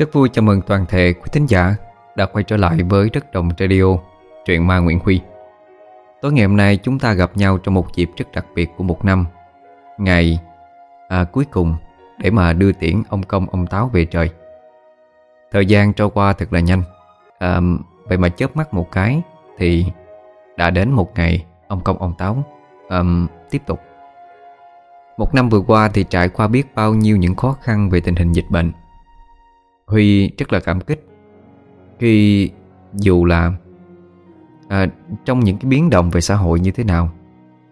Rất vui chào mừng toàn thể quý thính giả đã quay trở lại với Đất Đồng Radio, truyện ma Nguyễn Huy. Tối ngày hôm nay chúng ta gặp nhau trong một dịp rất đặc biệt của một năm, ngày à, cuối cùng để mà đưa tiễn ông công ông táo về trời. Thời gian trôi qua thật là nhanh, à, vậy mà chớp mắt một cái thì đã đến một ngày ông công ông táo à, tiếp tục. Một năm vừa qua thì trải qua biết bao nhiêu những khó khăn về tình hình dịch bệnh Huy rất là cảm kích. Khi dù là à, Trong những cái biến động về xã hội như thế nào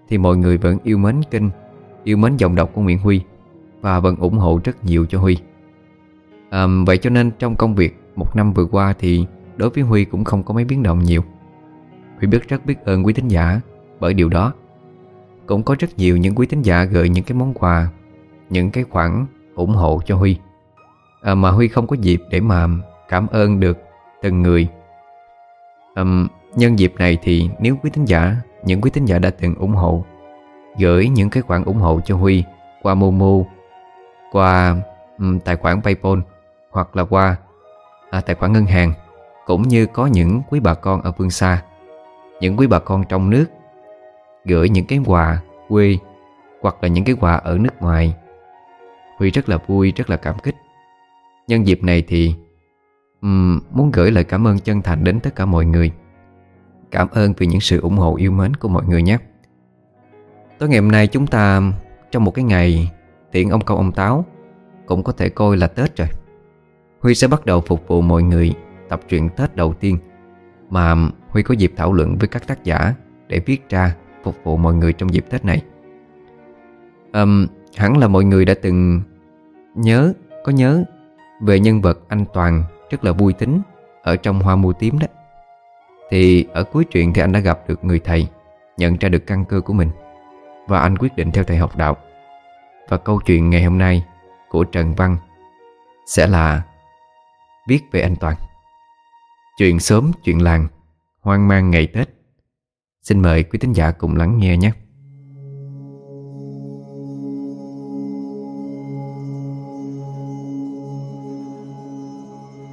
Thì mọi người vẫn yêu mến kinh Yêu mến dòng đọc của Nguyễn Huy Và vẫn ủng hộ rất nhiều cho Huy. À, Vậy cho nên trong công việc Một năm vừa qua thì Đối với Huy cũng không có mấy biến động nhiều. Huy biết rất biết ơn quý tín giả Bởi điều đó. Cũng có rất nhiều những quý tín giả gửi những cái món quà Những cái khoản ủng hộ cho Huy à, Mà Huy không có dịp để mà cảm ơn được từng người. À, Nhân dịp này thì nếu quý tín giả Những quý tín giả đã từng ủng hộ Gửi những cái khoản ủng hộ cho Huy Qua Momo Qua um, tài khoản Paypal Hoặc là qua à, tài khoản ngân hàng Cũng như có những quý bà con ở phương xa Những quý bà con trong nước Gửi những cái quà quê Hoặc là những cái quà ở nước ngoài. Huy rất là vui, rất là cảm kích. Nhân dịp này thì um, Muốn gửi lời cảm ơn chân thành đến tất cả mọi người. Cảm ơn vì những sự ủng hộ yêu mến của mọi người nhé. Tối ngày hôm nay chúng ta Trong một cái ngày tiện ông công ông táo Cũng có thể coi là Tết rồi. Huy sẽ bắt đầu phục vụ mọi người Tập truyện Tết đầu tiên Mà Huy có dịp thảo luận với các tác giả Để viết ra phục vụ mọi người trong dịp Tết này. Um, Hẳn là mọi người đã từng nhớ, có nhớ về nhân vật anh Toàn rất là vui tính ở trong hoa mùa tím đó. Thì ở cuối truyện thì anh đã gặp được người thầy, nhận ra được căn cơ của mình và anh quyết định theo thầy học đạo. Và câu chuyện ngày hôm nay của Trần Văn sẽ là viết về anh Toàn. Chuyện sớm, chuyện làng, hoang mang ngày Tết. Xin mời quý tín giả cùng lắng nghe nhé.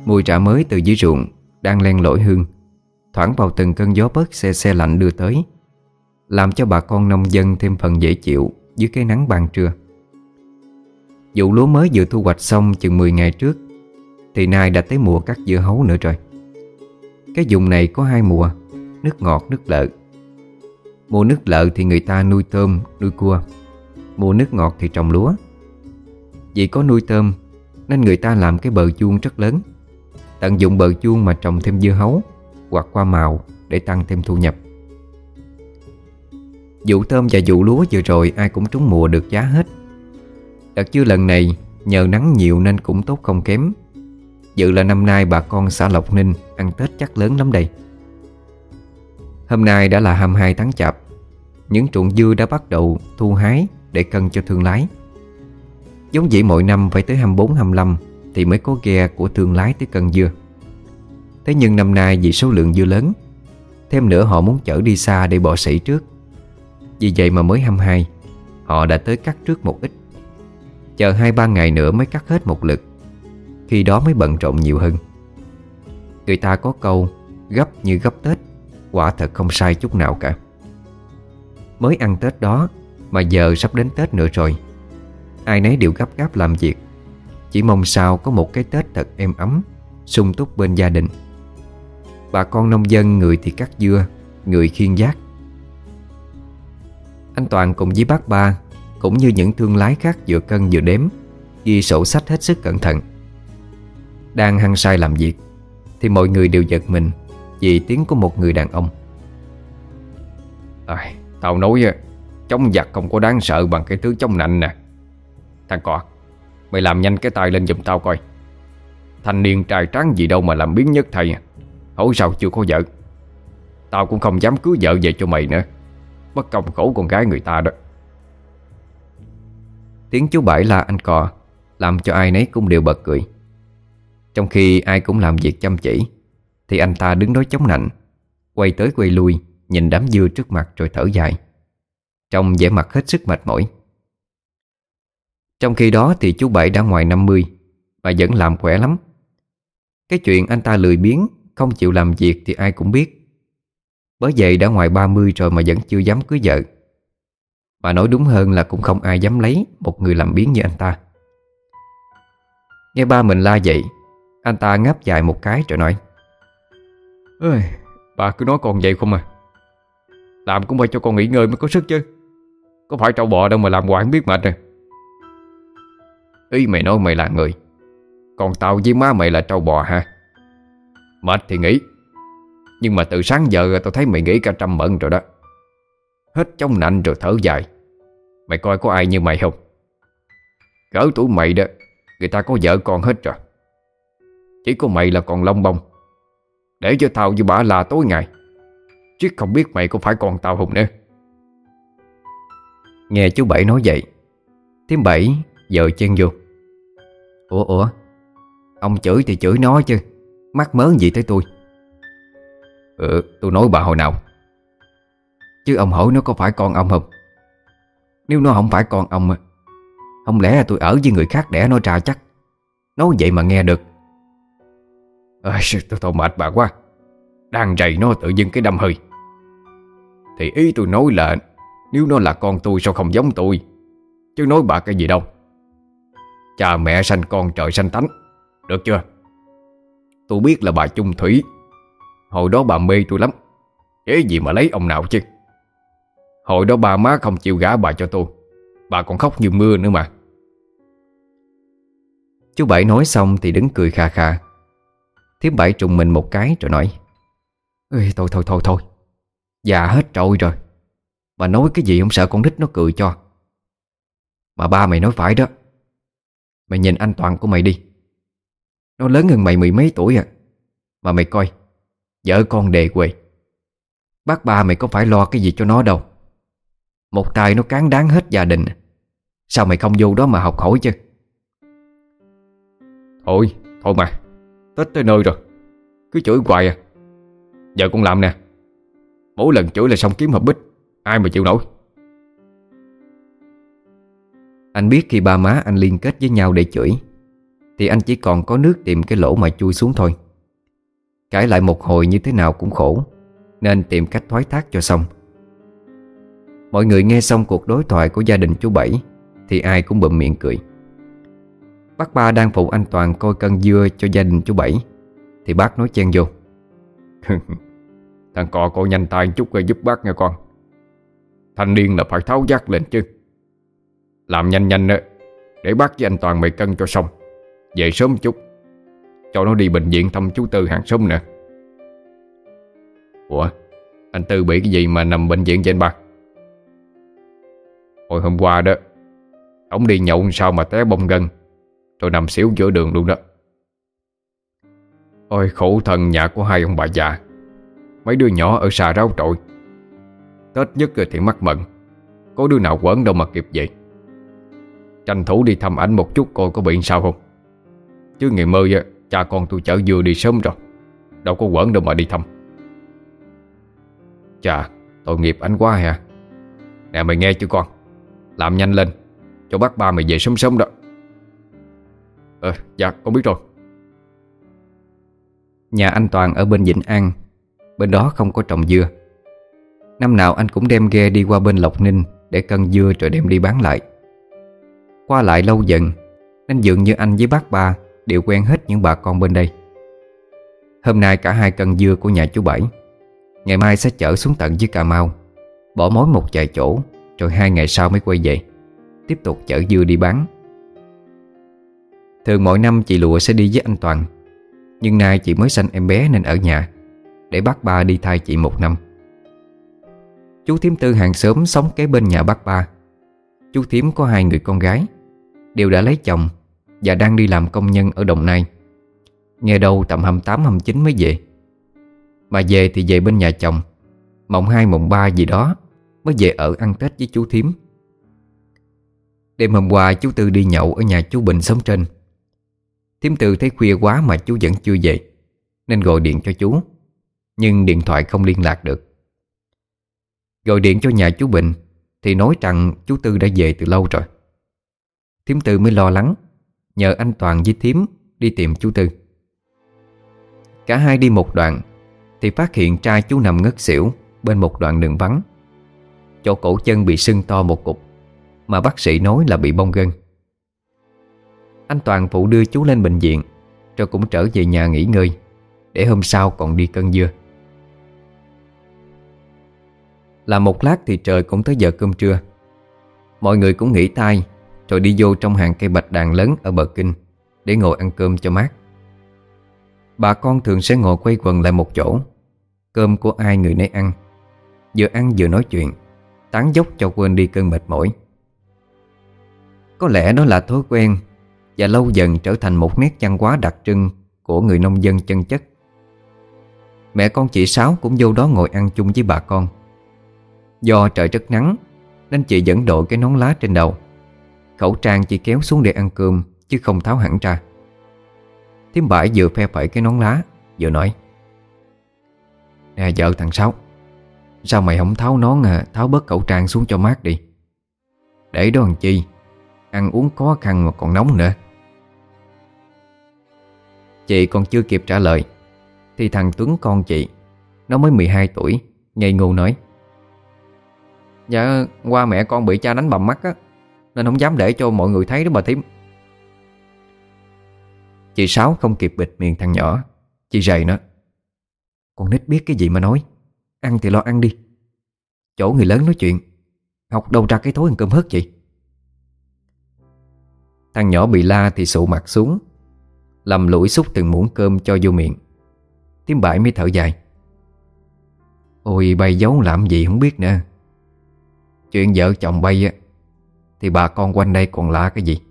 Mùi trà mới từ dưới ruộng Đang len lỏi hương Thoảng vào từng cơn gió bớt xe xe lạnh đưa tới Làm cho bà con nông dân thêm phần dễ chịu Dưới cái nắng ban trưa. Vụ lúa mới vừa thu hoạch xong chừng 10 ngày trước Thì nay đã tới mùa cắt dưa hấu nữa rồi. Cái vùng này có hai mùa Nước ngọt, nước lợ. Mùa nước lợ thì người ta nuôi tôm, nuôi cua. Mùa nước ngọt thì trồng lúa. Vì có nuôi tôm Nên người ta làm cái bờ chuông rất lớn. Tận dụng bờ chuông mà trồng thêm dưa hấu Hoặc qua màu để tăng thêm thu nhập. Vụ tôm và vụ lúa vừa rồi ai cũng trúng mùa được giá hết. Đặc chứ lần này nhờ nắng nhiều nên cũng tốt không kém. Dự là năm nay bà con xã Lộc Ninh ăn Tết chắc lớn lắm đây. Hôm nay đã là 22 tháng chạp, Những ruộng dưa đã bắt đầu thu hái để cân cho thương lái. Giống dĩ mỗi năm phải tới 24-25 thì mới có ghe của thương lái tới cân dưa Thế nhưng năm nay vì số lượng dưa lớn, Thêm nữa họ muốn chở đi xa để bỏ sỉ trước. Vì vậy mà mới 22 Họ đã tới cắt trước một ít. Chờ 2-3 ngày nữa mới cắt hết một lượt, Khi đó mới bận rộn nhiều hơn. Người ta có câu, Gấp như gấp Tết, Quả thật không sai chút nào cả. Mới ăn Tết đó Mà giờ sắp đến Tết nữa rồi, Ai nấy đều gấp gáp làm việc chỉ mong sao có một cái Tết thật êm ấm sung túc bên gia đình. Bà con nông dân người thì cắt dưa Người khiên giác. Anh Toàn cùng với bác ba Cũng như những thương lái khác vừa cân vừa đếm Ghi sổ sách hết sức cẩn thận. Đang hăng say làm việc Thì mọi người đều giật mình Vì tiếng của một người đàn ông. À, Tao nói Chống giặc không có đáng sợ bằng cái thứ chống nạnh nè. Thằng cọt. Mày làm nhanh cái tay lên giùm tao coi. Thanh niên trai tráng gì đâu mà làm biến nhất thầy. Hỏi sao chưa có vợ. Tao cũng không dám cưới vợ về cho mày nữa. Bất công khổ con gái người ta đó. Tiếng chú Bảy la anh cò Làm cho ai nấy cũng đều bật cười. Trong khi ai cũng làm việc chăm chỉ, Thì anh ta đứng đó chống nạnh, Quay tới quay lui, Nhìn đám dưa trước mặt rồi thở dài. Trong vẻ mặt hết sức mệt mỏi trong khi đó thì chú Bảy đã ngoài 50 Và vẫn làm khỏe lắm. Cái chuyện anh ta lười biếng Không chịu làm việc thì ai cũng biết. Bởi vậy đã ngoài 30 rồi mà vẫn chưa dám cưới vợ. Mà nói đúng hơn là cũng không ai dám lấy Một người làm biếng như anh ta. Nghe ba mình la vậy Anh ta ngáp dài một cái rồi nói Ơi, Bà cứ nói con vậy không à? Làm cũng phải cho con nghỉ ngơi mới có sức chứ. Có phải trâu bò đâu mà làm hoài không biết mệt rồi Ý mày nói mày là người. Còn tao với má mày là trâu bò ha Mệt thì nghỉ. Nhưng mà từ sáng giờ tao thấy mày nghỉ cả trăm mận rồi đó. Hết trong nạnh rồi thở dài. Mày coi có ai như mày không? Cỡ tuổi mày đó, Người ta có vợ con hết rồi. Chỉ có mày là còn lông bông. Để cho tao với bà là tối ngày. Chứ không biết mày có phải còn tao không nữa. Nghe chú Bảy nói vậy Thiếm Bảy giờ chân vô. Ủa ủa? Ông chửi thì chửi nó chứ. Mắc mớ gì tới tôi? Ừ tôi nói bà hồi nào? Chứ ông hỏi nó có phải con ông không? Nếu nó không phải con ông Không lẽ là tôi ở với người khác đẻ nó ra chắc? Nói vậy mà nghe được. Ôi, tôi thôi mệt bà quá. Đang rầy nó tự dưng cái đâm hơi. Thì ý tôi nói là Nếu nó là con tôi sao không giống tôi? Chứ nói bà cái gì đâu. Cha mẹ sanh con trời sanh tánh. Được chưa? Tôi biết là bà chung thủy. Hồi đó bà mê tôi lắm. Thế gì mà lấy ông nào chứ? Hồi đó bà má không chịu gả bà cho tôi. Bà còn khóc như mưa nữa mà. Chú Bảy nói xong thì đứng cười kha kha. Thiếp Bảy trùng mình một cái rồi nói Ê, Thôi thôi thôi thôi. Già hết trội rồi. Mà nói cái gì không sợ con nít nó cười cho. Mà ba mày nói phải đó. Mày nhìn anh Toàn của mày đi. Nó lớn hơn mày mười mấy tuổi à. Mà mày coi Vợ con đề quê. Bác ba mày có phải lo cái gì cho nó đâu. Một tay nó cán đáng hết gia đình. Sao mày không vô đó mà học hỏi chứ? Thôi, thôi mà. Tết tới nơi rồi. Cứ chửi hoài à. Giờ con làm nè. Mỗi lần chửi là xong kiếm hợp bích. Ai mà chịu nổi. Anh biết khi ba má anh liên kết với nhau để chửi, Thì anh chỉ còn có nước tìm cái lỗ mà chui xuống thôi. Cãi lại một hồi như thế nào cũng khổ, Nên tìm cách thoái thác cho xong. Mọi người nghe xong cuộc đối thoại của gia đình chú Bảy, Thì ai cũng bụm miệng cười. Bác ba đang phụ anh Toàn coi cân dưa cho gia đình chú Bảy, Thì bác nói chen vô. Thằng cò cô nhanh tay chút rồi giúp bác nghe con. Thanh niên là phải tháo giác lên chứ. Làm nhanh nhanh đó Để bác với anh Toàn mày cân cho xong. Về sớm chút. Cho nó đi bệnh viện thăm chú Tư hàng xóm nè. Ủa, Anh Tư bị cái gì mà nằm bệnh viện trên ba? Hồi hôm qua đó Ông đi nhậu sao mà té bông gân. Rồi nằm xíu giữa đường luôn đó. Ôi, khổ thần nhà của hai ông bà già. Mấy đứa nhỏ ở xà rau trội. Tết nhất rồi thì mắc mận. Có đứa nào quấn đâu mà kịp vậy. Tranh thủ đi thăm ảnh một chút coi có bị sao không. Chứ ngày mơ Cha con tôi chở vừa đi sớm rồi. Đâu có quẩn đâu mà đi thăm. Chà, Tội nghiệp ảnh quá hả Nè, mày nghe chứ con? Làm nhanh lên, Cho bác ba mày về sớm sớm đó. Ờ dạ con biết rồi. Nhà anh Toàn ở bên Vĩnh An, Bên đó không có trồng dưa Năm nào anh cũng đem ghe đi qua bên Lộc Ninh Để cân dưa rồi đem đi bán lại. Qua lại lâu dần, Nên dường như anh với bác ba Đều quen hết những bà con bên đây. Hôm nay cả hai cân dưa của nhà chú Bảy, Ngày mai sẽ chở xuống tận dưới Cà Mau, Bỏ mối một vài chỗ, Rồi hai ngày sau mới quay về, Tiếp tục chở dưa đi bán. Thường mỗi năm chị Lụa sẽ đi với anh Toàn, Nhưng nay chị mới sanh em bé nên ở nhà, Để bác ba đi thay chị một năm. Chú Thiếm Tư hàng xóm sống kế bên nhà bác ba. Chú Thiếm có hai người con gái Đều đã lấy chồng Và đang đi làm công nhân ở Đồng Nai. Nghe đâu tầm 28-29 mới về. Mà về thì về bên nhà chồng, Mộng 2 mộng 3 gì đó, Mới về ở ăn Tết với chú Thiếm Đêm hôm qua chú Tư đi nhậu Ở nhà chú Bình sống trên. Thiếm Tư thấy khuya quá mà chú vẫn chưa về, Nên gọi điện cho chú, Nhưng điện thoại không liên lạc được. Gọi điện cho nhà chú Bình, Thì nói rằng chú Tư đã về từ lâu rồi. Thiếm Tư mới lo lắng. Nhờ anh Toàn với Thiếm đi tìm chú Tư. Cả hai đi một đoạn, Thì phát hiện trai chú nằm ngất xỉu Bên một đoạn đường vắng. Chỗ cổ chân bị sưng to một cục, Mà bác sĩ nói là bị bong gân. Anh Toàn phụ đưa chú lên bệnh viện, Rồi cũng trở về nhà nghỉ ngơi, Để hôm sau còn đi cân dưa. Là một lát thì trời cũng tới giờ cơm trưa. Mọi người cũng nghỉ tay rồi đi vô trong hàng cây bạch đàn lớn ở bờ kinh, Để ngồi ăn cơm cho mát. Bà con thường sẽ ngồi quay quần lại một chỗ. Cơm của ai người nấy ăn. Vừa ăn vừa nói chuyện, Tán dốc cho quên đi cơn mệt mỏi. Có lẽ đó là thói quen, Và lâu dần trở thành một nét văn hóa đặc trưng Của người nông dân chân chất. Mẹ con chị Sáu cũng vô đó ngồi ăn chung với bà con. Do trời rất nắng, Nên chị vẫn đội cái nón lá trên đầu. Khẩu trang chỉ kéo xuống để ăn cơm, Chứ không tháo hẳn ra. Tiếm bãi vừa phe phẩy cái nón lá, Vừa nói, Nè, vợ thằng Sáu, Sao mày không tháo nón à Tháo bớt khẩu trang xuống cho mát đi? Để đó làm chi? Ăn uống khó khăn mà còn nóng nữa. Chị còn chưa kịp trả lời, Thì thằng Tuấn con chị, Nó mới 12 tuổi, Ngây ngô nói Dạ qua mẹ con bị cha đánh bầm mắt á nên không dám để cho mọi người thấy đó bà thím. Chị Sáu không kịp bịt miệng thằng nhỏ. Chị rầy nó. Con nít biết cái gì mà nói. Ăn thì lo ăn đi. Chỗ người lớn nói chuyện. Học đâu ra cái thối ăn cơm hớt chị Thằng nhỏ bị la thì sụ mặt xuống. Lầm lũi xúc từng muỗng cơm cho vô miệng. Tiếng bãi mới thở dài. Ôi, bay giấu làm gì không biết nữa. Chuyện vợ chồng bay á thì bà con quanh đây còn lạ cái gì?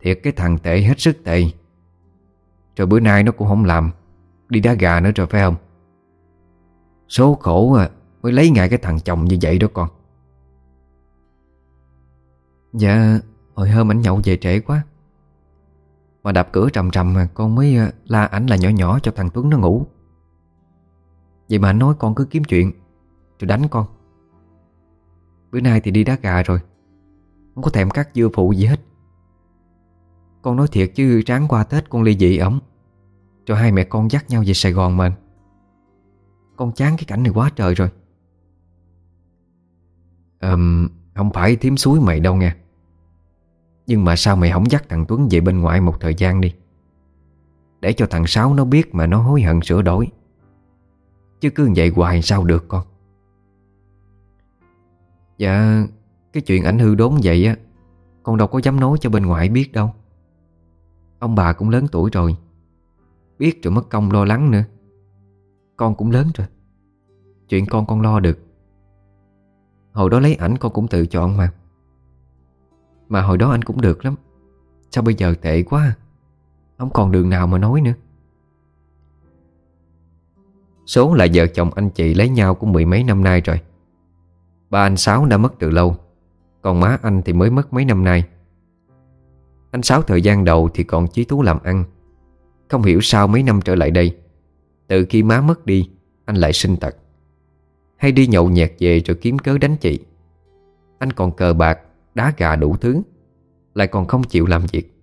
Thiệt, cái thằng tệ hết sức tệ. Rồi bữa nay nó cũng không làm, Đi đá gà nữa rồi phải không? Số khổ à Mới lấy ngại cái thằng chồng như vậy đó con. Dạ Hồi hôm ảnh nhậu về trễ quá. Mà đạp cửa trầm trầm mà Con mới à, la ảnh là nhỏ nhỏ cho thằng Tuấn nó ngủ. Vậy mà anh nói con cứ kiếm chuyện, Rồi đánh con. Bữa nay thì đi đá gà rồi. Không có thèm cắt dưa phụ gì hết. Con nói thiệt chứ ráng qua Tết con ly dị ổng Cho hai mẹ con dắt nhau về Sài Gòn mà Con chán cái cảnh này quá trời rồi. Ờm, Không phải thím suối mày đâu nha Nhưng mà sao mày không dắt thằng Tuấn về bên ngoài một thời gian đi? Để cho thằng Sáu nó biết mà nó hối hận sửa đổi. Chứ cứ vậy hoài sao được con. Dạ Cái chuyện ảnh hư đốn vậy á, Con đâu có dám nói cho bên ngoại biết đâu. Ông bà cũng lớn tuổi rồi, Biết rồi mất công lo lắng nữa. Con cũng lớn rồi, Chuyện con con lo được. Hồi đó lấy ảnh con cũng tự chọn mà. Mà hồi đó anh cũng được lắm, Sao bây giờ tệ quá à? Không còn đường nào mà nói nữa. Số là vợ chồng anh chị lấy nhau cũng mười mấy năm nay rồi. Ba anh Sáu đã mất từ lâu, Còn má anh thì mới mất mấy năm nay. Anh Sáu thời gian đầu thì còn chí thú làm ăn, Không hiểu sao mấy năm trở lại đây, Từ khi má mất đi, Anh lại sinh tật. Hay đi nhậu nhẹt về rồi kiếm cớ đánh chị. Anh còn cờ bạc, Đá gà đủ thứ, Lại còn không chịu làm việc.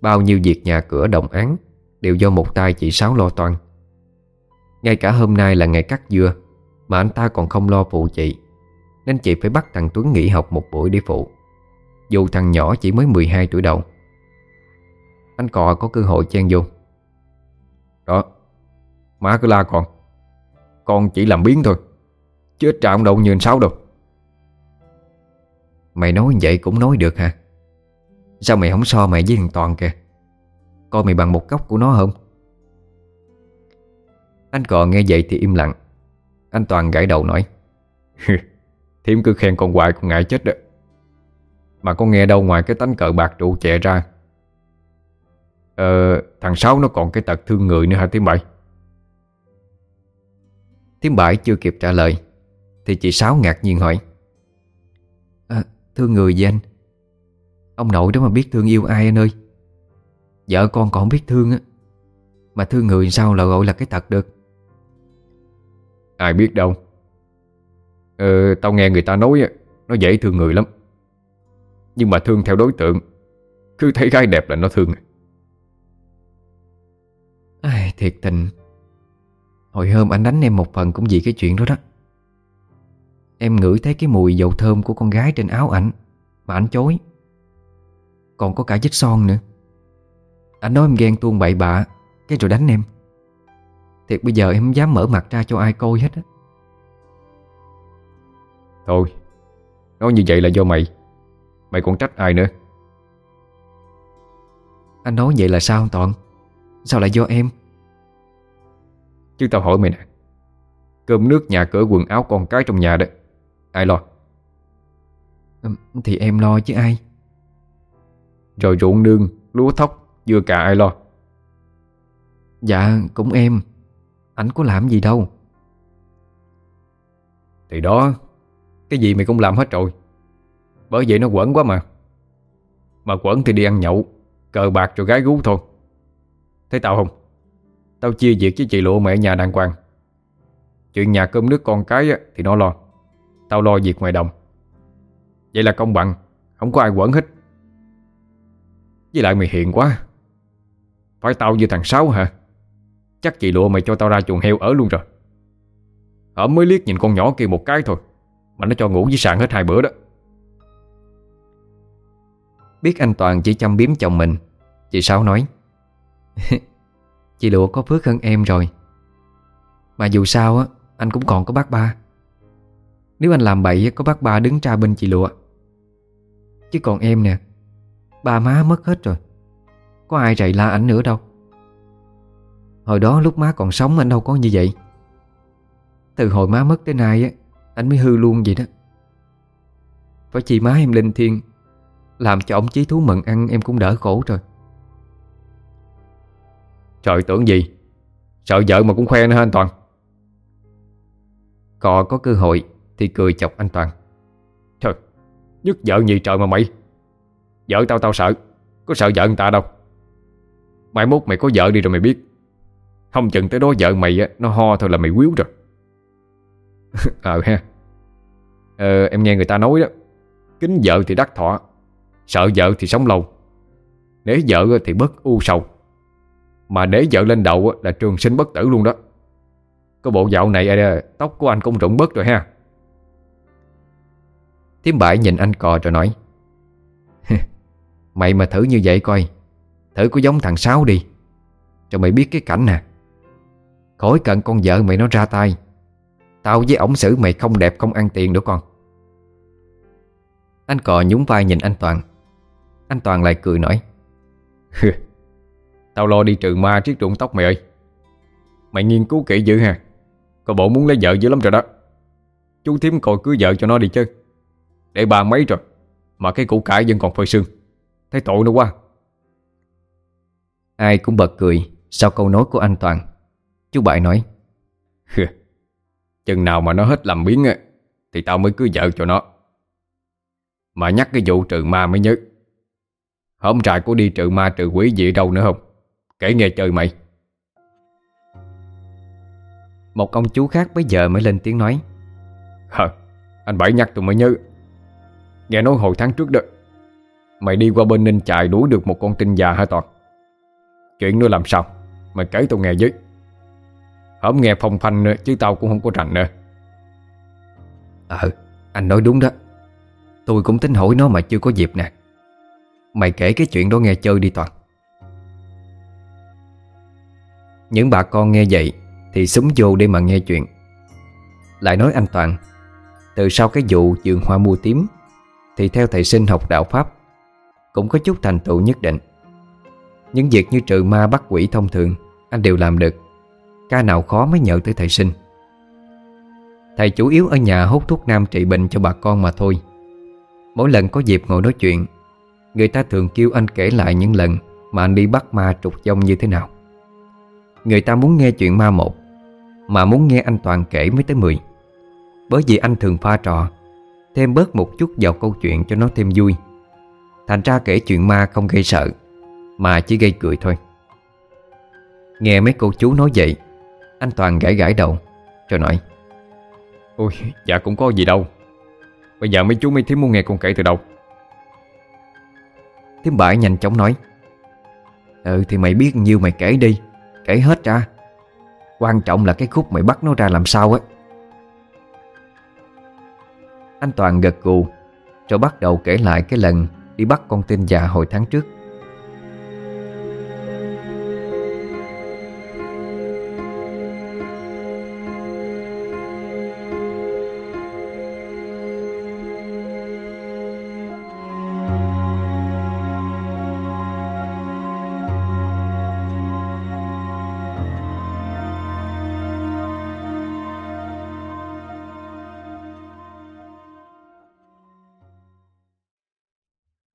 Bao nhiêu việc nhà cửa đồng án Đều do một tay chị Sáu lo toan. Ngay cả hôm nay là ngày cắt dưa mà anh ta còn không lo phụ chị, Nên chị phải bắt thằng Tuấn nghỉ học một buổi để phụ. Dù thằng nhỏ chỉ mới 12 tuổi đầu. Anh cò có cơ hội chen vô. Đó, Má cứ la con. Con chỉ làm biến thôi Chứ ít ông đâu như anh Sáu đâu. Mày nói vậy cũng nói được hả? Sao mày không so mày với thằng Toàn kìa? Coi mày bằng một góc của nó không? Anh cò nghe vậy thì im lặng. Anh Toàn gãi đầu nói Thiếm cứ khen con hoài con ngại chết đó. Mà con nghe đâu ngoài cái tánh cờ bạc trụ chè ra. Ờ Thằng Sáu nó còn cái tật thương người nữa hả Thiếm Bảy? Thiếm Bảy chưa kịp trả lời Thì chị Sáu ngạc nhiên hỏi à, Thương người gì anh? Ông nội đó mà biết thương yêu ai anh ơi? Vợ con còn không biết thương á Mà thương người sao là gọi là cái tật được? Ai biết đâu. Ờ, tao nghe người ta nói Nó dễ thương người lắm. Nhưng mà thương theo đối tượng Cứ thấy gái đẹp là nó thương. Ai, Thiệt tình. Hồi hôm anh đánh em một phần cũng vì cái chuyện đó đó. Em ngửi thấy cái mùi dầu thơm của con gái trên áo ảnh Mà anh chối. Còn có cả vết son nữa. Anh nói em ghen tuông bậy bạ Cái rồi đánh em. Thiệt bây giờ em không dám mở mặt ra cho ai coi hết á. Thôi Nói như vậy là do mày. Mày còn trách ai nữa? Anh nói vậy là sao Toàn? Sao lại do em? Chứ tao hỏi mày nè. Cơm nước nhà cửa quần áo con cái trong nhà đó. Ai lo? Thì em lo chứ ai? Rồi ruộng nương Lúa thóc Dưa cà ai lo? Dạ cũng em anh có làm gì đâu. Thì đó, Cái gì mày cũng làm hết rồi. Bởi vậy nó quẩn quá mà. Mà quẩn thì đi ăn nhậu, Cờ bạc rồi gái gú thôi. Thấy tao không? Tao chia việc với chị lụa mẹ nhà đàng hoàng. Chuyện nhà cơm nước con cái thì nó lo. Tao lo việc ngoài đồng. Vậy là công bằng, Không có ai quẩn hết. Với lại mày hiền quá. Phải tao như thằng Sáu hả? Chắc chị lụa mày cho tao ra chuồng heo ở luôn rồi. Ở mới liếc nhìn con nhỏ kia một cái thôi, Mà nó cho ngủ với sàn hết hai bữa đó. Biết anh Toàn chỉ chăm biếm chồng mình, Chị Sáu nói, Chị Lụa có phước hơn em rồi. Mà dù sao á, Anh cũng còn có bác ba. Nếu anh làm bậy có bác ba đứng ra bên chị Lụa. Chứ còn em nè, Ba má mất hết rồi. Có ai rầy la ảnh nữa đâu. Hồi đó lúc má còn sống anh đâu có như vậy. Từ hồi má mất tới nay á Anh mới hư luôn vậy đó. Phải chi má em linh thiên Làm cho ông chí thú mận ăn em cũng đỡ khổ rồi. Trời tưởng gì? Sợ vợ mà cũng khoe nữa hả anh Toàn? Cọ có cơ hội Thì cười chọc anh Toàn. Trời Nhất vợ nhì trời mà mày. Vợ tao tao sợ Có sợ vợ người ta đâu. Mai mốt mày có vợ đi rồi mày biết không chừng tới đó vợ mày á Nó ho thôi là mày quýu rồi. Ờ ha. Ờ, Em nghe người ta nói đó Kính vợ thì đắc thọ Sợ vợ thì sống lâu. Nếu vợ thì bất u sầu. Mà để vợ lên đầu là trường sinh bất tử luôn đó. Có bộ dạo này à, tóc của anh cũng rụng bớt rồi ha. Tiếm bãi nhìn anh cò rồi nói Mày mà thử như vậy coi Thử có giống thằng Sáu đi Cho mày biết cái cảnh nè. Khỏi cần con vợ mày nó ra tay. Tao với ổng xử mày không đẹp không ăn tiền nữa con. Anh cò nhún vai nhìn anh Toàn. Anh Toàn lại cười nói Tao lo đi trừ ma triết rụng tóc mày ơi. Mày nghiên cứu kỹ dữ ha. Coi bộ muốn lấy vợ dữ lắm rồi đó. Chú thím còi cưới vợ cho nó đi chứ. Để bà mấy rồi, Mà cái củ cải vẫn còn phơi xương. Thấy tội nó quá. Ai cũng bật cười Sau câu nói của anh Toàn. Chú Bại nói Chừng nào mà nó hết làm biến á Thì tao mới cưới vợ cho nó. Mà nhắc cái vụ trừ ma mới nhớ. Hôm trại có đi trừ ma trừ quỷ gì đâu nữa không? Kể nghe chơi mày. Một ông chú khác bây giờ mới lên tiếng nói Hờ Anh Bảy nhắc tôi mới nhớ. Nghe nói hồi tháng trước đó Mày đi qua bên Ninh Trại đuổi được một con tinh già hả Toàn? Chuyện nó làm sao? Mày kể tôi nghe với không nghe phong phanh nữa, chứ tao cũng không có rành nữa. Ờ Anh nói đúng đó. Tôi cũng tính hỏi nó mà chưa có dịp nè. Mày kể cái chuyện đó nghe chơi đi Toàn. Những bà con nghe vậy Thì súng vô để mà nghe chuyện. Lại nói anh Toàn Từ sau cái vụ trường hoa mua tím Thì theo thầy sinh học đạo Pháp Cũng có chút thành tựu nhất định. Những việc như trừ ma bắt quỷ thông thường Anh đều làm được. Ca nào khó mới nhờ tới thầy sinh. Thầy chủ yếu ở nhà hút thuốc nam trị bệnh cho bà con mà thôi. Mỗi lần có dịp ngồi nói chuyện, Người ta thường kêu anh kể lại những lần Mà anh đi bắt ma trục dông như thế nào. Người ta muốn nghe chuyện ma một, Mà muốn nghe anh Toàn kể mới tới mười. Bởi vì anh thường pha trò, Thêm bớt một chút vào câu chuyện cho nó thêm vui. Thành ra kể chuyện ma không gây sợ, Mà chỉ gây cười thôi. Nghe mấy cô chú nói vậy anh Toàn gãi gãi đầu Rồi nói Ôi dạ cũng có gì đâu. Bây giờ mấy chú mấy thím muốn nghe con kể từ đâu? Thím bãi nhanh chóng nói Ừ thì mày biết nhiêu mày kể đi kể hết ra. Quan trọng là cái khúc mày bắt nó ra làm sao á. Anh Toàn gật gù Rồi bắt đầu kể lại cái lần Đi bắt con tin già hồi tháng trước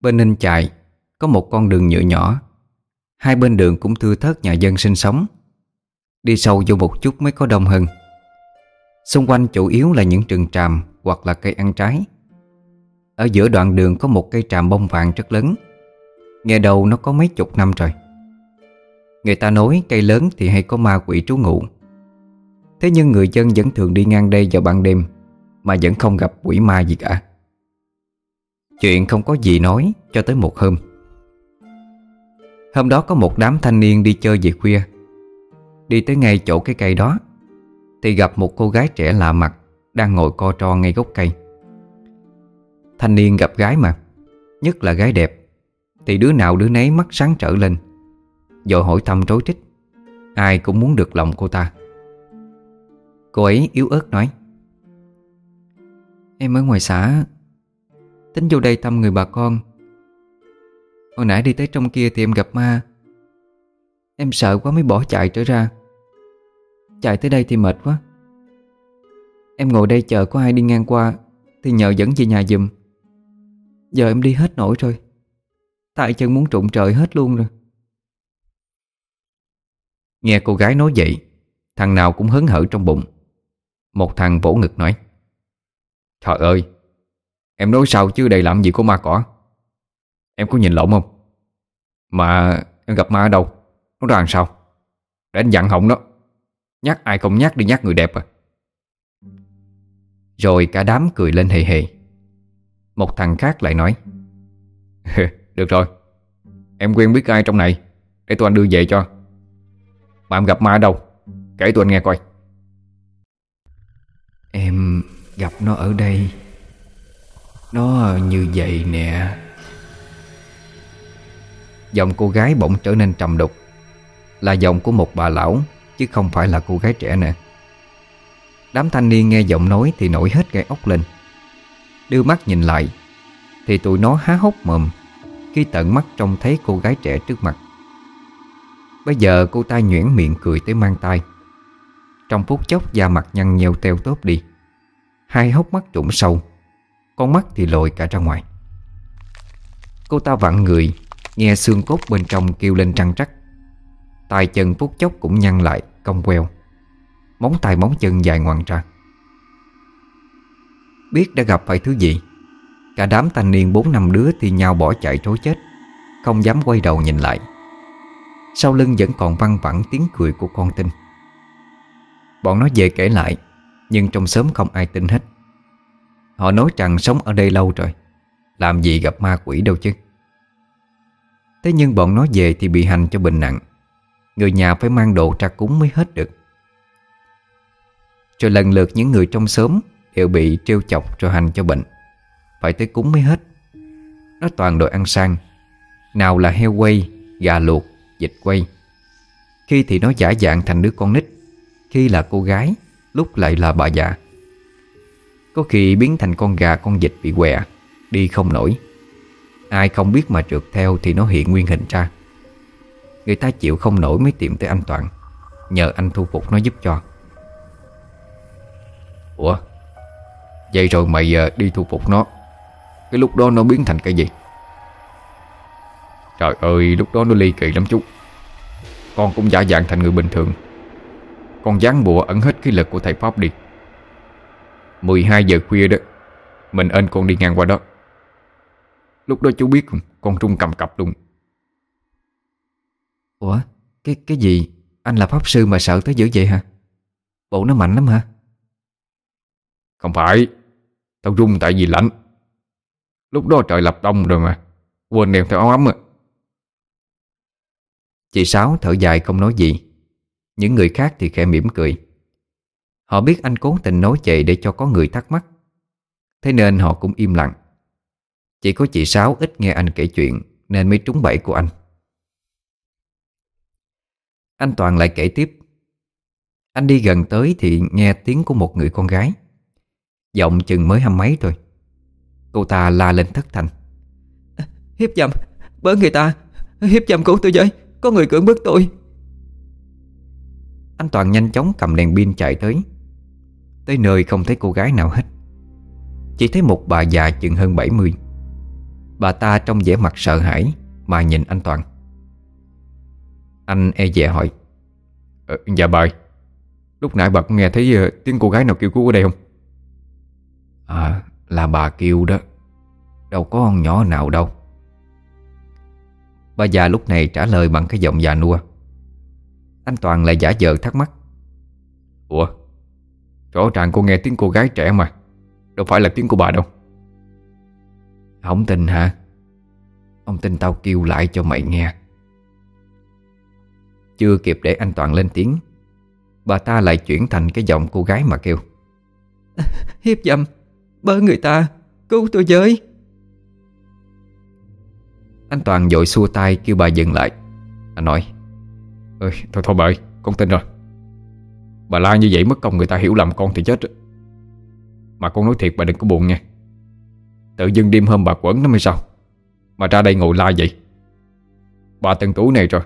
Bên ninh chạy Có một con đường nhựa nhỏ. Hai bên đường cũng thưa thớt nhà dân sinh sống. Đi sâu vô một chút mới có đông hơn. Xung quanh chủ yếu là những rừng tràm Hoặc là cây ăn trái. Ở giữa đoạn đường có một cây tràm bông vàng rất lớn. Nghe đầu nó có mấy chục năm rồi. Người ta nói cây lớn thì hay có ma quỷ trú ngụ. Thế nhưng người dân vẫn thường đi ngang đây vào ban đêm Mà vẫn không gặp quỷ ma gì cả. Chuyện không có gì nói cho tới một hôm. Hôm đó có một đám thanh niên đi chơi về khuya. Đi tới ngay chỗ cái cây đó, Thì gặp một cô gái trẻ lạ mặt Đang ngồi co tro ngay gốc cây. Thanh niên gặp gái mà, Nhất là gái đẹp, Thì đứa nào đứa nấy mắt sáng trở lên Rồi hỏi thăm rối trích Ai cũng muốn được lòng cô ta. Cô ấy yếu ớt nói, Em ở ngoài xã Tính vô đây thăm người bà con. Hồi nãy đi tới trong kia thì em gặp ma. Em sợ quá mới bỏ chạy trở ra. Chạy tới đây thì mệt quá. Em ngồi đây chờ có ai đi ngang qua Thì nhờ dẫn về nhà giùm. Giờ em đi hết nổi rồi. Tại chân muốn trụng trời hết luôn rồi. Nghe cô gái nói vậy, Thằng nào cũng hớn hở trong bụng. Một thằng vỗ ngực nói, Trời ơi Em nói sao chứ đây làm gì có ma cỏ? Em có nhìn lộn không? Mà em gặp ma ở đâu? Nó ra làm sao? Để anh dặn hỏng đó Nhắc ai không nhắc đi nhắc người đẹp à. Rồi cả đám cười lên hề hề. Một thằng khác lại nói, Được rồi. Em quen biết ai trong này, Để tụi anh đưa về cho. Mà em gặp ma ở đâu? Kể tụi anh nghe coi. Em gặp nó ở đây nó như vậy nè. Giọng cô gái bỗng trở nên trầm đục. Là giọng của một bà lão, Chứ không phải là cô gái trẻ nè. Đám thanh niên nghe giọng nói Thì nổi hết gai ốc lên. Đưa mắt nhìn lại, Thì tụi nó há hốc mồm Khi tận mắt trông thấy cô gái trẻ trước mặt. Bây giờ cô ta nhuyễn miệng cười tới mang tay Trong phút chốc da mặt nhăn nheo teo tốt đi. Hai hốc mắt trũng sâu con mắt thì lồi cả ra ngoài. Cô ta vặn người, Nghe xương cốt bên trong kêu lên trăng trắc. Tay chân phút chốc cũng nhăn lại, Cong queo. Móng tay móng chân dài ngoằn ra. Biết đã gặp phải thứ gì, Cả đám thanh niên bốn năm đứa Thì nhau bỏ chạy trối chết, Không dám quay đầu nhìn lại. Sau lưng vẫn còn văng vẳng tiếng cười của con tinh Bọn nó về kể lại, Nhưng trong sớm không ai tin hết. Họ nói rằng sống ở đây lâu rồi Làm gì gặp ma quỷ đâu chứ. Thế nhưng bọn nó về thì bị hành cho bệnh nặng Người nhà phải mang đồ ra cúng mới hết được. Rồi lần lượt những người trong xóm Đều bị trêu chọc cho hành cho bệnh Phải tới cúng mới hết. Nó toàn đồ ăn sang Nào là heo quay, gà luộc, vịt quay. Khi thì nó giả dạng thành đứa con nít Khi là cô gái Lúc lại là bà già có khi biến thành con gà con vịt bị què, Đi không nổi. Ai không biết mà trượt theo Thì nó hiện nguyên hình ra. Người ta chịu không nổi mới tìm tới anh Toàn, Nhờ anh thu phục nó giúp cho. Ủa? Vậy rồi mày ờ, đi thu phục nó. Cái lúc đó nó biến thành cái gì? Trời ơi, lúc đó nó ly kỳ lắm chú. Con cũng giả dạng thành người bình thường. Con dán bùa ẩn hết cái lực của thầy Pháp đi. 12 giờ khuya đó. Mình ên con đi ngang qua đó. Lúc đó chú biết không Con trung cầm cập luôn. Ủa? Cái cái gì? Anh là pháp sư mà sợ tới dữ vậy hả? Bộ nó mạnh lắm hả? Không phải. Tao run tại vì lạnh. Lúc đó trời lập đông rồi mà. Quên đeo theo áo ấm à. Chị Sáu thở dài không nói gì. Những người khác thì khẽ mỉm cười Họ biết anh cố tình nói vậy để cho có người thắc mắc. Thế nên họ cũng im lặng. Chỉ có chị Sáu ít nghe anh kể chuyện Nên mới trúng bẫy của anh. Anh Toàn lại kể tiếp. Anh đi gần tới thì nghe tiếng của một người con gái. Giọng chừng mới hăm mấy thôi. Cô ta la lên thất thành Hiếp dâm Bớ người ta. Hiếp dâm cứu tôi với Có người cưỡng bức tôi. Anh Toàn nhanh chóng cầm đèn pin chạy tới Tới nơi không thấy cô gái nào hết. Chỉ thấy một bà già chừng hơn 70 Bà ta trong vẻ mặt sợ hãi Mà nhìn anh Toàn. Anh e dè hỏi ờ, Dạ bà Lúc nãy bà có nghe thấy uh, tiếng cô gái nào kêu cứu ở đây không? À là bà kêu đó. Đâu có con nhỏ nào đâu. Bà già lúc này trả lời bằng cái giọng già nua. Anh Toàn lại giả vờ thắc mắc Ủa Rõ ràng cô nghe tiếng cô gái trẻ mà. Đâu phải là tiếng của bà đâu. Không tin hả? Ông tin tao kêu lại cho mày nghe. Chưa kịp để anh Toàn lên tiếng Bà ta lại chuyển thành cái giọng cô gái mà kêu. Hiếp dâm Bớ người ta Cứu tôi với. Anh Toàn dội xua tay kêu bà dừng lại. Anh nói Ơi thôi thôi bà ơi Con tin rồi Bà la như vậy mất công người ta hiểu lầm con thì chết. Mà con nói thiệt bà đừng có buồn nha. Tự dưng đêm hôm bà quẩn nó mới sao? Mà ra đây ngồi la vậy. Bà từng tuổi này rồi.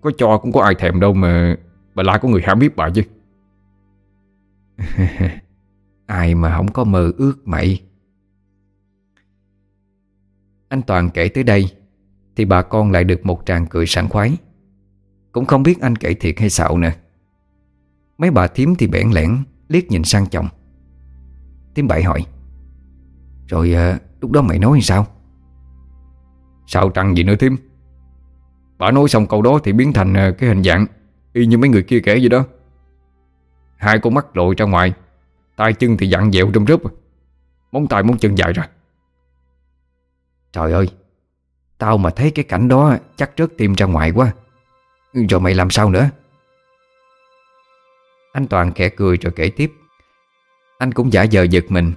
Có cho cũng có ai thèm đâu mà Bà la có người hãm biết bà chứ? Ai mà không có mơ ước mày? Anh Toàn kể tới đây Thì bà con lại được một tràng cười sảng khoái. Cũng không biết anh kể thiệt hay xạo nè. Mấy bà thím thì bẽn lẽn Liếc nhìn sang chồng. Thím bảy hỏi Rồi à, lúc đó mày nói sao? Sao trăng gì nữa thím? Bà nói xong câu đó thì biến thành à, cái hình dạng Y như mấy người kia kể vậy đó. Hai con mắt lội ra ngoài tay chân thì dặn dẹo trong rớp Móng tay móng chân dài ra. Trời ơi Tao mà thấy cái cảnh đó chắc rớt tim ra ngoài quá. Rồi mày làm sao nữa? Anh Toàn kẻ cười rồi kể tiếp. Anh cũng giả vờ giật mình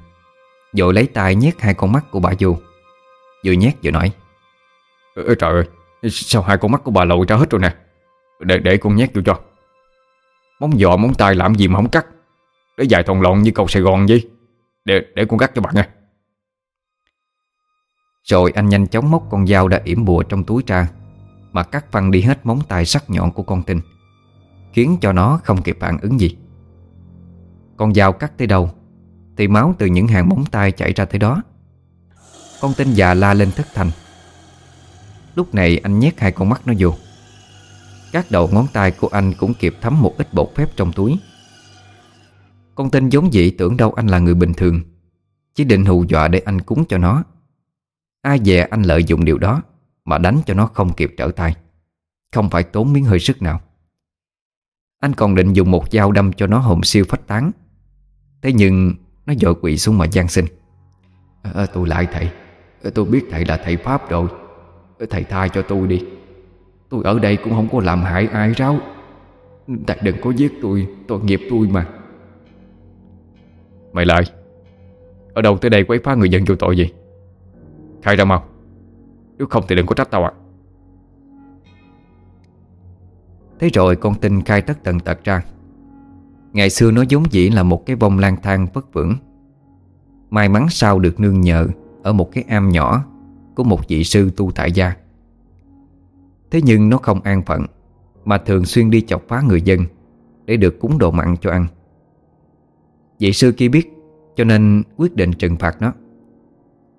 Rồi lấy tay nhét hai con mắt của bà vô. Vừa nhét vừa nói. Ê, Trời ơi Sao hai con mắt của bà lội ra hết rồi nè? Để, để con nhét vô cho. Móng giò móng tay làm gì mà không cắt? Để dài thòng lọn như cầu Sài Gòn vậy. Để, để con cắt cho bạn nha Rồi anh nhanh chóng móc con dao đã yểm bùa trong túi ra Mà cắt văng đi hết móng tay sắc nhọn của con tinh Khiến cho nó không kịp phản ứng gì. Con dao cắt tới đâu, Thì máu từ những hàng móng tay chảy ra tới đó. Con tinh già la lên thất thành. Lúc này anh nhét hai con mắt nó vô. Các đầu ngón tay của anh cũng kịp thấm một ít bột phép trong túi. Con tên giống dị tưởng đâu anh là người bình thường, Chỉ định hù dọa để anh cúng cho nó. Ai dè anh lợi dụng điều đó Mà đánh cho nó không kịp trở tay. Không phải tốn miếng hơi sức nào. Anh còn định dùng một dao đâm cho nó hồn siêu phách tán. Thế nhưng Nó dội quỵ xuống mà gian sinh. À, Tôi lại thầy. Ờ, tôi biết thầy là thầy Pháp rồi. Thầy tha cho tôi đi. Tôi ở đây cũng không có làm hại ai ráo. Thầy đừng có giết tôi Tội nghiệp tôi mà. Mày lại Ở đâu tới đây quấy phá người dân vô tội gì Khai ra mau. Nếu không thì đừng có trách tao ạ. Thế rồi con tin khai tất tận tật ra. Ngày xưa nó giống dĩ là một cái vong lang thang vất vưởng. May mắn sao được nương nhờ Ở một cái am nhỏ Của một vị sư tu tại gia. Thế nhưng nó không an phận, Mà thường xuyên đi chọc phá người dân Để được cúng đồ mặn cho ăn. Vị sư kia biết, Cho nên quyết định trừng phạt nó.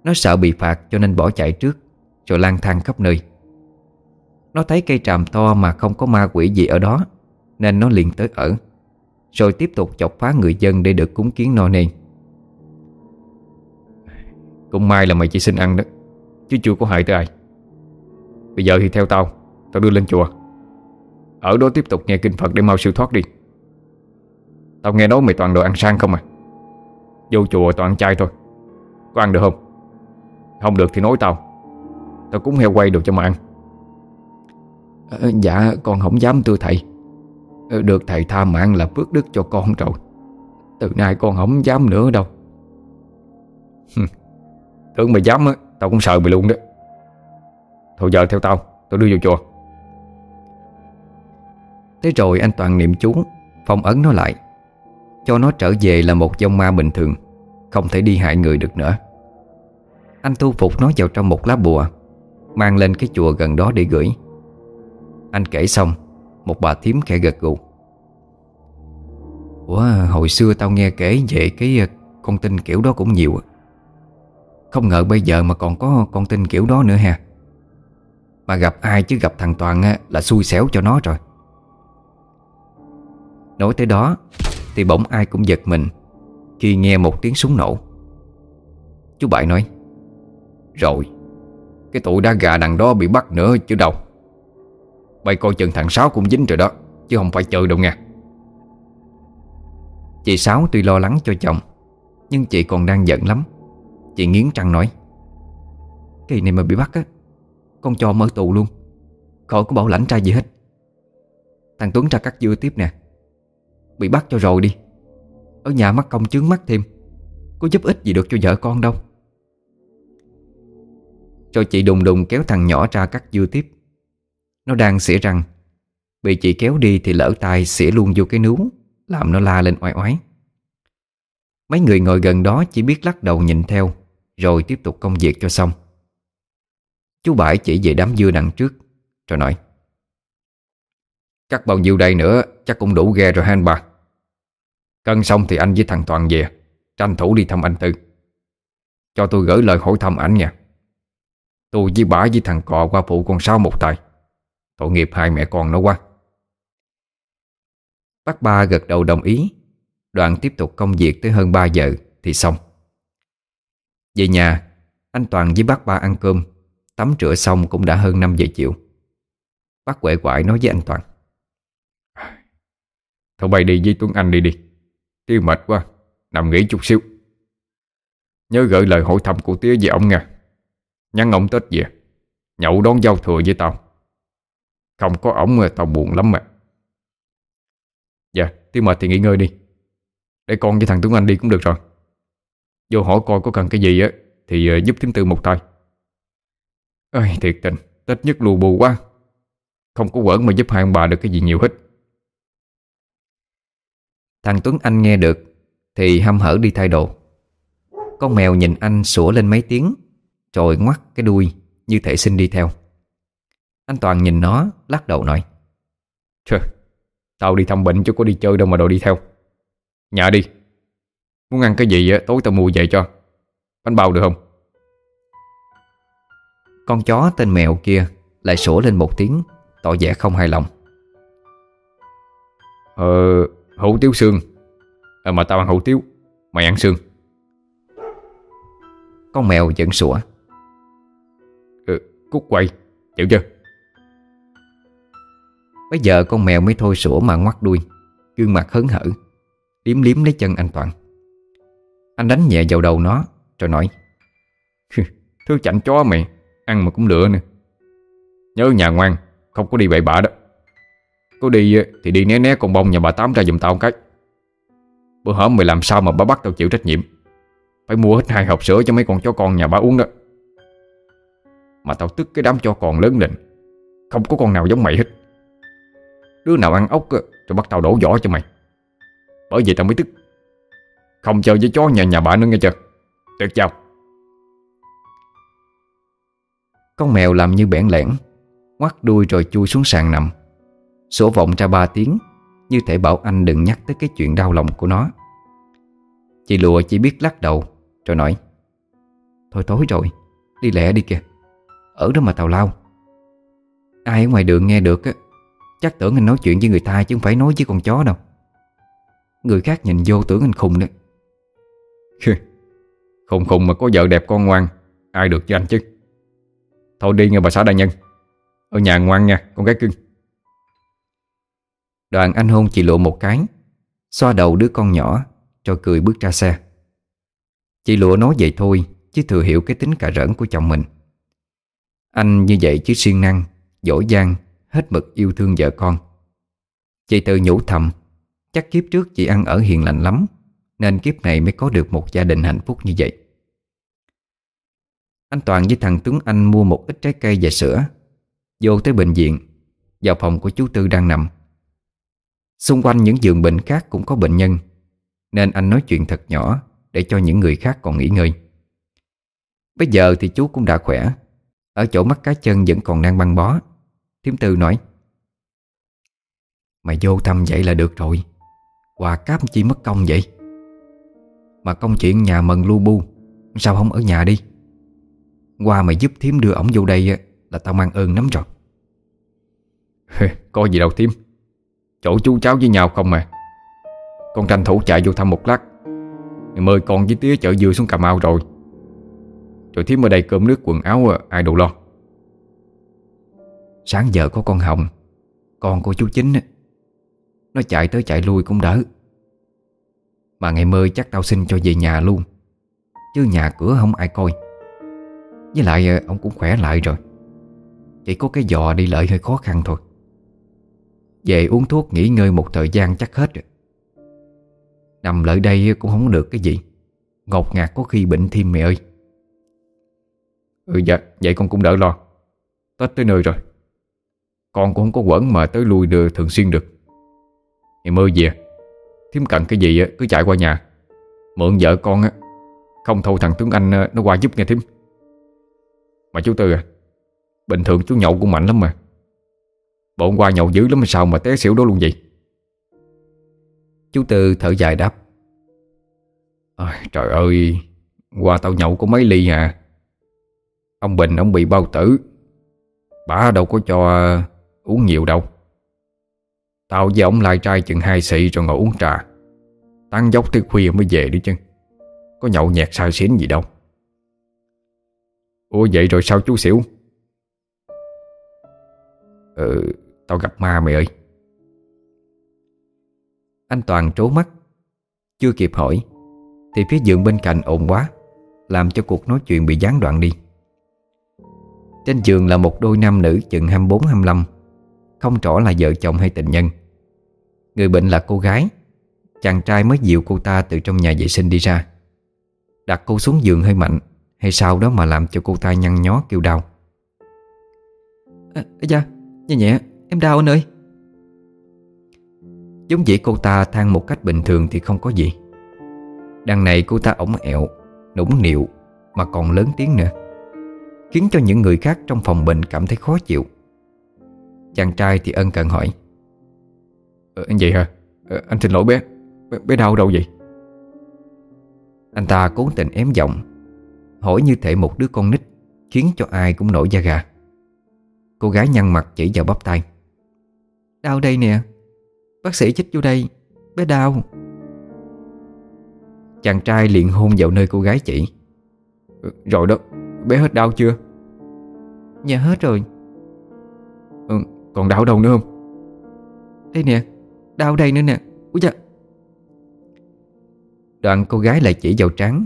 Nó sợ bị phạt cho nên bỏ chạy trước, Rồi lang thang khắp nơi. Nó thấy cây tràm to mà không có ma quỷ gì ở đó, Nên nó liền tới ở, Rồi tiếp tục chọc phá người dân để được cúng kiến no nê. Cũng may là mày chỉ xin ăn đó, Chứ chưa có hại tới ai. Bây giờ thì theo tao Tao đưa lên chùa. Ở đó tiếp tục nghe kinh Phật để mau siêu thoát đi. Tao nghe nói mày toàn đồ ăn sang không à? Vô chùa toàn ăn chay thôi. Có ăn được không? Không được thì nói tao. Tao cúng heo quay đồ cho mà ăn à, Dạ con không dám thưa thầy. Ờ, được thầy tha mạng là phước đức cho con rồi. Từ nay con không dám nữa đâu. Tưởng mày dám á Tao cũng sợ mày luôn đó. Thôi giờ theo tao tao đưa vô chùa. Thế rồi anh Toàn niệm chú Phong ấn nó lại. Cho nó trở về là một dông ma bình thường Không thể đi hại người được nữa. Anh thu phục nó vào trong một lá bùa Mang lên cái chùa gần đó để gửi. Anh kể xong, Một bà thím khẽ gật gù. Ủa, hồi xưa tao nghe kể về cái ờ, con tin kiểu đó cũng nhiều Không ngờ bây giờ mà còn có con tin kiểu đó nữa ha. Mà gặp ai chứ gặp thằng Toàn là xui xẻo cho nó rồi. Nói tới đó, Thì bỗng ai cũng giật mình Khi nghe một tiếng súng nổ. Chú Bảy nói, Rồi, Cái tụi đá gà đằng đó bị bắt nữa chứ đâu bày coi chừng thằng Sáu cũng dính rồi đó, Chứ không phải chơi đâu nha. Chị Sáu tuy lo lắng cho chồng, Nhưng chị còn đang giận lắm. Chị nghiến răng nói Kỳ này mà bị bắt á, Con cho mở tù luôn, Khỏi có bảo lãnh trai gì hết. Thằng Tuấn ra cắt dưa tiếp nè, Bị bắt cho rồi đi, Ở nhà mắc công chướng mắt thêm, Có giúp ích gì được cho vợ con đâu. Rồi chị đùng đùng kéo thằng nhỏ ra cắt dưa tiếp. Nó đang xỉa răng Bị chị kéo đi thì lỡ tay xỉa luôn vô cái nú Làm nó la lên oai oái. Mấy người ngồi gần đó chỉ biết lắc đầu nhìn theo, Rồi tiếp tục công việc cho xong. Chú Bãi chỉ về đám dưa đằng trước, Rồi nói, Cắt bao nhiêu đây nữa, Chắc cũng đủ ghe rồi ha anh bà. Cân xong thì anh với thằng Toàn về, Tranh thủ đi thăm anh Tư. Cho tôi gửi lời hỏi thăm ảnh nha. Tôi với bả với thằng cò qua phụ con sao một tay Tội nghiệp hai mẹ con nó quá. Bác ba gật đầu đồng ý. Đoạn tiếp tục công việc tới hơn 3 giờ Thì xong. Về nhà, Anh Toàn với bác ba ăn cơm. Tắm rửa xong cũng đã hơn 5 giờ chiều. Bác quệ quại nói với anh Toàn. Thôi bay đi với Tuấn Anh đi đi. Tiêu mệt quá, Nằm nghỉ chút xíu. Nhớ gửi lời hỏi thăm của tía về ông nha. Nhắn ông Tết về. Nhậu đón giao thừa với tao. Không có ổng tao buồn lắm mà. Dạ Tiêu mệt thì nghỉ ngơi đi. Để con với thằng Tuấn Anh đi cũng được rồi. Vô hỏi coi có cần cái gì á, Thì ờ, giúp thím tư một tay. Ơi thiệt tình, Tết nhất lù bù quá. Không có quẩn mà giúp hai ông bà được cái gì nhiều hết. Thằng Tuấn Anh nghe được, Thì hăm hở đi thay đồ. Con mèo nhìn anh sủa lên mấy tiếng Rồi ngoắt cái đuôi Như thể xin đi theo. Anh Toàn nhìn nó lắc đầu nói Trời, tao đi thăm bệnh chứ có đi chơi đâu mà đồ đi theo. Nhà đi. Muốn ăn cái gì tối tao mua về cho. Bánh bao được không? Con chó tên mèo kia Lại sủa lên một tiếng Tỏ vẻ không hài lòng. Ờ Hủ tiếu xương. À, Mà tao ăn hủ tiếu Mày ăn xương. Con mèo vẫn sủa. Ừ, Cút quay Chịu chưa? Bây giờ con mèo mới thôi sủa mà ngoắt đuôi. Gương mặt hớn hở. Liếm liếm lấy chân anh Toàn. Anh đánh nhẹ vào đầu nó, Rồi nói Thứ chảnh chó mày, Ăn mà cũng lựa nè Nhớ nhà ngoan, Không có đi bậy bạ đó. Có đi thì đi né né con bông nhà bà Tám ra giùm tao cái. Bữa hổm mày làm sao mà bà bắt tao chịu trách nhiệm? Phải mua hết hai hộp sữa cho mấy con chó con nhà bà uống đó. Mà tao tức cái đám cho con lớn lên. Không có con nào giống mày hết. Đứa nào ăn ốc rồi bắt tao đổ vỏ cho mày. Bởi vậy tao mới tức. Không chơi với chó nhà nhà bà nữa nghe chưa? Tuyệt chào. Con mèo làm như bẽn lẽn, Ngoắt đuôi rồi chui xuống sàn nằm. Sổ vọng ra ba tiếng, Như thể bảo anh đừng nhắc tới cái chuyện đau lòng của nó. Chị lùa chỉ biết lắc đầu, Rồi nói, Thôi tối rồi, Đi lẹ đi kìa. Ở đó mà tào lao. Ai ở ngoài đường nghe được á Chắc tưởng anh nói chuyện với người ta chứ không phải nói với con chó đâu. Người khác nhìn vô tưởng anh khùng đấy. Khùng khùng mà có vợ đẹp con ngoan Ai được cho anh chứ? Thôi đi nghe bà xã đại nhân. Ở nhà ngoan nha con gái cưng. Đoàn anh hôn chị Lụa một cái Xoa đầu đứa con nhỏ Rồi cười bước ra xe. Chị Lụa nói vậy thôi Chứ thừa hiểu cái tính cà rỡn của chồng mình. Anh như vậy chứ siêng năng Dỗ dang Hết mực yêu thương vợ con. Chị tự nhủ thầm, Chắc kiếp trước chị ăn ở hiền lành lắm, Nên kiếp này mới có được một gia đình hạnh phúc như vậy. Anh Toàn với thằng Tuấn Anh mua một ít trái cây và sữa, Vô tới bệnh viện, Vào phòng của chú Tư đang nằm. Xung quanh những giường bệnh khác cũng có bệnh nhân, Nên anh nói chuyện thật nhỏ Để cho những người khác còn nghỉ ngơi. Bây giờ thì chú cũng đã khỏe, Ở chỗ mắt cá chân vẫn còn đang băng bó. Thiếm Tư nói Mày vô thăm vậy là được rồi. Quà cáp chỉ mất công vậy? Mà công chuyện nhà mần lu bu, Sao không ở nhà đi? Qua mày giúp thím đưa ổng vô đây Là tao mang ơn lắm rồi. Có gì đâu thím Chỗ chú cháu với nhau không mà. Con tranh thủ chạy vô thăm một lát. Mời con với tía chợ dưa xuống Cà Mau rồi. Rồi thím ở đây cơm nước quần áo à, Ai đồ lo? Sáng giờ có con Hồng, Con của chú Chính Nó chạy tới chạy lui cũng đỡ. Mà ngày mơ chắc tao xin cho về nhà luôn, Chứ nhà cửa không ai coi. Với lại ờ, ông cũng khỏe lại rồi. Chỉ có cái giò đi lợi hơi khó khăn thôi. Về uống thuốc nghỉ ngơi một thời gian chắc hết rồi. Nằm lại đây cũng không được cái gì. Ngột ngạt có khi bệnh thêm mẹ ơi. Ừ dạ Vậy con cũng đỡ lo. Tết tới nơi rồi. Con cũng không có quẩn mà tới lui đưa thường xuyên được. Ngày mơ về. Thím cần cái gì cứ chạy qua nhà. Mượn vợ con á Không thâu thằng Tuấn Anh nó qua giúp nghe thím. Mà chú Tư à Bình thường chú nhậu cũng mạnh lắm mà. Bộ qua nhậu dữ lắm mà sao mà té xỉu đó luôn vậy? Chú Tư thở dài đáp. À, Trời ơi Qua tao nhậu có mấy ly à. Ông Bình ông bị bao tử. Bà đâu có cho uống nhiều đâu. Tao với ông lai trai chừng hai xị rồi ngồi uống trà. Tăng dốc tới khuya mới về đi chứ. Có nhậu nhẹt sai xín gì đâu. Ủa, vậy rồi sao chú xỉu? Ừ Tao gặp ma mày ơi. Anh Toàn trố mắt, Chưa kịp hỏi, Thì phía giường bên cạnh ồn quá, Làm cho cuộc nói chuyện bị gián đoạn đi. Trên giường là một đôi nam nữ chừng 24-25 không rõ là vợ chồng hay tình nhân. Người bệnh là cô gái Chàng trai mới dịu cô ta từ trong nhà vệ sinh đi ra. Đặt cô xuống giường hơi mạnh Hay sau đó mà làm cho cô ta nhăn nhó kêu đau. À, Dạ, nhẹ nhẹ, em đau anh ơi. Giống vậy cô ta than một cách bình thường thì không có gì. Đằng này cô ta ổng ẹo Nũng nịu Mà còn lớn tiếng nữa Khiến cho những người khác trong phòng bệnh cảm thấy khó chịu Chàng trai thì ân cần hỏi. Ờ, Anh vậy hả? Ờ, anh xin lỗi bé. bé Bé đau đâu vậy? Anh ta cố tình ém giọng Hỏi như thể một đứa con nít Khiến cho ai cũng nổi da gà. Cô gái nhăn mặt chỉ vào bắp tay Đau đây nè. Bác sĩ chích vô đây. Bé đau. Chàng trai liền hôn vào nơi cô gái chỉ. Ờ, rồi đó. Bé hết đau chưa? Dạ hết rồi. Còn đau đâu nữa không? Đây nè Đau đây nữa nè. Úi da. Đoạn cô gái lại chỉ vào trán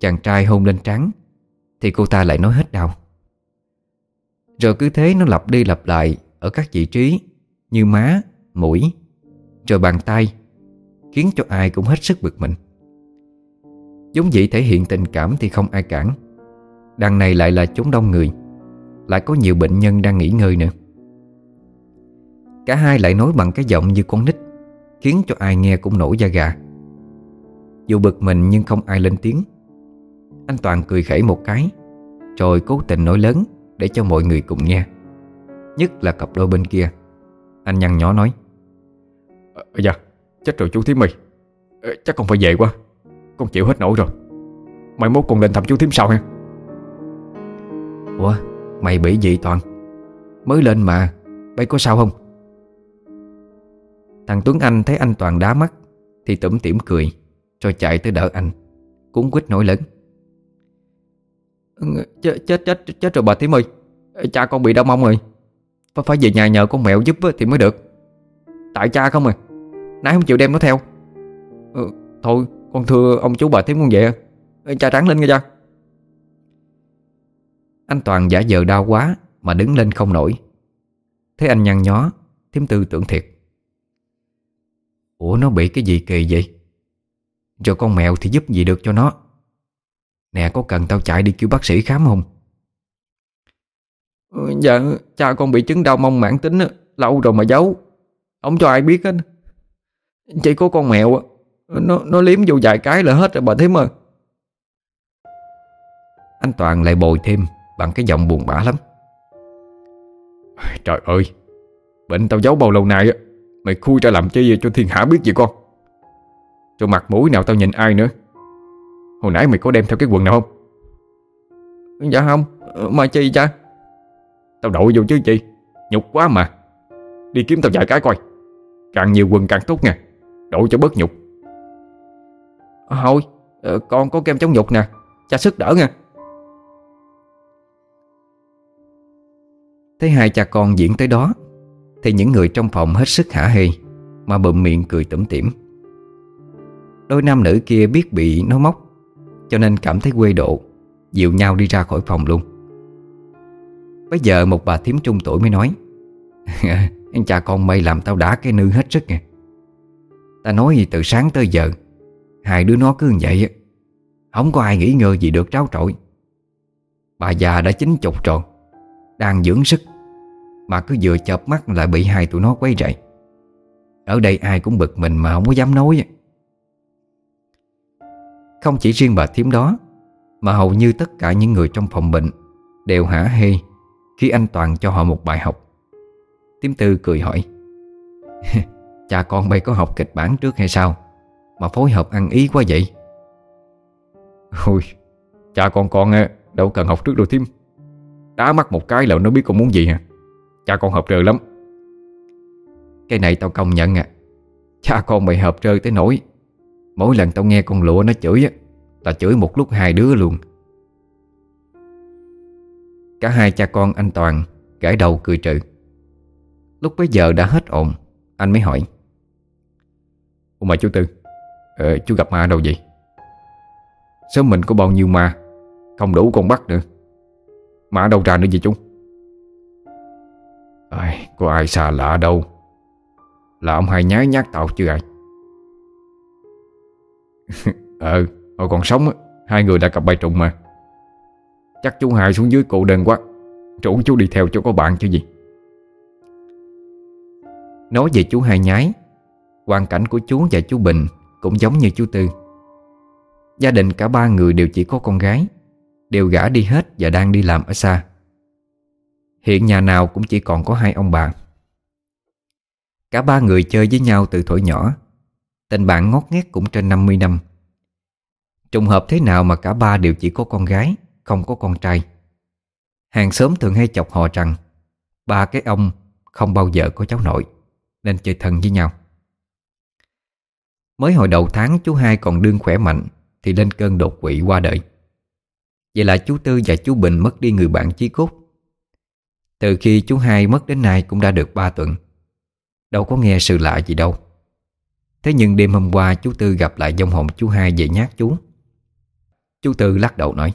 Chàng trai hôn lên trán Thì cô ta lại nói hết đau. Rồi cứ thế nó lặp đi lặp lại Ở các vị trí Như má, mũi Rồi bàn tay Khiến cho ai cũng hết sức bực mình. Giống vậy thể hiện tình cảm thì không ai cản. Đằng này lại là chốn đông người Lại có nhiều bệnh nhân đang nghỉ ngơi nữa Cả hai lại nói bằng cái giọng như con nít Khiến cho ai nghe cũng nổi da gà. Dù bực mình nhưng không ai lên tiếng. Anh Toàn cười khẩy một cái Rồi cố tình nói lớn Để cho mọi người cùng nghe. Nhất là cặp đôi bên kia. Anh nhăn nhỏ nói à, Dạ chết rồi chú Thím ơi. À, Chắc con phải về quá Con chịu hết nổi rồi. Mai mốt con lên thăm chú Thím sau ha. Ủa mày bị gì Toàn? Mới lên mà Bây có sao không Thằng Tuấn Anh thấy anh Toàn đá mắt Thì tủm tỉm cười Rồi chạy tới đỡ anh Cúng quýt nổi lớn. Ch chết, chết chết rồi bà Thím ơi Cha con bị đau mông rồi. Phải về nhà nhờ con mẹo giúp thì mới được. Tại cha không à Nãy không chịu đem nó theo. Ừ, Thôi con thưa ông chú bà Thím con vậy Cha trắng lên nghe cha. Anh Toàn giả vờ đau quá Mà đứng lên không nổi. Thấy anh nhăn nhó Thím tư tưởng thiệt. Ủa nó bị cái gì kỳ vậy? Rồi con mèo thì giúp gì được cho nó? Nè có cần tao chạy đi kêu bác sĩ khám không? Ừ, Dạ cha con bị chứng đau mông mãn tính Lâu rồi mà giấu. Không cho ai biết hết. Chỉ có con mèo Nó nó liếm vô vài cái là hết rồi bà thấy ơi. Anh Toàn lại bồi thêm Bằng cái giọng buồn bã lắm. Trời ơi Bệnh tao giấu bao lâu nay Mày khui ra làm chi cho thiên hạ biết gì con? Rồi mặt mũi nào tao nhìn ai nữa? Hồi nãy mày có đem theo cái quần nào không? Dạ không Mà chi cha Tao đội vô chứ chi Nhục quá mà. Đi kiếm tao vài cái coi. Càng nhiều quần càng tốt nha Đội cho bớt nhục. Thôi ờ, Con có kem chống nhục nè Cha sức đỡ nha. Thấy hai cha con diễn tới đó thì những người trong phòng hết sức hả hê, Mà bụm miệng cười tủm tỉm. Đôi nam nữ kia biết bị nó móc, Cho nên cảm thấy quê độ Dịu nhau đi ra khỏi phòng luôn. Bây giờ một bà thím trung tuổi mới nói, Anh cha con mày làm tao đã cái nư hết sức nè. Ta nói gì từ sáng tới giờ, Hai đứa nó cứ như vậy Không có ai nghĩ ngờ gì được, tráo trội Bà già đã chín chục rồi Đang dưỡng sức. Mà cứ vừa chợp mắt lại bị hai tụi nó quấy rầy. Ở đây ai cũng bực mình mà không có dám nói. Không chỉ riêng bà thím đó, Mà hầu như tất cả những người trong phòng bệnh Đều hả hê Khi anh Toàn cho họ một bài học. Tiếm Tư cười hỏi, Cha con bay có học kịch bản trước hay sao? Mà phối hợp ăn ý quá vậy. Ôi, Cha con con đâu cần học trước đâu thím. Đá mắt một cái là nó biết con muốn gì hả? Cha con hợp rơ lắm. Cái này tao công nhận à. Cha con mày hợp rơ tới nỗi Mỗi lần tao nghe con lụa nó chửi á Là chửi một lúc hai đứa luôn. Cả hai cha con anh Toàn Gãi đầu cười trừ. Lúc bấy giờ đã hết ồn Anh mới hỏi. Ủa mà chú Tư ờ, Chú gặp ma đâu vậy? Sớm mình có bao nhiêu ma Không đủ con bắt nữa. Ma đâu ra nữa vậy chú? Ai, Có ai xa lạ đâu. Là ông hai nhái nhát tạo chứ ai Ờ Hồi còn sống Hai người đã cặp bài trùng mà. Chắc chú hai xuống dưới cụ đơn quá Chủ chú đi theo cho có bạn chứ gì. Nói về chú hai nhái Hoàn cảnh của chú và chú Bình Cũng giống như chú Tư. Gia đình cả ba người đều chỉ có con gái Đều gả đi hết và đang đi làm ở xa. Hiện nhà nào cũng chỉ còn có hai ông bà. Cả ba người chơi với nhau từ thổi nhỏ. Tình bạn ngót nghét cũng trên 50 năm. Trùng hợp thế nào mà cả ba đều chỉ có con gái, Không có con trai. Hàng xóm thường hay chọc họ rằng, Ba cái ông không bao giờ có cháu nội, Nên chơi thân với nhau. Mới hồi đầu tháng, chú hai còn đương khỏe mạnh, Thì lên cơn đột quỵ qua đời. Vậy là chú Tư và chú Bình mất đi người bạn chí cốt. Từ khi chú hai mất đến nay cũng đã được 3 tuần. Đâu có nghe sự lạ gì đâu. Thế nhưng đêm hôm qua chú Tư gặp lại dông hồn chú hai về nhát chú. Chú Tư lắc đầu nói,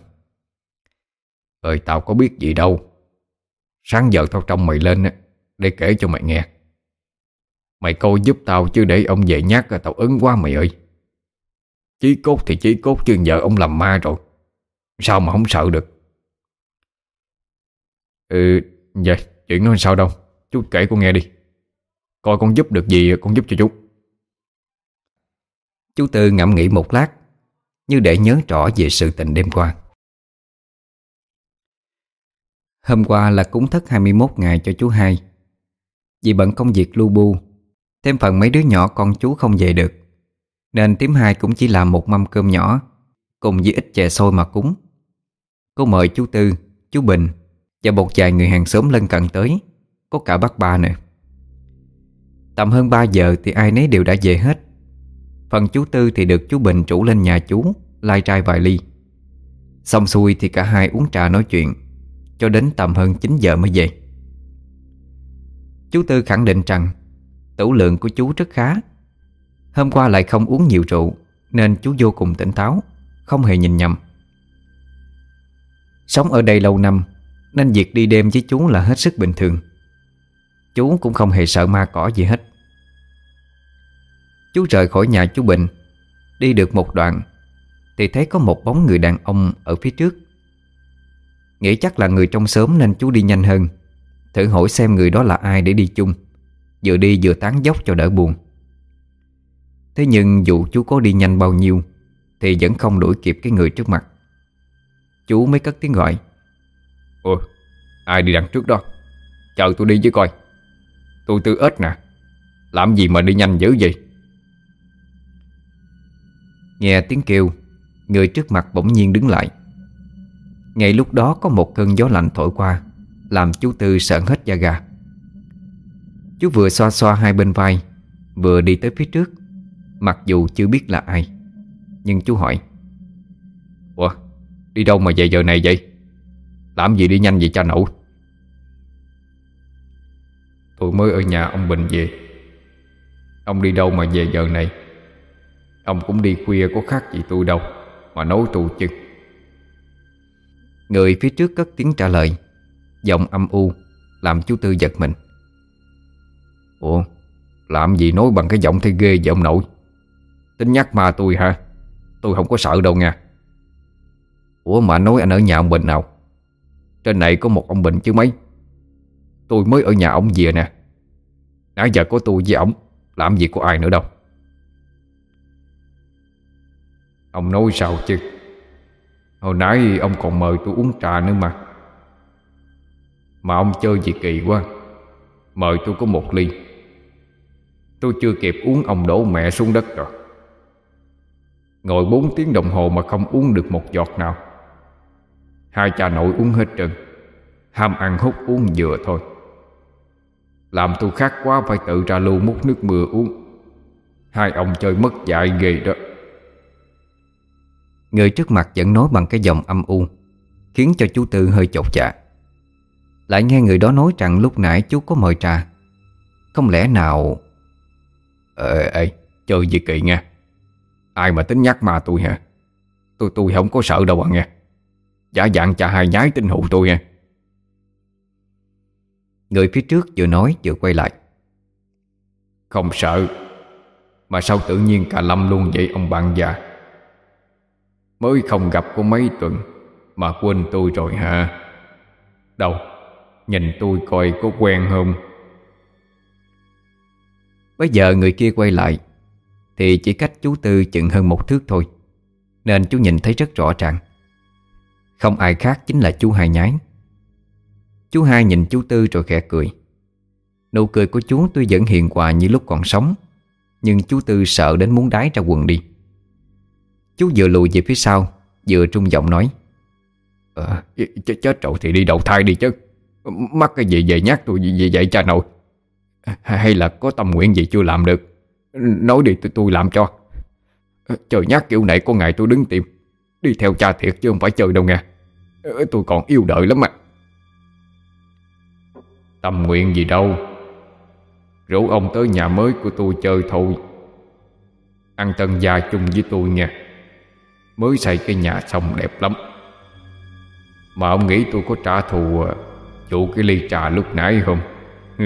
Ơi, tao có biết gì đâu. Sáng giờ tao trông mày lên Để kể cho mày nghe. Mày coi giúp tao chứ để ông về nhát Tao ứng quá mày ơi. Chí cốt thì chí cốt chứ giờ ông làm ma rồi. Sao mà không sợ được? Ừ Vậy chuyện nó sao đâu. Chú kể con nghe đi. Coi con giúp được gì con giúp cho chú. Chú Tư ngẫm nghĩ một lát Như để nhớ rõ về sự tình đêm qua. Hôm qua là cúng thất 21 ngày cho chú hai. Vì bận công việc lu bu Thêm phần mấy đứa nhỏ con chú không về được Nên tím hai cũng chỉ làm một mâm cơm nhỏ Cùng với ít chè xôi mà cúng. Cô mời chú Tư, chú Bình và một vài người hàng xóm lân cận tới, Có cả bác ba nữa. Tầm hơn 3 giờ thì ai nấy đều đã về hết. Phần chú Tư thì được chú Bình chủ lên nhà chú, Lai trai vài ly. Xong xuôi thì cả hai uống trà nói chuyện, Cho đến tầm hơn 9 giờ mới về. Chú Tư khẳng định rằng, Tủ lượng của chú rất khá. Hôm qua lại không uống nhiều rượu, Nên chú vô cùng tỉnh táo, Không hề nhìn nhầm. Sống ở đây lâu năm nên việc đi đêm với chú là hết sức bình thường. Chú cũng không hề sợ ma cỏ gì hết. Chú rời khỏi nhà chú Bình, Đi được một đoạn, Thì thấy có một bóng người đàn ông ở phía trước. Nghĩ chắc là người trong xóm nên chú đi nhanh hơn, Thử hỏi xem người đó là ai để đi chung, Vừa đi vừa tán dốc cho đỡ buồn. Thế nhưng dù chú có đi nhanh bao nhiêu, Thì vẫn không đuổi kịp cái người trước mặt. Chú mới cất tiếng gọi. Ủa ai đi đằng trước đó? Chờ tôi đi chứ coi. Tôi tư ếch nè. Làm gì mà đi nhanh dữ vậy? Nghe tiếng kêu, Người trước mặt bỗng nhiên đứng lại. Ngay lúc đó có một cơn gió lạnh thổi qua, Làm chú Tư sợ hết da gà. Chú vừa xoa xoa hai bên vai, Vừa đi tới phía trước, Mặc dù chưa biết là ai. Nhưng chú hỏi, Ủa, Đi đâu mà về giờ này vậy? Làm gì đi nhanh vậy cha nội, Tôi mới ở nhà ông Bình về. Ông đi đâu mà về giờ này? Ông cũng đi khuya có khác gì tôi đâu Mà nấu tù chứ Người phía trước cất tiếng trả lời Giọng âm u Làm chú Tư giật mình. Ủa Làm gì nói bằng cái giọng thấy ghê vậy ông nội? Tính nhắc mà tôi hả? Tôi không có sợ đâu nha. Ủa mà nói anh ở nhà ông Bình nào? Trên này có một ông bệnh chứ mấy. Tôi mới ở nhà ông về nè. Nãy giờ có tôi với ông Làm gì có ai nữa đâu. Ông nói sao chứ? Hồi nãy ông còn mời tôi uống trà nữa mà. Mà ông chơi gì kỳ quá. Mời tôi có một ly. Tôi chưa kịp uống, ông đổ mẹ xuống đất rồi. Ngồi 4 tiếng đồng hồ mà không uống được một giọt nào. Hai cha nội uống hết trơn Ham ăn hút uống vừa thôi. Làm tôi khát quá phải tự ra lưu múc nước mưa uống. Hai ông chơi mất dạy ghê đó. Người trước mặt vẫn nói bằng cái giọng âm u Khiến cho chú Tư hơi chột dạ. Lại nghe người đó nói rằng lúc nãy chú có mời trà. Không lẽ nào? Ê, ê, chơi gì kỳ nha Ai mà tính nhắc mà tôi hả? Tôi tôi không có sợ đâu à nghe Giả dạng cha hai nhái tin hụ tôi nha Người phía trước vừa nói vừa quay lại. Không sợ Mà sao tự nhiên cả lâm luôn vậy ông bạn già? Mới không gặp có mấy tuần Mà quên tôi rồi hả? Đâu Nhìn tôi coi có quen không? Bây giờ người kia quay lại Thì chỉ cách chú Tư chừng hơn một thước thôi Nên chú nhìn thấy rất rõ ràng không ai khác chính là chú Hai nhái. Chú Hai nhìn chú Tư rồi khẽ cười. Nụ cười của chú tuy vẫn hiền hòa như lúc còn sống Nhưng chú Tư sợ đến muốn đái ra quần đi. Chú vừa lùi về phía sau Vừa trung giọng nói. Ờ, à, ch Chết rồi thì đi đầu thai đi chứ. Mắc cái gì về nhát tôi về vậy cha nội. Hay là có tâm nguyện gì chưa làm được. Nói đi tôi, tôi làm cho. Trời nhát kiểu này có ngày tôi đứng tìm. Đi theo cha thiệt chứ không phải chơi đâu nghe. Tôi còn yêu đợi lắm mà. Tâm nguyện gì đâu. Rủ ông tới nhà mới của tôi chơi thôi. Ăn tân gia chung với tôi nha. Mới xây cái nhà xong đẹp lắm. Mà ông nghĩ tôi có trả thù à, Chủ cái ly trà lúc nãy không?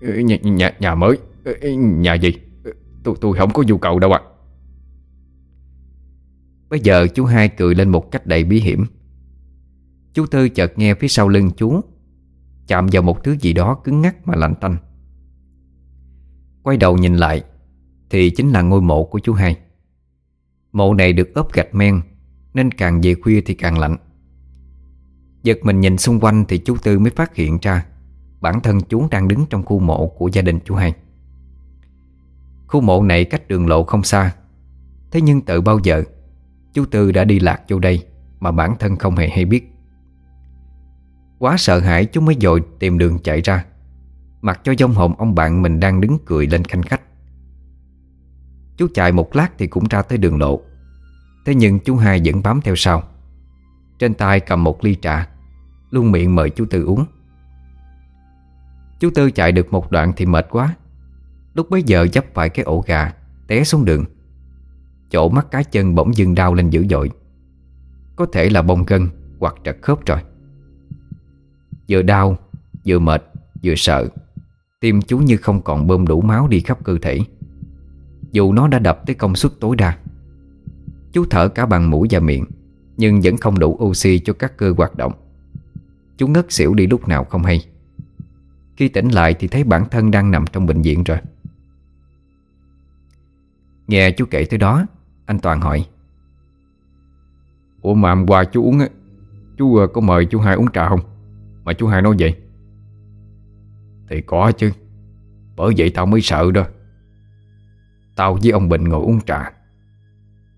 Nhà, nhà, nhà mới. Nhà gì? Tôi tôi không có nhu cầu đâu ạ. Bây giờ chú hai cười lên một cách đầy bí hiểm. Chú Tư chợt nghe phía sau lưng chú, Chạm vào một thứ gì đó cứng ngắc mà lạnh tanh. Quay đầu nhìn lại, Thì chính là ngôi mộ của chú hai. Mộ này được ốp gạch men, Nên càng về khuya thì càng lạnh. Giật mình nhìn xung quanh Thì chú Tư mới phát hiện ra, Bản thân chú đang đứng trong khu mộ của gia đình chú hai. Khu mộ này cách đường lộ không xa, Thế nhưng từ bao giờ Chú Tư đã đi lạc vô đây Mà bản thân không hề hay biết. Quá sợ hãi chú mới dội tìm đường chạy ra, Mặc cho dông hồn ông bạn mình đang đứng cười lên khanh khách. Chú chạy một lát thì cũng ra tới đường lộ, Thế nhưng chú hai vẫn bám theo sau. Trên tay cầm một ly trà, Luôn miệng mời chú Tư uống. Chú Tư chạy được một đoạn thì mệt quá, Lúc bấy giờ dấp phải cái ổ gà Té xuống đường. Chỗ mắt cái chân bỗng dưng đau lên dữ dội. Có thể là bông gân Hoặc trật khớp rồi. Vừa đau, Vừa mệt, Vừa sợ. Tim chú như không còn bơm đủ máu đi khắp cơ thể. Dù nó đã đập tới công suất tối đa. Chú thở cả bằng mũi và miệng, Nhưng vẫn không đủ oxy cho các cơ hoạt động. Chú ngất xỉu đi lúc nào không hay. Khi tỉnh lại thì thấy bản thân đang nằm trong bệnh viện rồi. Nghe chú kể tới đó anh Toàn hỏi. Ủa mà hôm qua chú uống á, Chú ờ, có mời chú hai uống trà không? Mà chú hai nói vậy. Thì có chứ, Bởi vậy tao mới sợ đó. Tao với ông Bình ngồi uống trà.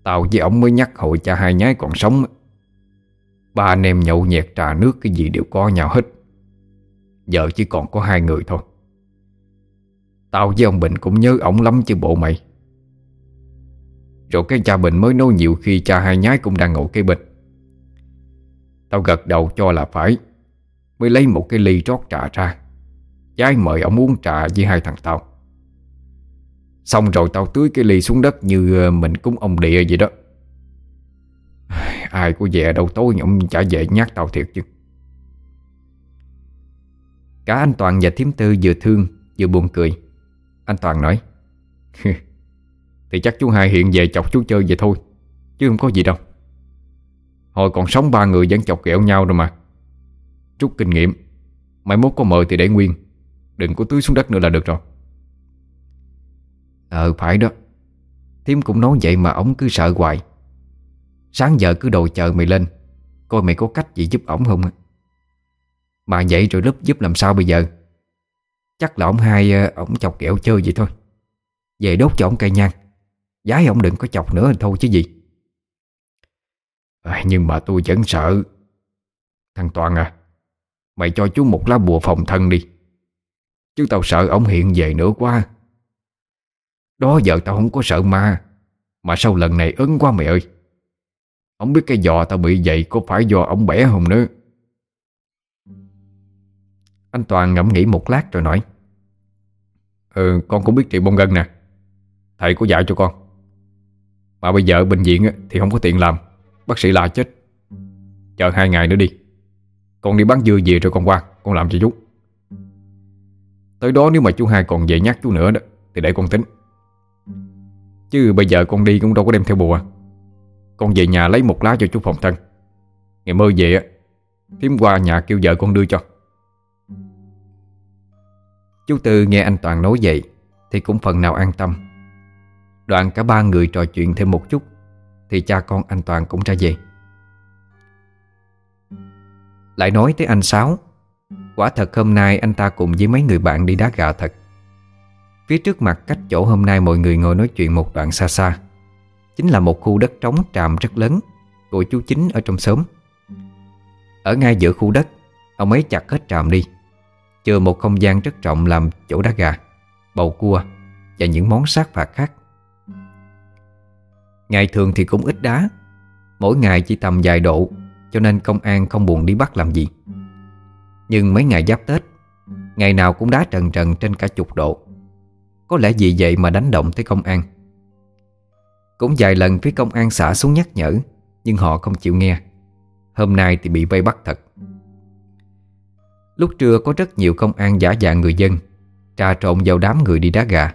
Tao với ông mới nhắc hội cha hai nhái còn sống Ba anh em nhậu nhẹt trà nước cái gì đều có nhau hết. Giờ chỉ còn có hai người thôi. Tao với ông Bình cũng nhớ ổng lắm chứ bộ mày. Rồi cái cha Bình mới nói nhiều khi cha hai nhái cũng đang ngồi kế bên. Tao gật đầu cho là phải, Mới lấy một cái ly rót trà ra. Giái mời ông uống trà với hai thằng tao. Xong rồi tao tưới cái ly xuống đất như ờ, mình cúng ông địa vậy đó. Ai có về đâu tối ông chả về nhát tao thiệt chứ. Cả anh Toàn và Thiếm Tư vừa thương vừa buồn cười. Anh Toàn nói Thì chắc chú hai hiện về chọc chú chơi vậy thôi, Chứ không có gì đâu. Hồi còn sống ba người vẫn chọc ghẹo nhau rồi mà. Chút kinh nghiệm, Mai mốt có mời thì để nguyên. Đừng có tưới xuống đất nữa là được rồi. Ờ phải đó. Thiếm cũng nói vậy mà ổng cứ sợ hoài. Sáng giờ cứ đồ chờ mày lên, Coi mày có cách gì giúp ổng không Mà vậy rồi lúc giúp làm sao bây giờ? Chắc là ổng hai ờ, Ổng chọc kẹo chơi vậy thôi. Về đốt cho ổng cây nhang. Giái ông đừng có chọc nữa thôi chứ gì. À, Nhưng mà tôi vẫn sợ. Thằng Toàn à Mày cho chú một lá bùa phòng thân đi. Chứ tao sợ ông hiện về nữa quá. Đó giờ tao không có sợ ma Mà sau lần này ấn quá mày ơi. Không biết cái giò tao bị vậy Có phải do ông bẻ không nữa? Anh Toàn ngẫm nghĩ một lát rồi nói Ừ con cũng biết trị bông gân nè. Thầy có dạy cho con. Mà bây giờ bệnh viện thì không có tiện làm. Bác sĩ la chết. Chờ hai ngày nữa đi. Con đi bán dưa về rồi con qua, Con làm cho chú. Tới đó nếu mà chú hai còn về nhắc chú nữa đó, Thì để con tính. Chứ bây giờ con đi cũng đâu có đem theo bùa. Con về nhà lấy một lá cho chú phòng thân. Ngày mơ về á Thiếm qua nhà kêu vợ con đưa cho. Chú Tư nghe anh Toàn nói vậy, Thì cũng phần nào an tâm. Đoạn cả ba người trò chuyện thêm một chút, Thì cha con anh Toàn cũng ra về. Lại nói tới anh Sáu, Quả thật hôm nay anh ta cùng với mấy người bạn đi đá gà thật. Phía trước mặt cách chỗ hôm nay mọi người ngồi nói chuyện một đoạn xa xa, Chính là một khu đất trống tràm rất lớn, Của chú Chính ở trong xóm. Ở ngay giữa khu đất, Ông ấy chặt hết tràm đi, Chừa một không gian rất rộng làm chỗ đá gà, Bầu cua Và những món sát phạt khác. Ngày thường thì cũng ít đá. Mỗi ngày chỉ tầm vài độ Cho nên công an không buồn đi bắt làm gì. Nhưng mấy ngày giáp Tết Ngày nào cũng đá trần trần trên cả chục độ. Có lẽ vì vậy mà đánh động tới công an. Cũng vài lần phía công an xã xuống nhắc nhở Nhưng họ không chịu nghe. Hôm nay thì bị vây bắt thật. Lúc trưa có rất nhiều công an giả dạng người dân Trà trộn vào đám người đi đá gà.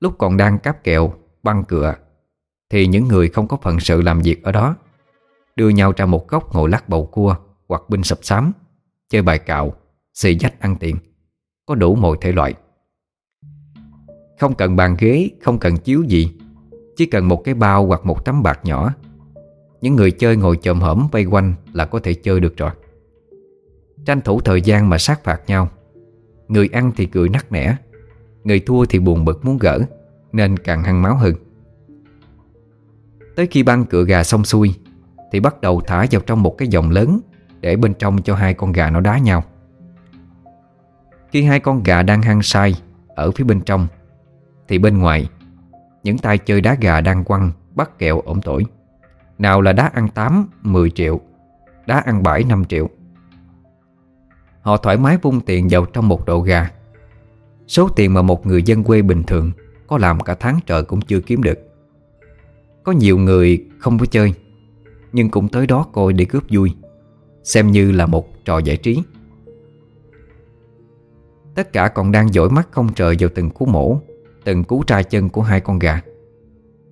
Lúc còn đang cáp kẹo, băng cửa thì những người không có phận sự làm việc ở đó Đưa nhau ra một góc ngồi lắc bầu cua Hoặc binh sập sám Chơi bài cạo, xì dách ăn tiền Có đủ mọi thể loại. Không cần bàn ghế, không cần chiếu gì Chỉ cần một cái bao hoặc một tấm bạc nhỏ. Những người chơi ngồi chồm hổm vây quanh là có thể chơi được rồi. Tranh thủ thời gian mà sát phạt nhau. Người ăn thì cười nắc nẻ Người thua thì buồn bực muốn gỡ Nên càng hăng máu hơn. Tới khi băng cựa gà xong xuôi Thì bắt đầu thả vào trong một cái vòng lớn Để bên trong cho hai con gà nó đá nhau. Khi hai con gà đang hăng say Ở phía bên trong Thì bên ngoài Những tay chơi đá gà đang quăng Bắt kẹo ổn tỏi Nào là đá ăn 8, 10 triệu Đá ăn 7, 5 triệu. Họ thoải mái vung tiền vào trong một độ gà. Số tiền mà một người dân quê bình thường Có làm cả tháng trời cũng chưa kiếm được. Có nhiều người không có chơi, Nhưng cũng tới đó coi để cướp vui, Xem như là một trò giải trí. Tất cả còn đang dõi mắt không trời vào từng cú mổ, Từng cú tra chân của hai con gà.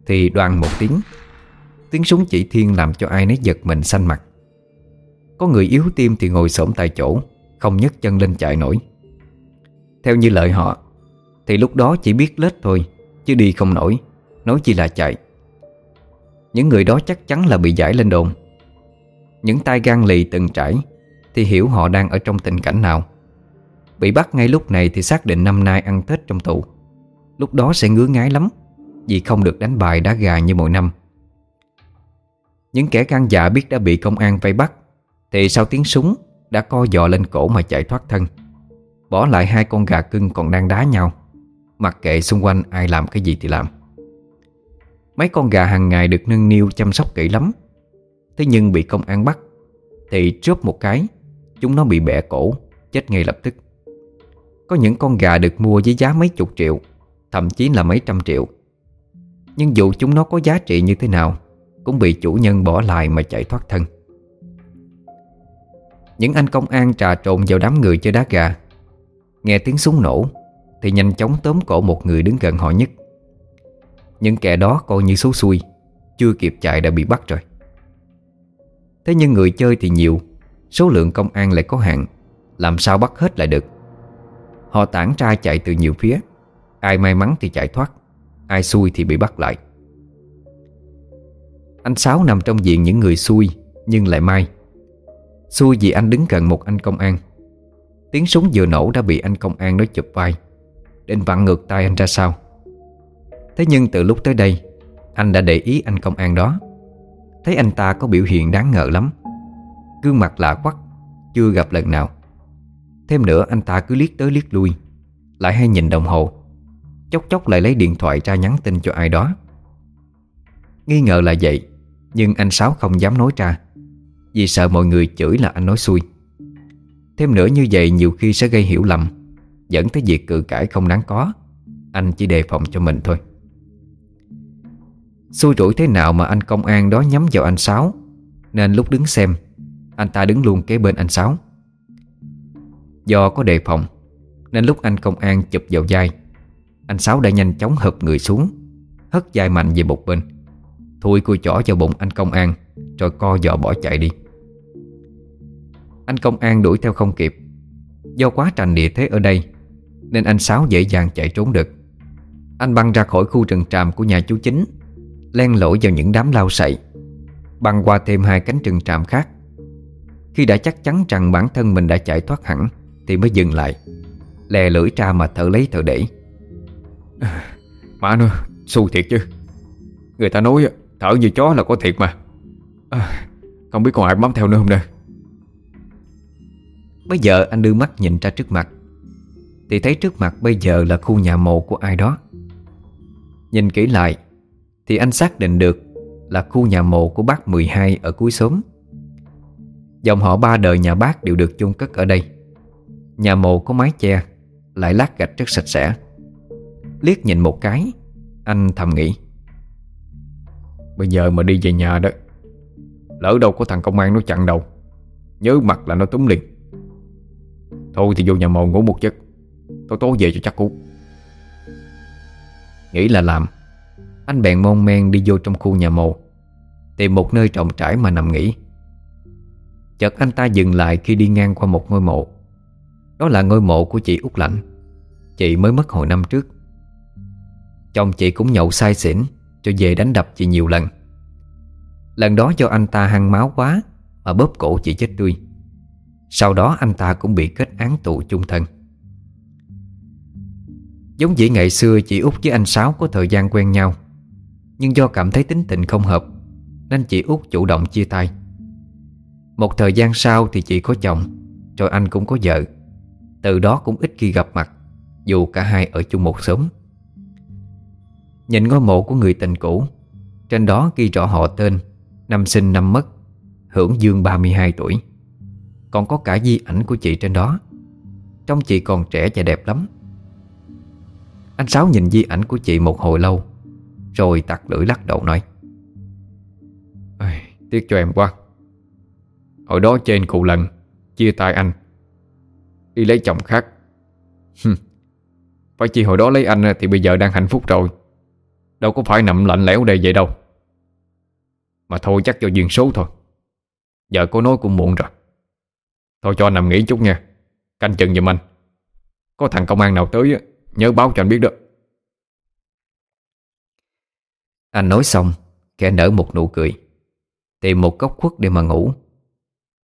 Thì đoàn một tiếng Tiếng súng chỉ thiên làm cho ai nấy giật mình xanh mặt. Có người yếu tim thì ngồi xổm tại chỗ, Không nhấc chân lên chạy nổi. Theo như lời họ, Thì lúc đó chỉ biết lết thôi, Chứ đi không nổi, Nói chỉ là chạy. Những người đó chắc chắn là bị giải lên đồn. Những tai gan lì từng trải Thì hiểu họ đang ở trong tình cảnh nào. Bị bắt ngay lúc này thì xác định năm nay ăn Tết trong tù. Lúc đó sẽ ngứa ngái lắm, Vì không được đánh bài đá gà như mỗi năm. Những kẻ gan dạ biết đã bị công an vây bắt, Thì sau tiếng súng Đã co dọ lên cổ mà chạy thoát thân. Bỏ lại hai con gà cưng còn đang đá nhau. Mặc kệ xung quanh ai làm cái gì thì làm. Mấy con gà hàng ngày được nâng niu chăm sóc kỹ lắm. Thế nhưng bị công an bắt, Thì chớp một cái, Chúng nó bị bẻ cổ, Chết ngay lập tức. Có những con gà được mua với giá mấy chục triệu, Thậm chí là mấy trăm triệu. Nhưng dù chúng nó có giá trị như thế nào, Cũng bị chủ nhân bỏ lại mà chạy thoát thân. Những anh công an trà trộn vào đám người chơi đá gà. Nghe tiếng súng nổ, Thì nhanh chóng tóm cổ một người đứng gần họ nhất. Những kẻ đó coi như số xui, Chưa kịp chạy đã bị bắt rồi. Thế nhưng người chơi thì nhiều, Số lượng công an lại có hạn, Làm sao bắt hết lại được? Họ tản ra chạy từ nhiều phía, Ai may mắn thì chạy thoát, Ai xui thì bị bắt lại. Anh Sáu nằm trong diện những người xui, Nhưng lại may. Xui vì anh đứng gần một anh công an. Tiếng súng vừa nổ đã bị anh công an đó chụp vai, Định vặn ngược tay anh ra sau. Thế nhưng từ lúc tới đây, Anh đã để ý anh công an đó. Thấy anh ta có biểu hiện đáng ngờ lắm. Gương mặt lạ quắc, Chưa gặp lần nào. Thêm nữa, anh ta cứ liếc tới liếc lui, Lại hay nhìn đồng hồ. Chốc chốc lại lấy điện thoại ra nhắn tin cho ai đó. Nghi ngờ là vậy, Nhưng anh Sáu không dám nói ra, Vì sợ mọi người chửi là anh nói xui. Thêm nữa, như vậy nhiều khi sẽ gây hiểu lầm, Dẫn tới việc cự cãi không đáng có. Anh chỉ đề phòng cho mình thôi. Xui rủi thế nào mà anh công an đó nhắm vào anh Sáu? Nên lúc đứng xem, Anh ta đứng luôn kế bên anh Sáu. Do có đề phòng, Nên lúc anh công an chụp vào vai, Anh Sáu đã nhanh chóng hợp người xuống, Hất vai mạnh về một bên. Thui cùi chỏ vào bụng anh công an, Rồi co giò bỏ chạy đi. Anh công an đuổi theo không kịp. Do quá trành địa thế ở đây, Nên anh Sáu dễ dàng chạy trốn được. Anh băng ra khỏi khu rừng tràm của nhà chú chính Len lỏi vào những đám lao sậy Băng qua thêm hai cánh rừng tràm khác. Khi đã chắc chắn rằng bản thân mình đã chạy thoát hẳn Thì mới dừng lại Lè lưỡi ra mà thở lấy thở để. Mà nó xu thiệt chứ. Người ta nói thở như chó là có thiệt mà. À, Không biết còn ai bám theo nữa không nè Bây giờ anh đưa mắt nhìn ra trước mặt Thì thấy trước mặt bây giờ là khu nhà mộ của ai đó. Nhìn kỹ lại thì anh xác định được Là khu nhà mộ của bác 12 ở cuối xóm. Dòng họ ba đời nhà bác đều được chôn cất ở đây. Nhà mộ có mái che, Lại lát gạch rất sạch sẽ. Liếc nhìn một cái, Anh thầm nghĩ, Bây giờ mà đi về nhà đó, Lỡ đâu có thằng công an nó chặn đầu, Nhớ mặt là nó túm liền. Thôi thì vô nhà mộ ngủ một giấc, Tối tối về cho chắc cú. Nghĩ là làm anh bèn mon men đi vô trong khu nhà mộ Tìm một nơi trọng trải mà nằm nghỉ. Chợt anh ta dừng lại khi đi ngang qua một ngôi mộ. Đó là ngôi mộ của chị Út Lạnh. Chị mới mất hồi năm trước. Chồng chị cũng nhậu say xỉn, Cho về đánh đập chị nhiều lần. Lần đó do anh ta hăng máu quá, Mà bóp cổ chị chết tươi. Sau đó anh ta cũng bị kết án tù chung thân. Giống dĩ ngày xưa, chị Út với anh Sáu có thời gian quen nhau. Nhưng do cảm thấy tính tình không hợp, Nên chị Út chủ động chia tay. Một thời gian sau thì chị có chồng, Rồi anh cũng có vợ. Từ đó cũng ít khi gặp mặt, Dù cả hai ở chung một xóm. Nhìn ngôi mộ của người tình cũ, Trên đó ghi rõ họ tên, Năm sinh năm mất, Hưởng dương 32 tuổi. Còn có cả di ảnh của chị trên đó. Trong chị còn trẻ và đẹp lắm. Anh Sáu nhìn di ảnh của chị một hồi lâu rồi tặc lưỡi lắc đầu nói Ây, Tiếc cho em quá. Hồi đó trên cụ lần Chia tay anh Đi lấy chồng khác. Phải chi hồi đó lấy anh Thì bây giờ đang hạnh phúc rồi. Đâu có phải nằm lạnh lẽo đây vậy đâu. Mà thôi chắc do duyên số thôi. Giờ cô nói cũng muộn rồi. Thôi cho anh nằm nghỉ chút nha. Canh chừng giùm anh. Có thằng công an nào tới Nhớ báo cho anh biết đó. Anh nói xong Kẻ nở một nụ cười. Tìm một góc khuất để mà ngủ.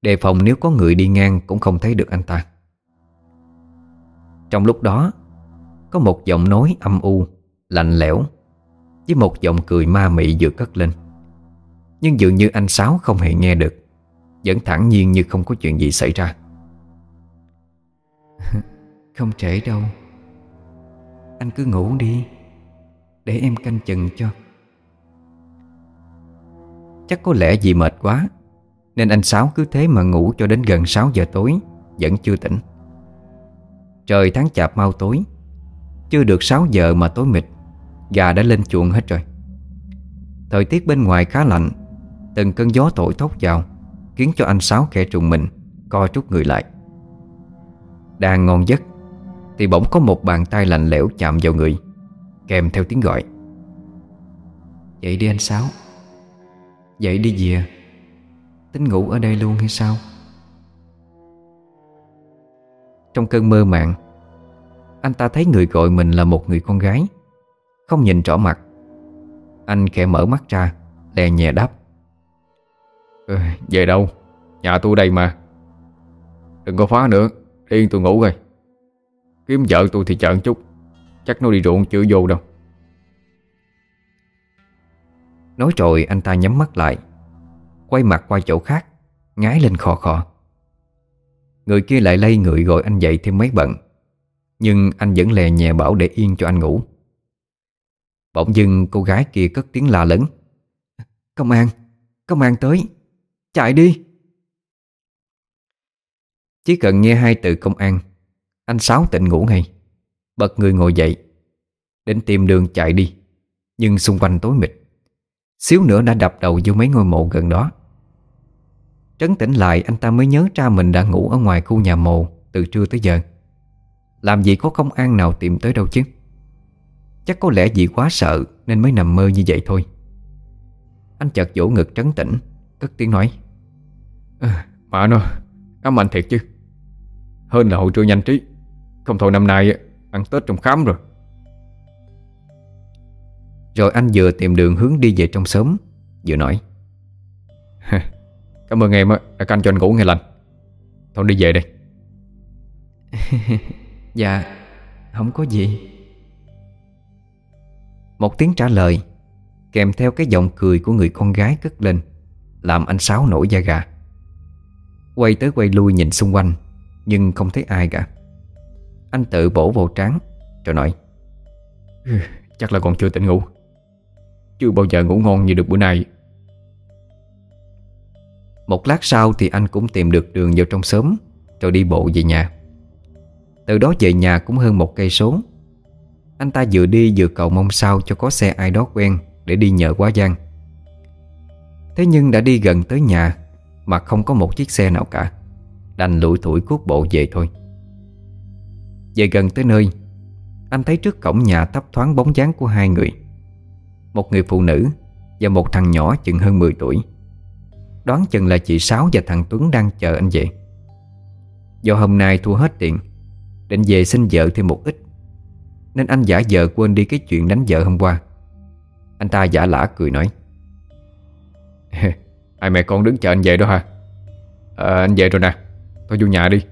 Đề phòng nếu có người đi ngang Cũng không thấy được anh ta. Trong lúc đó, Có một giọng nói âm u, Lạnh lẽo, Với một giọng cười ma mị vừa cất lên. Nhưng dường như anh Sáu không hề nghe được, Vẫn thẳng nhiên như không có chuyện gì xảy ra. Không trễ đâu. Anh cứ ngủ đi, Để em canh chừng cho. Chắc có lẽ vì mệt quá, Nên anh Sáu cứ thế mà ngủ cho đến gần 6 giờ tối, Vẫn chưa tỉnh. Trời tháng chạp mau tối, Chưa được 6 giờ mà tối mịt, Gà đã lên chuồng hết rồi. Thời tiết bên ngoài khá lạnh, Từng cơn gió thổi thốc vào, Khiến cho anh Sáu khẽ trùng mình, Co trút người lại. Đang ngon giấc, Thì bỗng có một bàn tay lạnh lẽo chạm vào người, Kèm theo tiếng gọi. Dậy đi anh Sáu. Dậy đi về. Tính ngủ ở đây luôn hay sao? Trong cơn mơ màng Anh ta thấy người gọi mình là một người con gái. Không nhìn rõ mặt. Anh khẽ mở mắt ra Lè nhẹ đáp. Ừ, Về đâu? Nhà tôi đây mà. Đừng có phá nữa Yên tôi ngủ rồi. Kiếm vợ tôi thì chợn chút Chắc nó đi ruộng chưa vô đâu. Nói rồi anh ta nhắm mắt lại Quay mặt qua chỗ khác Ngái lên khò khò. Người kia lại lay người gọi anh dậy thêm mấy bận Nhưng anh vẫn lè nhẹ bảo để yên cho anh ngủ. Bỗng dưng cô gái kia cất tiếng la lớn Công an, công an tới Chạy đi. Chỉ cần nghe hai từ công an Anh Sáu tỉnh ngủ ngay Bật người ngồi dậy Đến tìm đường chạy đi Nhưng xung quanh tối mịt. Xíu nữa đã đập đầu vô mấy ngôi mộ gần đó. Trấn tỉnh lại anh ta mới nhớ ra mình đã ngủ ở ngoài khu nhà mộ Từ trưa tới giờ. Làm gì có công an nào tìm tới đâu chứ? Chắc có lẽ vì quá sợ Nên mới nằm mơ như vậy thôi. Anh chợt vỗ ngực trấn tĩnh Cất tiếng nói. Ờ, à, Mà nó Ám anh thiệt chứ. Hơn là hồi trưa nhanh trí. Không thôi năm nay ăn Tết trong khám rồi rồi anh vừa tìm đường hướng đi về trong xóm Vừa nói. Cảm ơn em đã canh cho anh ngủ nghe lành. Thôi đi về đây Dạ Không có gì. Một tiếng trả lời Kèm theo cái giọng cười của người con gái cất lên Làm anh Sáu nổi da gà. Quay tới quay lui nhìn xung quanh Nhưng không thấy ai cả. Anh tự bổ vào trán Rồi nói. Chắc là còn chưa tỉnh ngủ chưa bao giờ ngủ ngon như được bữa nay. Một lát sau thì anh cũng tìm được đường vào trong xóm, Rồi đi bộ về nhà. Từ đó về nhà cũng hơn một cây số. Anh ta vừa đi vừa cầu mong sao cho có xe ai đó quen Để đi nhờ quá gian Thế nhưng đã đi gần tới nhà Mà không có một chiếc xe nào cả, Đành lủi thủi cuốc bộ về thôi. Về gần tới nơi, Anh thấy trước cổng nhà thấp thoáng bóng dáng của hai người một người phụ nữ Và một thằng nhỏ chừng hơn 10 tuổi. Đoán chừng là chị Sáu và thằng Tuấn đang chờ anh về. Do hôm nay thua hết tiền Định về xin vợ thêm một ít Nên anh giả vờ quên đi cái chuyện đánh vợ hôm qua. Anh ta giả lả cười nói Ai mẹ con đứng chờ anh về đó hả? À, Anh về rồi nè Thôi vô nhà đi.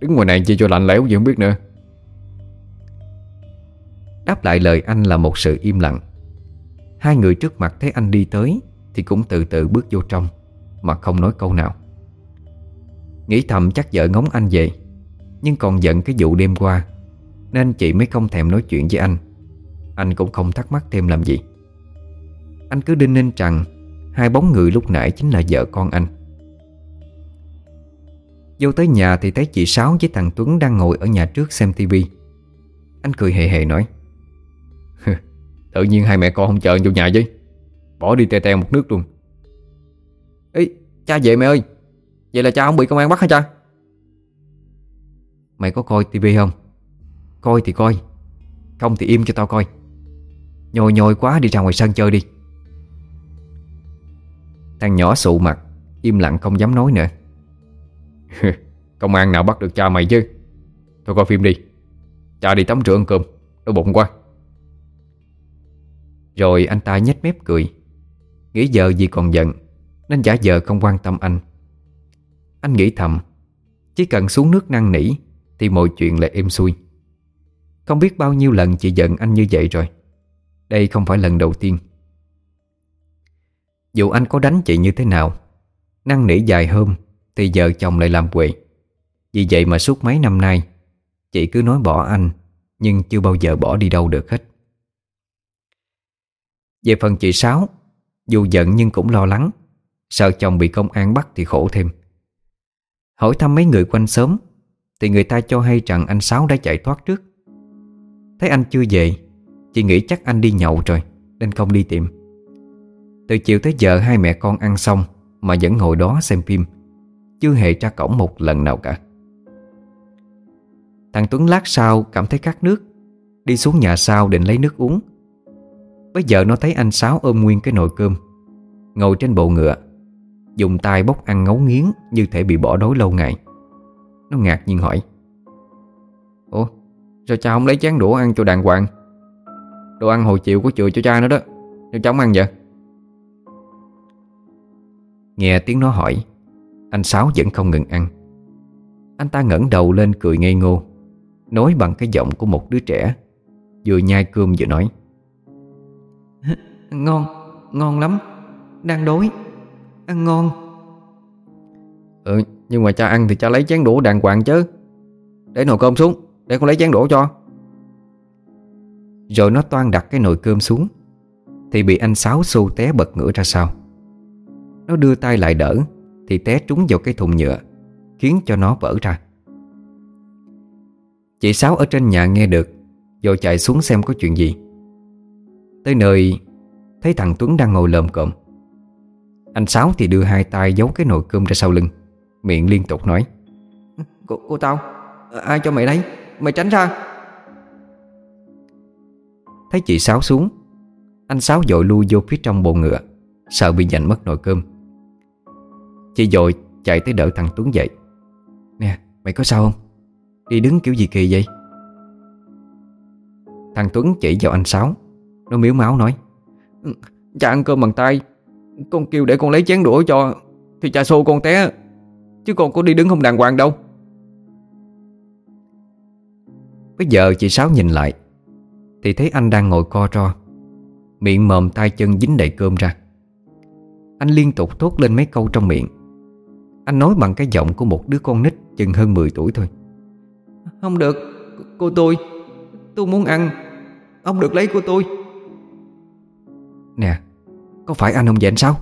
Đứng ngoài này chi cho lạnh lẽo gì không biết nữa. Đáp lại lời anh là một sự im lặng. Hai người trước mặt thấy anh đi tới Thì cũng từ từ bước vô trong, Mà không nói câu nào. Nghĩ thầm chắc vợ ngóng anh về, Nhưng còn giận cái vụ đêm qua, Nên chị mới không thèm nói chuyện với anh. Anh cũng không thắc mắc thêm làm gì. Anh cứ đinh ninh rằng Hai bóng người lúc nãy chính là vợ con anh. Vô tới nhà thì thấy chị Sáu với thằng Tuấn đang ngồi ở nhà trước xem tivi Anh cười hề hề nói Tự nhiên hai mẹ con không chờ vô nhà chứ. Bỏ đi tè tè một nước luôn. Ê, cha về mẹ ơi. Vậy là cha không bị công an bắt hả cha? Mày có coi tivi không? Coi thì coi. Không thì im cho tao coi. Nhồi nhồi quá đi ra ngoài sân chơi đi. Thằng nhỏ sụ mặt, Im lặng không dám nói nữa. Công an nào bắt được cha mày chứ? Thôi coi phim đi. Cha đi tắm rửa ăn cơm, Đói bụng quá. Rồi anh ta nhếch mép cười. Nghĩ giờ gì còn giận, Nên giả vờ không quan tâm anh. Anh nghĩ thầm, Chỉ cần xuống nước năn nỉ Thì mọi chuyện lại êm xuôi. Không biết bao nhiêu lần chị giận anh như vậy rồi. Đây không phải lần đầu tiên. Dù anh có đánh chị như thế nào, Năn nỉ dài hôm Thì vợ chồng lại làm quệ. Vì vậy mà suốt mấy năm nay, Chị cứ nói bỏ anh, Nhưng chưa bao giờ bỏ đi đâu được hết. Về phần chị Sáu, Dù giận nhưng cũng lo lắng. Sợ chồng bị công an bắt thì khổ thêm. Hỏi thăm mấy người quanh xóm, Thì người ta cho hay rằng anh Sáu đã chạy thoát trước. Thấy anh chưa về, Chị nghĩ chắc anh đi nhậu rồi, Nên không đi tìm. Từ chiều tới giờ hai mẹ con ăn xong, Mà vẫn ngồi đó xem phim. Chưa hề ra cổng một lần nào cả. Thằng Tuấn lát sau cảm thấy khát nước, Đi xuống nhà sau định lấy nước uống. Bây giờ nó thấy anh Sáu ôm nguyên cái nồi cơm. Ngồi trên bộ ngựa, Dùng tay bốc ăn ngấu nghiến Như thể bị bỏ đói lâu ngày. Nó ngạc nhiên hỏi, Ủa, sao cha không lấy chén đũa ăn cho đàng hoàng? Đồ ăn hồi chiều của chừa cho cha nữa đó Sao cháu ăn vậy? Nghe tiếng nó hỏi, Anh Sáu vẫn không ngừng ăn. Anh ta ngẩng đầu lên cười ngây ngô, Nói bằng cái giọng của một đứa trẻ, Vừa nhai cơm vừa nói Ngon, ngon lắm. Đang đói. Ăn ngon. Ừ nhưng mà cha ăn thì cha lấy chén đũa đàng hoàng chứ. Để nồi cơm xuống Để con lấy chén đũa cho. Rồi nó toan đặt cái nồi cơm xuống Thì bị anh Sáu xô té bật ngửa ra sau. Nó đưa tay lại đỡ Thì té trúng vào cái thùng nhựa Khiến cho nó vỡ ra. Chị Sáu ở trên nhà nghe được Rồi chạy xuống xem có chuyện gì. Tới nơi Thấy thằng Tuấn đang ngồi lồm cộm Anh Sáu thì đưa hai tay giấu cái nồi cơm ra sau lưng Miệng liên tục nói Cô, cô tao à, Ai cho mày đấy Mày tránh ra. Thấy chị Sáu xuống Anh Sáu dội lui vô phía trong bộ ngựa Sợ bị giành mất nồi cơm. Chị dội chạy tới đỡ thằng Tuấn dậy Nè mày có sao không? Đi đứng kiểu gì kỳ vậy? Thằng Tuấn chỉ vào anh Sáu nó miếu máu nói ừ, Cha ăn cơm bằng tay. Con kêu để con lấy chén đũa cho, Thì cha xô con té, Chứ con có đi đứng không đàng hoàng đâu. Bây giờ chị Sáu nhìn lại, Thì thấy anh đang ngồi co ro, Miệng mồm tay chân dính đầy cơm ra. Anh liên tục thốt lên mấy câu trong miệng. Anh nói bằng cái giọng của một đứa con nít Chừng hơn 10 tuổi thôi. Không được, Cô tôi Tôi muốn ăn. Ông được lấy của tôi. Nè Có phải anh không vậy anh Sáu?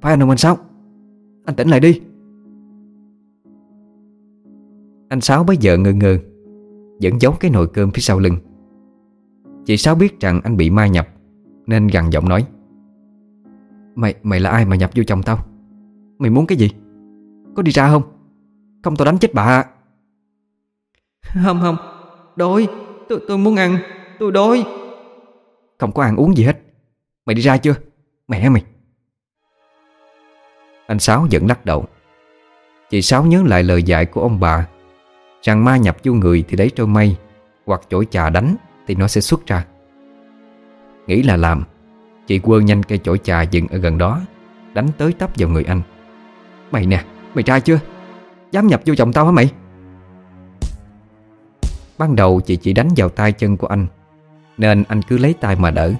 Phải anh không anh Sáu? Anh tỉnh lại đi. Anh Sáu bây giờ ngơ ngơ Vẫn giấu cái nồi cơm phía sau lưng. Chị Sáu biết rằng anh bị ma nhập Nên gằn giọng nói. Mày mày là ai mà nhập vô chồng tao? Mày muốn cái gì? Có đi ra không? Không tao đánh chết bà à. Không không Đói. Tôi, tôi muốn ăn. Tôi đói. Không có ăn uống gì hết Mày đi ra chưa? Mẹ mày? Anh Sáu vẫn lắc đầu. Chị Sáu nhớ lại lời dạy của ông bà. Rằng ma nhập vô người thì lấy trôi mây Hoặc chổi trà đánh Thì nó sẽ xuất ra. Nghĩ là làm Chị quơ nhanh cây chổi trà dựng ở gần đó Đánh tới tấp vào người anh. Mày nè, mày ra chưa? Dám nhập vô chồng tao hả mày? Ban đầu chị chỉ đánh vào tay chân của anh Nên anh cứ lấy tay mà đỡ.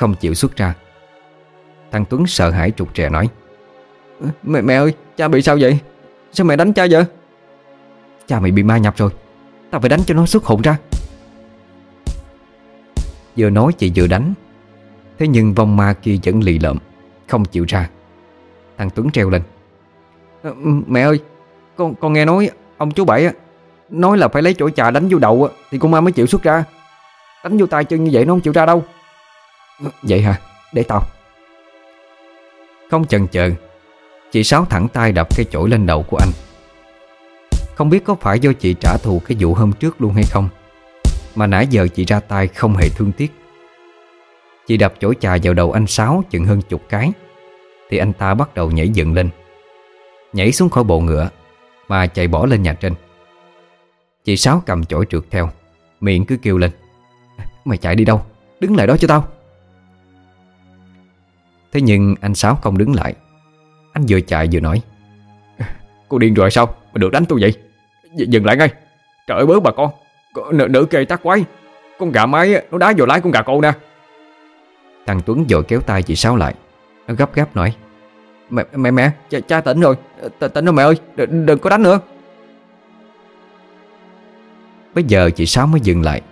Không chịu xuất ra. Thằng Tuấn sợ hãi trục trè nói, Mẹ mẹ ơi, cha bị sao vậy? Sao mẹ đánh cha vậy? Cha mày bị ma nhập rồi, Tao phải đánh cho nó xuất hồn ra. Vừa nói chị vừa đánh, Thế nhưng vong ma kia vẫn lì lợm, Không chịu ra. Thằng Tuấn treo lên, Mẹ ơi, Con con nghe nói Ông chú Bảy Nói là phải lấy chổi trà đánh vô đầu Thì con ma mới chịu xuất ra. Đánh vô tay chân như vậy nó không chịu ra đâu. Vậy hả? Để tao. Không chần chờ Chị Sáu thẳng tay đập cây chổi lên đầu của anh. Không biết có phải do chị trả thù cái vụ hôm trước luôn hay không, Mà nãy giờ chị ra tay không hề thương tiếc. Chị đập chổi chà vào đầu anh Sáu chừng hơn chục cái, Thì anh ta bắt đầu nhảy dựng lên. Nhảy xuống khỏi bộ ngựa Mà chạy bỏ lên nhà trên. Chị Sáu cầm chổi trượt theo, Miệng cứ kêu lên, Mày chạy đi đâu? Đứng lại đó cho tao. Thế nhưng anh Sáu không đứng lại. Anh vừa chạy vừa nói Cô điên rồi sao mà được đánh tôi vậy? D Dừng lại ngay. Trời ơi bà con Nữ, nữ kê tác quái. Con gà mái nó đá vào lái con gà cô nè. Thằng Tuấn vội kéo tay chị Sáu lại Nó gấp gáp nói Mẹ mẹ mẹ cha, cha tỉnh rồi. T Tỉnh rồi mẹ ơi D đừng có đánh nữa. Bây giờ chị Sáu mới dừng lại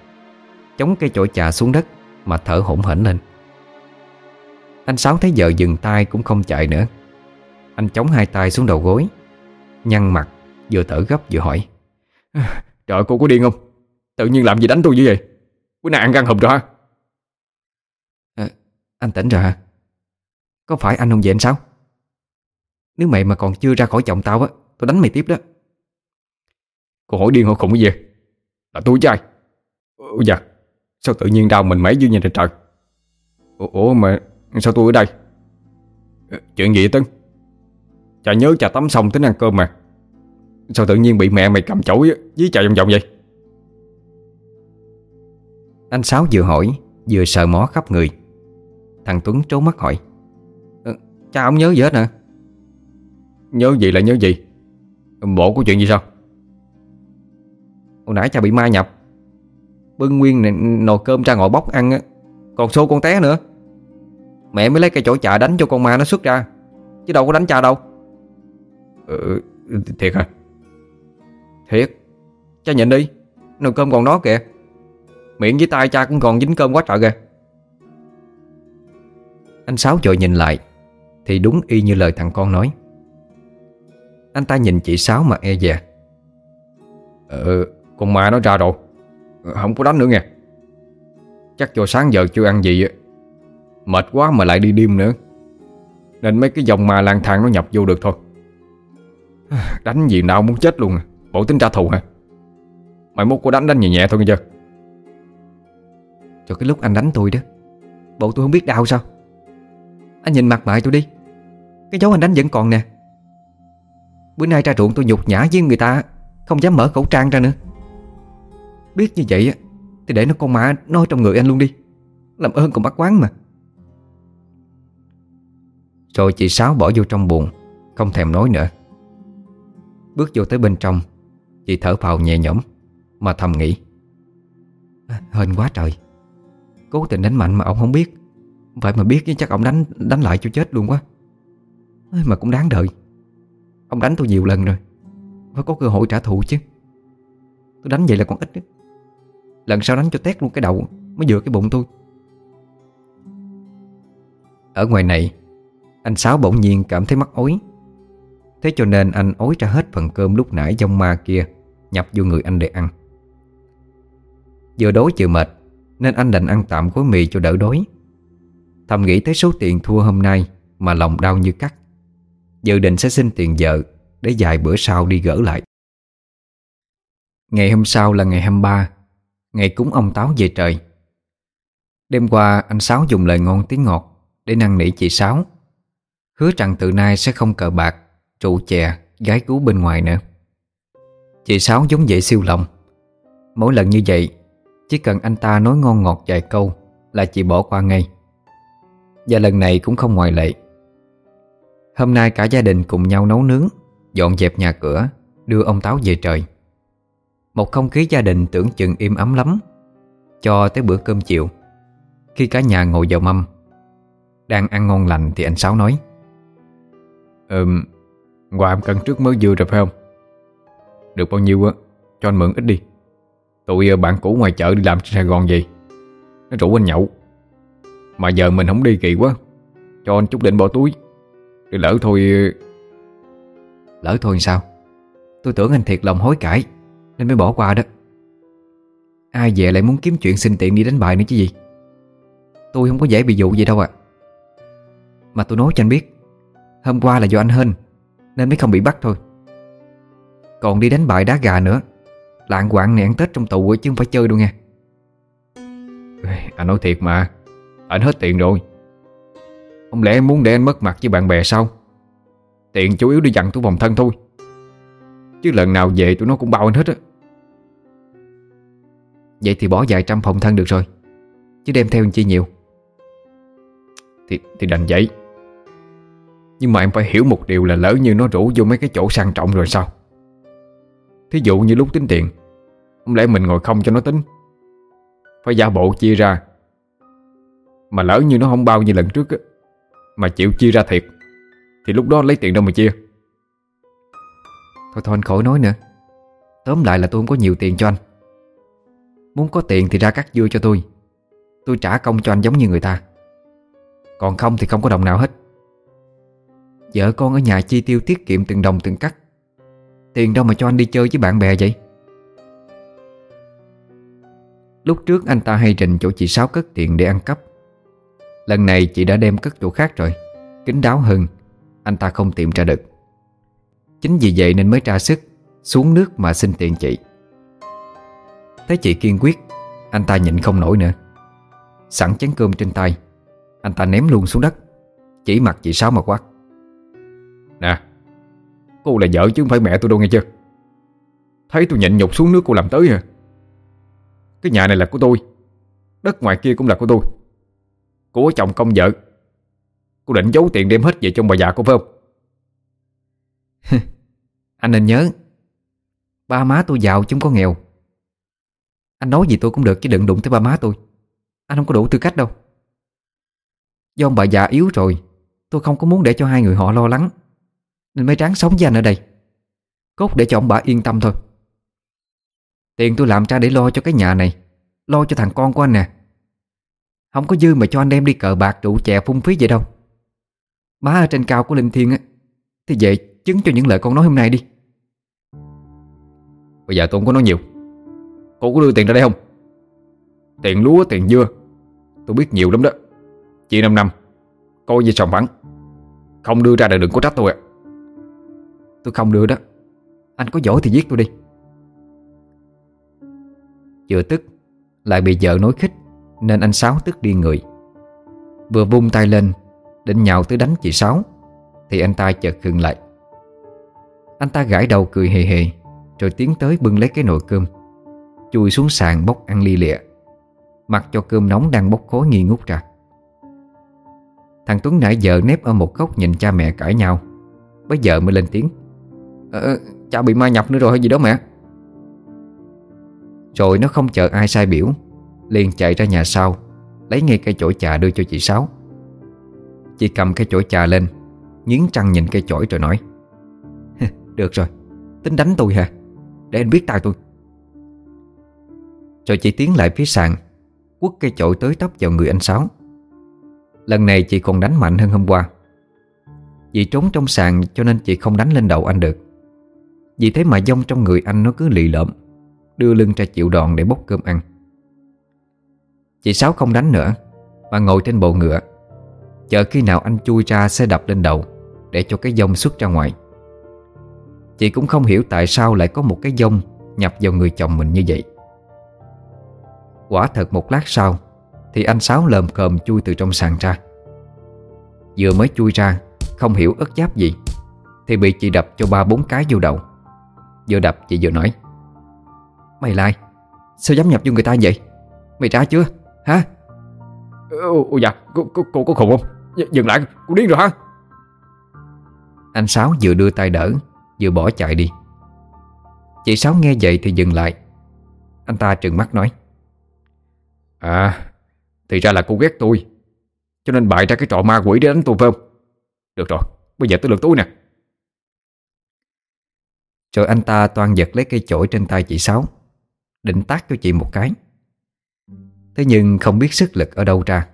Chống cây chổi trà xuống đất Mà thở hổn hển lên. Anh Sáu thấy vợ dừng tay cũng không chạy nữa. Anh chống hai tay xuống đầu gối Nhăn mặt Vừa thở gấp vừa hỏi. Trời cô có điên không? Tự nhiên làm gì đánh tôi như vậy? Bữa nay ăn gan hùm rồi ha à, Anh tỉnh rồi hả? Có phải anh không về anh sao Nếu mày mà còn chưa ra khỏi chồng tao á Tôi đánh mày tiếp đó. Cô hỏi điên hoặc khùng cái gì Là tôi chứ ai? Ủa dạ. Sao tự nhiên đau mình mấy dưới nhìn trên trời? Ủa mà sao tôi ở đây? Chuyện gì vậy Tấn? Chà nhớ chà tắm xong tính ăn cơm mà. Sao tự nhiên bị mẹ mày cầm chổi Dí chạy vòng vòng vậy? Anh Sáu vừa hỏi Vừa sờ mó khắp người. Thằng Tuấn trố mắt hỏi ờ, Cha ông nhớ gì hết hả? Nhớ gì là nhớ gì. Bộ có chuyện gì sao? Hồi nãy cha bị ma nhập. Bưng nguyên nồi cơm ra ngồi bóc ăn Còn xô con té nữa Mẹ mới lấy cây chổi chà đánh cho con ma nó xuất ra. Chứ đâu có đánh cha đâu. Ừ thiệt hả? Thiệt. Cha nhìn đi. Nồi cơm còn đó kìa. Miệng với tay cha cũng còn dính cơm quá trời kìa. Anh Sáu vội nhìn lại Thì đúng y như lời thằng con nói. Anh ta nhìn chị Sáu mà e dè. Ờ Con ma nó ra rồi. Không có đánh nữa nghe. Chắc cho sáng giờ chưa ăn gì Mệt quá mà lại đi đêm nữa. Nên mấy cái dòng ma lang thang nó nhập vô được thôi. Đánh gì nào muốn chết luôn à. Bộ tính trả thù hả? Mày mốt có đánh đánh nhẹ nhẹ thôi nghe chưa? Cho cái lúc anh đánh tôi đó, Bộ tôi không biết đau sao. Anh nhìn mặt mày tôi đi. Cái dấu anh đánh vẫn còn nè. Bữa nay ra ruộng tôi nhục nhã với người ta, Không dám mở khẩu trang ra nữa. Biết như vậy Thì để nó con ma nói trong người anh luôn đi. Làm ơn còn bắt quán mà. Rồi chị Sáu bỏ vô trong buồn Không thèm nói nữa. Bước vô tới bên trong Chị thở phào nhẹ nhõm Mà thầm nghĩ à, Hên quá trời. Cố tình đánh mạnh mà ông không biết. Vậy mà biết chắc ông đánh đánh lại cho chết luôn quá. Mà cũng đáng đợi Ông đánh tôi nhiều lần rồi Phải có cơ hội trả thù chứ. Tôi đánh vậy là còn ít đó. Lần sau đánh cho tét luôn cái đầu Mới vừa cái bụng tôi. Ở ngoài này anh Sáu bỗng nhiên cảm thấy mắc ối Thế cho nên anh ối ra hết phần cơm lúc nãy trong ma kia, Nhập vô người anh để ăn. Vừa đói chịu mệt, Nên anh đành ăn tạm gói mì cho đỡ đói. Thầm nghĩ tới số tiền thua hôm nay Mà lòng đau như cắt. Dự định sẽ xin tiền vợ Để vài bữa sau đi gỡ lại. Ngày hôm sau là ngày 23 Ngày cúng ông Táo về trời. Đêm qua anh Sáu dùng lời ngon tiếng ngọt Để năn nỉ chị Sáu. Hứa rằng từ nay sẽ không cờ bạc Trụ chè, gái cứu bên ngoài nữa. Chị Sáu giống vậy siêu lòng. Mỗi lần như vậy Chỉ cần anh ta nói ngon ngọt vài câu Là chị bỏ qua ngay. Và lần này cũng không ngoại lệ. Hôm nay cả gia đình cùng nhau nấu nướng Dọn dẹp nhà cửa Đưa ông Táo về trời. Một không khí gia đình tưởng chừng im ấm lắm Cho tới bữa cơm chiều. Khi cả nhà ngồi vào mâm Đang ăn ngon lành thì anh Sáu nói Ừm, Quà em cần trước mới vừa rồi phải không? Được bao nhiêu á? Cho anh mượn ít đi. Tụi ờ, bạn cũ ngoài chợ đi làm trên Sài Gòn gì Nó rủ anh nhậu. Mà giờ mình không đi kỳ quá. Cho anh chút định bỏ túi. Để lỡ thôi ờ, Lỡ thôi sao? Tôi tưởng anh thiệt lòng hối cải, Nên mới bỏ qua đó. Ai về lại muốn kiếm chuyện xin tiện đi đánh bài nữa chứ gì? Tôi không có dễ bị dụ vậy đâu ạ. Mà tôi nói cho anh biết Hôm qua là do anh hên Nên mới không bị bắt thôi. Còn đi đánh bại đá gà nữa Lạng quạng này ăn Tết trong tù chứ không phải chơi đâu nghe. Anh nói thiệt mà Anh hết tiền rồi. Không lẽ em muốn để anh mất mặt với bạn bè sao? Tiền chủ yếu đi dặn tụi vòng thân thôi. Chứ lần nào về tụi nó cũng bao anh hết á. Vậy thì bỏ vài trăm phòng thân được rồi Chứ đem theo chi nhiều? Thì, thì đành vậy. Nhưng mà em phải hiểu một điều là lỡ như nó rủ vô mấy cái chỗ sang trọng rồi sao? Thí dụ như lúc tính tiền, Không lẽ mình ngồi không cho nó tính? Phải giả bộ chia ra. Mà lỡ như nó không bao nhiêu lần trước á, Mà chịu chia ra thiệt, Thì lúc đó lấy tiền đâu mà chia? Thôi thôi, anh khỏi nói nữa. Tóm lại là tôi không có nhiều tiền cho anh. Muốn có tiền thì ra cắt dưa cho tôi. Tôi trả công cho anh giống như người ta. Còn không thì không có đồng nào hết. Vợ con ở nhà chi tiêu tiết kiệm từng đồng từng cắt. Tiền đâu mà cho anh đi chơi với bạn bè vậy? Lúc trước anh ta hay rình chỗ chị Sáu cất tiền để ăn cắp. Lần này chị đã đem cất chỗ khác rồi. Kính đáo hơn, Anh ta không tìm ra được. Chính vì vậy nên mới tra sức, Xuống nước mà xin tiền chị. Thấy chị kiên quyết, Anh ta nhịn không nổi nữa. Sẵn chén cơm trên tay, Anh ta ném luôn xuống đất. Chỉ mặt chị Sáu mà quát. Nè, Cô là vợ chứ không phải mẹ tôi đâu nghe chưa? Thấy tôi nhịn nhục xuống nước cô làm tới à Cái nhà này là của tôi, Đất ngoài kia cũng là của tôi. Của chồng công vợ, Cô định giấu tiền đem hết về trong bà già cô phải không? Anh nên nhớ, Ba má tôi giàu chứ không có nghèo. Anh nói gì tôi cũng được, chứ đừng đụng tới ba má tôi. Anh không có đủ tư cách đâu. Do ông bà già yếu rồi, Tôi không có muốn để cho hai người họ lo lắng. Nên mới ráng sống với anh ở đây. Cốt để cho ông bà yên tâm thôi. Tiền tôi làm ra để lo cho cái nhà này, Lo cho thằng con của anh nè. Không có dư mà cho anh đem đi cờ bạc rượu chè phung phí vậy đâu. Má ở trên cao của Linh Thiên á, Thì về chứng cho những lời con nói hôm nay đi. Bây giờ tôi không có nói nhiều. Cô có đưa tiền ra đây không? Tiền lúa, tiền dưa, Tôi biết nhiều lắm đó. Chia 5 năm, Coi như sòng phẳng. Không đưa ra là đừng có trách tôi ạ. Tôi không được đó. Anh có giỏi thì giết tôi đi. Vừa tức, Lại bị vợ nói khích, Nên anh Sáu tức điên người. Vừa vung tay lên, Định nhào tới đánh chị Sáu, Thì anh ta chợt khựng lại. Anh ta gãi đầu cười hề hề, Rồi tiến tới bưng lấy cái nồi cơm. Chui xuống sàn bốc ăn ly lịa, Mặc cho cơm nóng đang bốc khói nghi ngút ra. Thằng Tuấn nãy giờ nép ở một góc nhìn cha mẹ cãi nhau, Bây giờ mới lên tiếng ờ, ờ Cha bị ma nhập nữa rồi hay gì đó mẹ. Rồi nó không chờ ai sai biểu Liền chạy ra nhà sau Lấy ngay cây chổi trà đưa cho chị Sáu. Chị cầm cây chổi trà lên Nghiến trăng nhìn cây chổi rồi nói Được rồi Tính đánh tôi hả? Để anh biết tay tôi. Rồi chị tiến lại phía sàn Quất cây chổi tới tấp vào người anh Sáu. Lần này chị còn đánh mạnh hơn hôm qua. Vì trốn trong sàn cho nên chị không đánh lên đầu anh được. Vì thế mà dông trong người anh nó cứ lì lợm, Đưa lưng ra chịu đòn để bốc cơm ăn. Chị Sáu không đánh nữa, Mà ngồi trên bộ ngựa, Chờ khi nào anh chui ra sẽ đập lên đầu Để cho cái dông xuất ra ngoài. Chị cũng không hiểu tại sao lại có một cái dông Nhập vào người chồng mình như vậy. Quả thật một lát sau, Thì anh Sáu lờm cờm chui từ trong sàn ra. Vừa mới chui ra, Không hiểu ớt giáp gì, Thì bị chị đập cho ba bốn cái vô đầu. Vừa đập chị vừa nói. Mày lại Sao dám nhập vô người ta vậy? Mày ra chưa? Hả? Ồ dạ cô, cô, cô có khùng không? D Dừng lại cô điên rồi hả? Anh Sáu vừa đưa tay đỡ Vừa bỏ chạy đi. Chị Sáu nghe vậy thì dừng lại. Anh ta trừng mắt nói. À Thì ra là cô ghét tôi Cho nên bại ra cái trò ma quỷ để đánh tôi phải không? Được rồi Bây giờ tới lượt tôi nè rồi anh ta toan giật lấy cây chổi trên tay chị Sáu. Định tác cho chị một cái. Thế nhưng không biết sức lực ở đâu ra,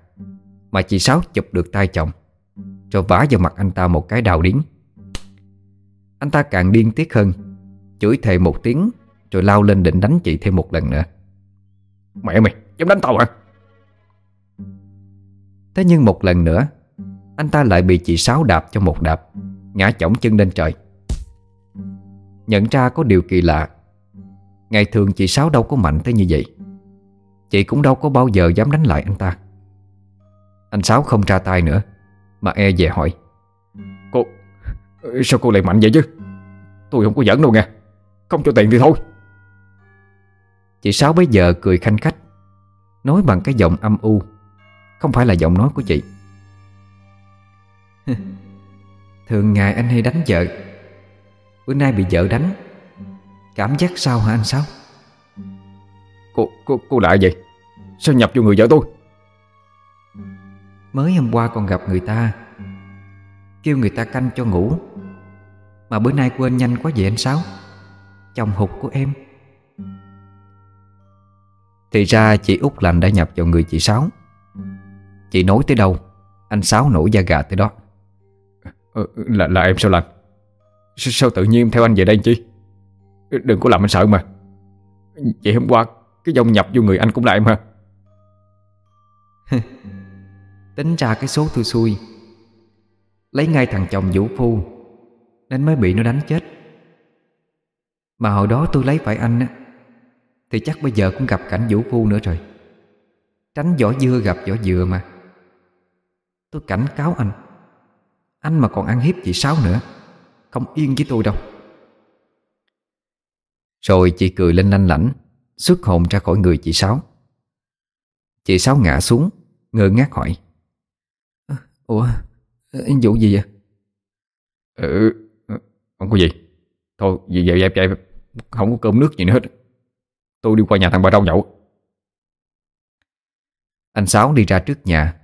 Mà chị Sáu chụp được tay chồng, Rồi vả vào mặt anh ta một cái đào điến Anh ta càng điên tiết hơn, Chửi thề một tiếng, Rồi lao lên định đánh chị thêm một lần nữa. Mẹ mày, dám đánh tao hả? Thế nhưng một lần nữa, Anh ta lại bị chị Sáu đạp cho một đạp, Ngã chỏng chân lên trời. Nhận ra có điều kỳ lạ. Ngày thường chị Sáu đâu có mạnh tới như vậy. Chị cũng đâu có bao giờ dám đánh lại anh ta. Anh Sáu không ra tay nữa, Mà e về hỏi. Cô, Sao cô lại mạnh vậy chứ? Tôi không có giỡn đâu nghe. Không cho tiền thì thôi. Chị Sáu bây giờ cười khanh khách, Nói bằng cái giọng âm u. Không phải là giọng nói của chị. Thường ngày anh hay đánh vợ. Bữa nay bị vợ đánh. Cảm giác sao hả anh Sáu? Cô, cô, cô lại vậy? Sao nhập vô người vợ tôi? Mới hôm qua còn gặp người ta. Kêu người ta canh cho ngủ. Mà bữa nay quên nhanh quá vậy anh Sáu. Chồng hụt của em. Thì ra chị út lành đã nhập vào người chị Sáu. Chị nói tới đâu Anh Sáu nổi da gà tới đó. Ờ, là, là em sao lành sao, sao tự nhiên em theo anh về đây chi? Đừng có làm anh sợ mà. Vậy hôm qua Cái dòng nhập vô người anh cũng là em hả Tính ra cái số tôi xui. Lấy ngay thằng chồng vũ phu Nên mới bị nó đánh chết. Mà hồi đó tôi lấy phải anh á Thì chắc bây giờ cũng gặp cảnh vũ phu nữa rồi. Tránh vỏ dưa gặp vỏ dừa mà. Tôi cảnh cáo anh Anh mà còn ăn hiếp chị Sáu nữa. Không yên với tôi đâu. Rồi chị cười lên lanh lảnh Xuất hồn ra khỏi người chị Sáu. Chị Sáu ngã xuống Ngơ ngác hỏi. Ủa Vụ gì vậy? Ừ Không có gì. Thôi vậy vậy vậy Không có cơm nước gì nữa hết. Tôi đi qua nhà thằng bà Râu nhậu. Anh Sáu đi ra trước nhà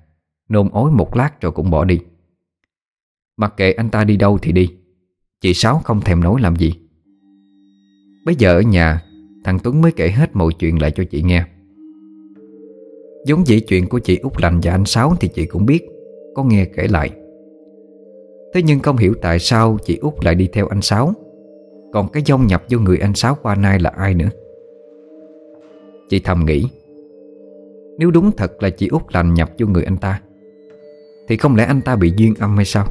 Nôn ối một lát rồi cũng bỏ đi. Mặc kệ anh ta đi đâu thì đi Chị Sáu không thèm nói làm gì. Bây giờ ở nhà, Thằng Tuấn mới kể hết mọi chuyện lại cho chị nghe. Giống dĩ chuyện của chị Út Lành và anh Sáu Thì chị cũng biết, Có nghe kể lại. Thế nhưng không hiểu tại sao chị Út lại đi theo anh Sáu. Còn cái dông nhập vô người anh Sáu qua nay là ai nữa? Chị thầm nghĩ, Nếu đúng thật là chị Út Lành nhập vô người anh ta, Thì không lẽ anh ta bị duyên âm hay sao?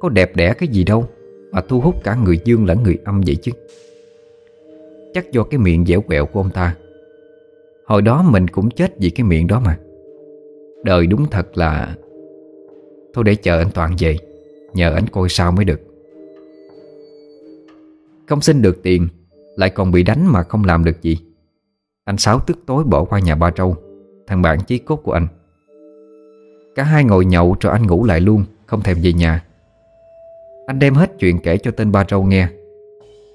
Có đẹp đẽ cái gì đâu. Mà thu hút cả người dương lẫn người âm vậy chứ? Chắc do cái miệng dẻo quẹo của ông ta. Hồi đó mình cũng chết vì cái miệng đó mà. Đời đúng thật là Thôi để chờ anh Toàn về, Nhờ anh coi sao mới được. Không xin được tiền, Lại còn bị đánh mà không làm được gì. Anh Sáu tức tối bỏ qua nhà ba trâu, Thằng bạn chí cốt của anh. Cả hai ngồi nhậu cho anh ngủ lại luôn, Không thèm về nhà. Anh đem hết chuyện kể cho tên ba trâu nghe.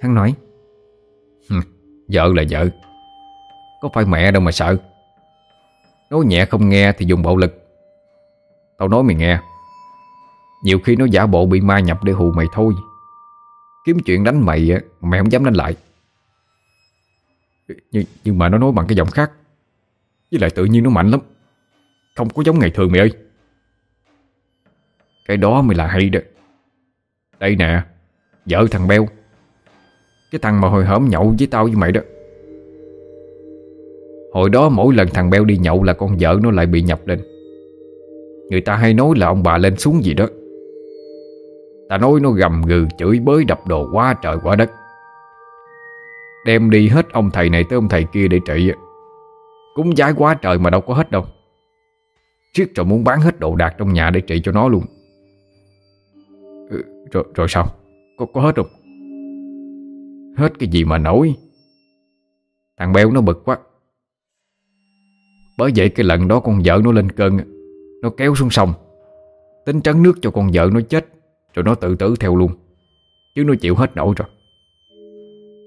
Hắn nói Vợ là vợ. Có phải mẹ đâu mà sợ. Nói nhẹ không nghe thì dùng bạo lực. Tao nói mày nghe. Nhiều khi nó giả bộ bị ma nhập để hù mày thôi. Kiếm chuyện đánh mày Mày không dám đánh lại. Nhưng, nhưng mà nó nói bằng cái giọng khác. Với lại tự nhiên nó mạnh lắm. Không có giống ngày thường mày ơi. Cái đó mới là hay đó. Đây nè, Vợ thằng Beo. Cái thằng mà hồi hổm nhậu với tao với mày đó. Hồi đó mỗi lần thằng Beo đi nhậu là con vợ nó lại bị nhập lên Người ta hay nói là ông bà lên xuống gì đó. Ta nói nó gầm gừ chửi bới đập đồ quá trời quá đất. Đem đi hết ông thầy này tới ông thầy kia để trị Cúng giái quá trời mà đâu có hết đâu. Trước rồi muốn bán hết đồ đạc trong nhà để trị cho nó luôn rồi, rồi sao? Có, có hết không? Hết cái gì mà nổi? Thằng béo nó bực quá. Bởi vậy cái lần đó con vợ nó lên cơn Nó kéo xuống sông. Tính trấn nước cho con vợ nó chết Rồi nó tự tử theo luôn. Chứ nó chịu hết nổi rồi.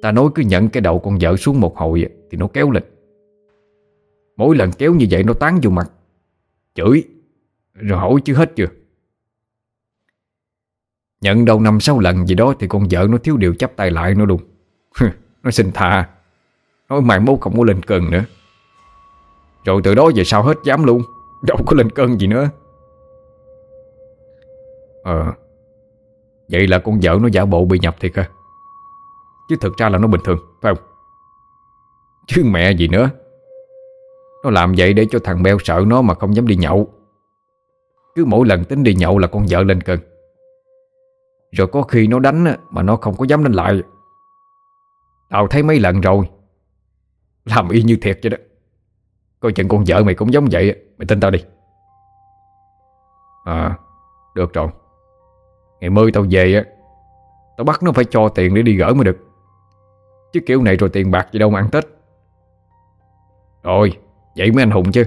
Ta nói cứ nhận cái đầu con vợ xuống một hồi Thì nó kéo lên. Mỗi lần kéo như vậy nó tán vô mặt. Chửi. Rồi hỏi chứ hết chưa? Nhận đâu năm sáu lần gì đó Thì con vợ nó thiếu điều chấp tay lại nó luôn. Nó xin tha. Nói mày mốt không có lên cơn nữa. Rồi từ đó về sau hết dám luôn. Đâu có lên cơn gì nữa. Ờ Vậy là con vợ nó giả bộ bị nhập thiệt hả? Chứ thực ra là nó bình thường, Phải không? Chứ mẹ gì nữa. Nó làm vậy để cho thằng Beo sợ nó mà không dám đi nhậu. Cứ mỗi lần tính đi nhậu là con vợ lên cơn. Rồi có khi nó đánh Mà nó không có dám đánh lại. Tao thấy mấy lần rồi. Làm y như thiệt vậy đó. Coi chừng con vợ mày cũng giống vậy Mày tin tao đi. À Được rồi. Ngày mười tao về á Tao bắt nó phải cho tiền để đi gỡ mới được. Chứ kiểu này rồi tiền bạc gì đâu mà ăn Tết. Rồi Vậy mới anh hùng chứ.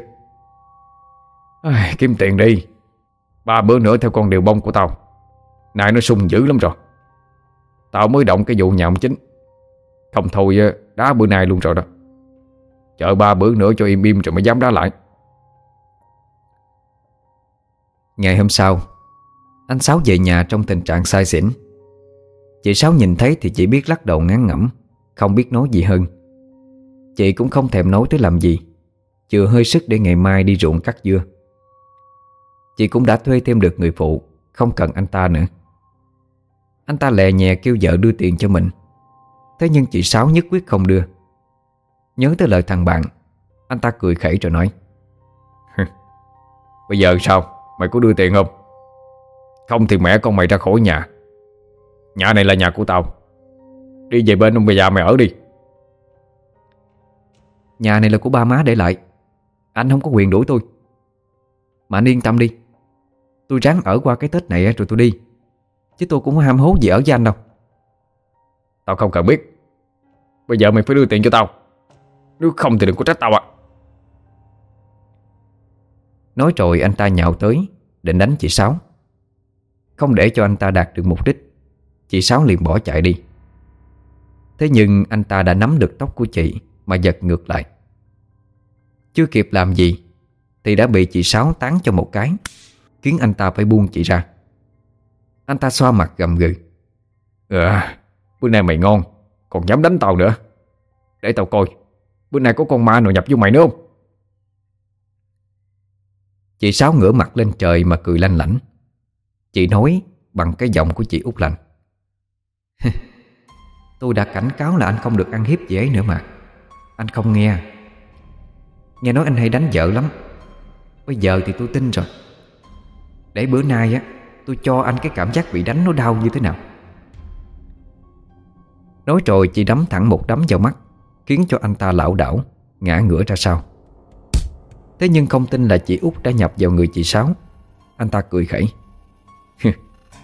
À, Kiếm tiền đi. Ba bữa nữa theo con điều bông của tao. Nay nó sung dữ lắm rồi. Tao mới động cái vụ nhà ông chính. Không thôi đá bữa nay luôn rồi đó. Chờ ba bữa nữa cho im im rồi mới dám đá lại. Ngày hôm sau, Anh Sáu về nhà trong tình trạng say xỉn. Chị Sáu nhìn thấy thì chỉ biết lắc đầu ngán ngẩm, Không biết nói gì hơn. Chị cũng không thèm nói tới làm gì Chừa hơi sức để ngày mai đi ruộng cắt dưa. Chị cũng đã thuê thêm được người phụ, Không cần anh ta nữa. Anh ta lè nhẹ kêu vợ đưa tiền cho mình. Thế nhưng chị Sáu nhất quyết không đưa. Nhớ tới lời thằng bạn, Anh ta cười khẩy rồi nói Bây giờ sao? Mày có đưa tiền không? Không thì mẹ con mày ra khỏi nhà. Nhà này là nhà của tao. Đi về bên ông bà già mày ở đi. Nhà này là của ba má để lại. Anh không có quyền đuổi tôi. Mà anh yên tâm đi. Tôi ráng ở qua cái Tết này rồi tôi đi. Chứ tôi cũng không ham hố gì ở với anh đâu. Tao không cần biết. Bây giờ mày phải đưa tiền cho tao. Nếu không thì đừng có trách tao ạ. Nói rồi anh ta nhào tới Định đánh chị Sáu. Không để cho anh ta đạt được mục đích Chị Sáu liền bỏ chạy đi. Thế nhưng anh ta đã nắm được tóc của chị Mà giật ngược lại. Chưa kịp làm gì Thì đã bị chị Sáu tán cho một cái Khiến anh ta phải buông chị ra anh ta xoa mặt gầm gừ. Ừ Bữa nay mày ngon, Còn dám đánh tao nữa. Để tao coi, Bữa nay có con ma nào nhập vô mày nữa không? Chị Sáu ngửa mặt lên trời mà cười lanh lảnh. Chị nói bằng cái giọng của chị út lành. Tôi đã cảnh cáo là anh không được ăn hiếp dễ nữa mà. Anh không nghe. Nghe nói anh hay đánh vợ lắm. Bây giờ thì tôi tin rồi. Để bữa nay á Tôi cho anh cái cảm giác bị đánh nó đau như thế nào. Nói rồi chị đấm thẳng một đấm vào mắt, Khiến cho anh ta lảo đảo, Ngã ngửa ra sau. Thế nhưng không tin là chị út đã nhập vào người chị Sáu. Anh ta cười khẩy.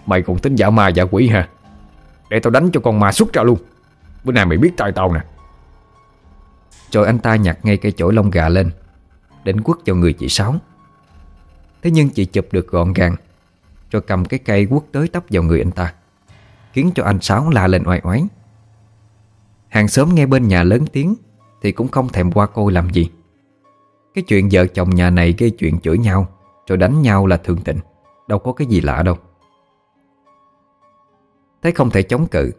Mày còn tính giả ma giả quỷ hả? Để tao đánh cho con ma xuất ra luôn. Bữa nay mày biết tay tao nè. Rồi anh ta nhặt ngay cây chổi lông gà lên, Định quất vào người chị Sáu. Thế nhưng chị chụp được gọn gàng rồi cầm cái cây quất tới tấp vào người anh ta, Khiến cho anh Sáu la lên oai oái. Hàng xóm nghe bên nhà lớn tiếng Thì cũng không thèm qua coi làm gì. Cái chuyện vợ chồng nhà này gây chuyện chửi nhau, Rồi đánh nhau là thường tình, Đâu có cái gì lạ đâu. Thấy không thể chống cự,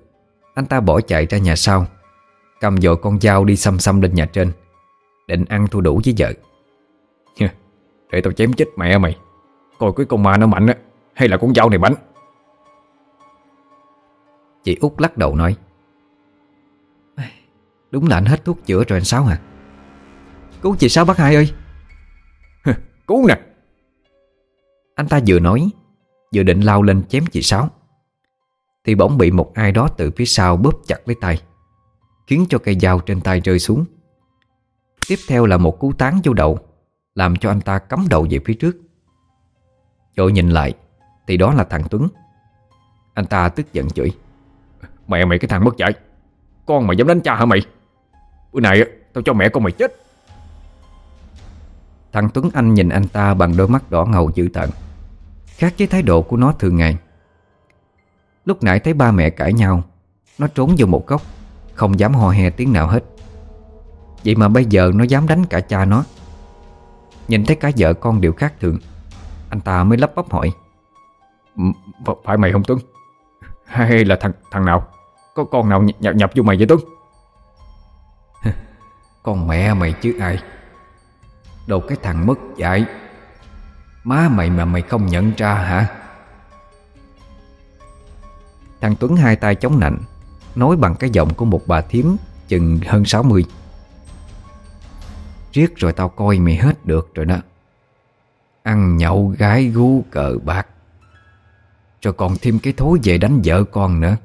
Anh ta bỏ chạy ra nhà sau, Cầm dội con dao đi xăm xăm lên nhà trên, Định ăn thua đủ với vợ. Để tao chém chết mẹ mày, Coi cái con ma nó mạnh á. Hay là con dao này bánh Chị út lắc đầu nói Đúng là anh hết thuốc chữa rồi anh Sáu hả Cứu chị Sáu bác hai ơi. Cứu nè. Anh ta vừa nói Vừa định lao lên chém chị Sáu Thì bỗng bị một ai đó từ phía sau bóp chặt lấy tay Khiến cho cây dao trên tay rơi xuống. Tiếp theo là một cú tán vô đầu Làm cho anh ta cắm đầu về phía trước. Rồi nhìn lại thì đó là thằng Tuấn. Anh ta tức giận chửi. Mẹ mày cái thằng mất dạy. Con mày dám đánh cha hả mày? Bữa nay tao cho mẹ con mày chết. Thằng Tuấn Anh nhìn anh ta bằng đôi mắt đỏ ngầu dữ tợn. Khác với thái độ của nó thường ngày. Lúc nãy thấy ba mẹ cãi nhau, Nó trốn vô một góc, Không dám hò hè tiếng nào hết. Vậy mà bây giờ nó dám đánh cả cha nó. Nhìn thấy cả vợ con đều khác thường, Anh ta mới lắp bắp hỏi. Phải mày không Tuấn? Hay là thằng thằng nào? Có con nào nhập, nhập vô mày vậy Tuấn? Con mẹ mày chứ ai? Đồ cái thằng mất dạy? Má mày mà mày không nhận ra hả? Thằng Tuấn hai tay chống nạnh Nói bằng cái giọng của một bà thím Chừng hơn 60 Riết rồi tao coi mày hết được rồi đó. Ăn nhậu gái gú cờ bạc. Rồi còn thêm cái thối về đánh vợ con nữa.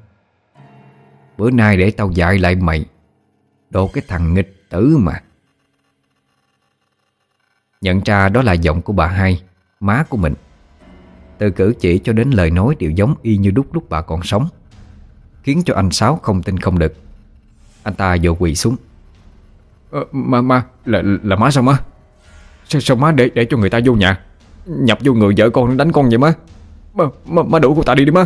Bữa nay để tao dạy lại mày. Đồ cái thằng nghịch tử mà. Nhận ra đó là giọng của bà hai Má của mình. Từ cử chỉ cho đến lời nói đều giống y như đúc lúc bà còn sống. Khiến cho anh Sáu không tin không được. Anh ta vội quỳ xuống. Ờ, Má, má, là, là má sao má? Sao, sao má để để cho người ta vô nhà? Nhập vô người vợ con đánh con vậy má? Mà, mà, mà đuổi cô ta đi đi má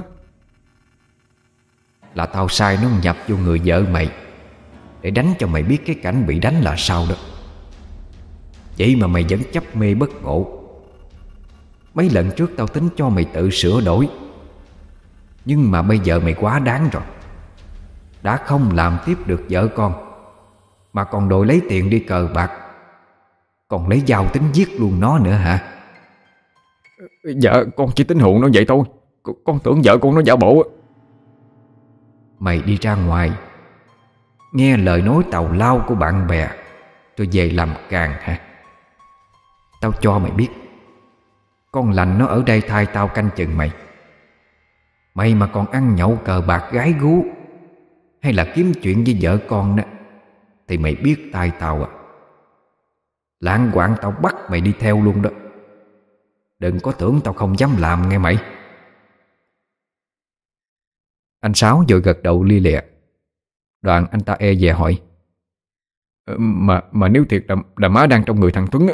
Là tao sai nó nhập vô người vợ mày Để đánh cho mày biết cái cảnh bị đánh là sao đó. Vậy mà mày vẫn chấp mê bất ngộ. Mấy lần trước tao tính cho mày tự sửa đổi Nhưng mà bây giờ mày quá đáng rồi. Đã không làm tiếp được vợ con Mà còn đổi lấy tiền đi cờ bạc Còn lấy dao tính giết luôn nó nữa hả? Dạ con chỉ tính hụn nó vậy thôi. Con, con tưởng vợ con nó giả bộ Mày đi ra ngoài Nghe lời nói tàu lao của bạn bè Rồi về làm càng hả Tao cho mày biết Con lành nó ở đây thay tao canh chừng mày. Mày mà còn ăn nhậu cờ bạc gái gú Hay là kiếm chuyện với vợ con đó Thì mày biết tay tao à. Lãng quảng tao bắt mày đi theo luôn đó. Đừng có tưởng tao không dám làm nghe mày. Anh Sáu vội gật đầu li lịa. Đoạn anh ta e dè hỏi. Ờ, mà mà nếu thiệt là, là má đang trong người thằng Tuấn á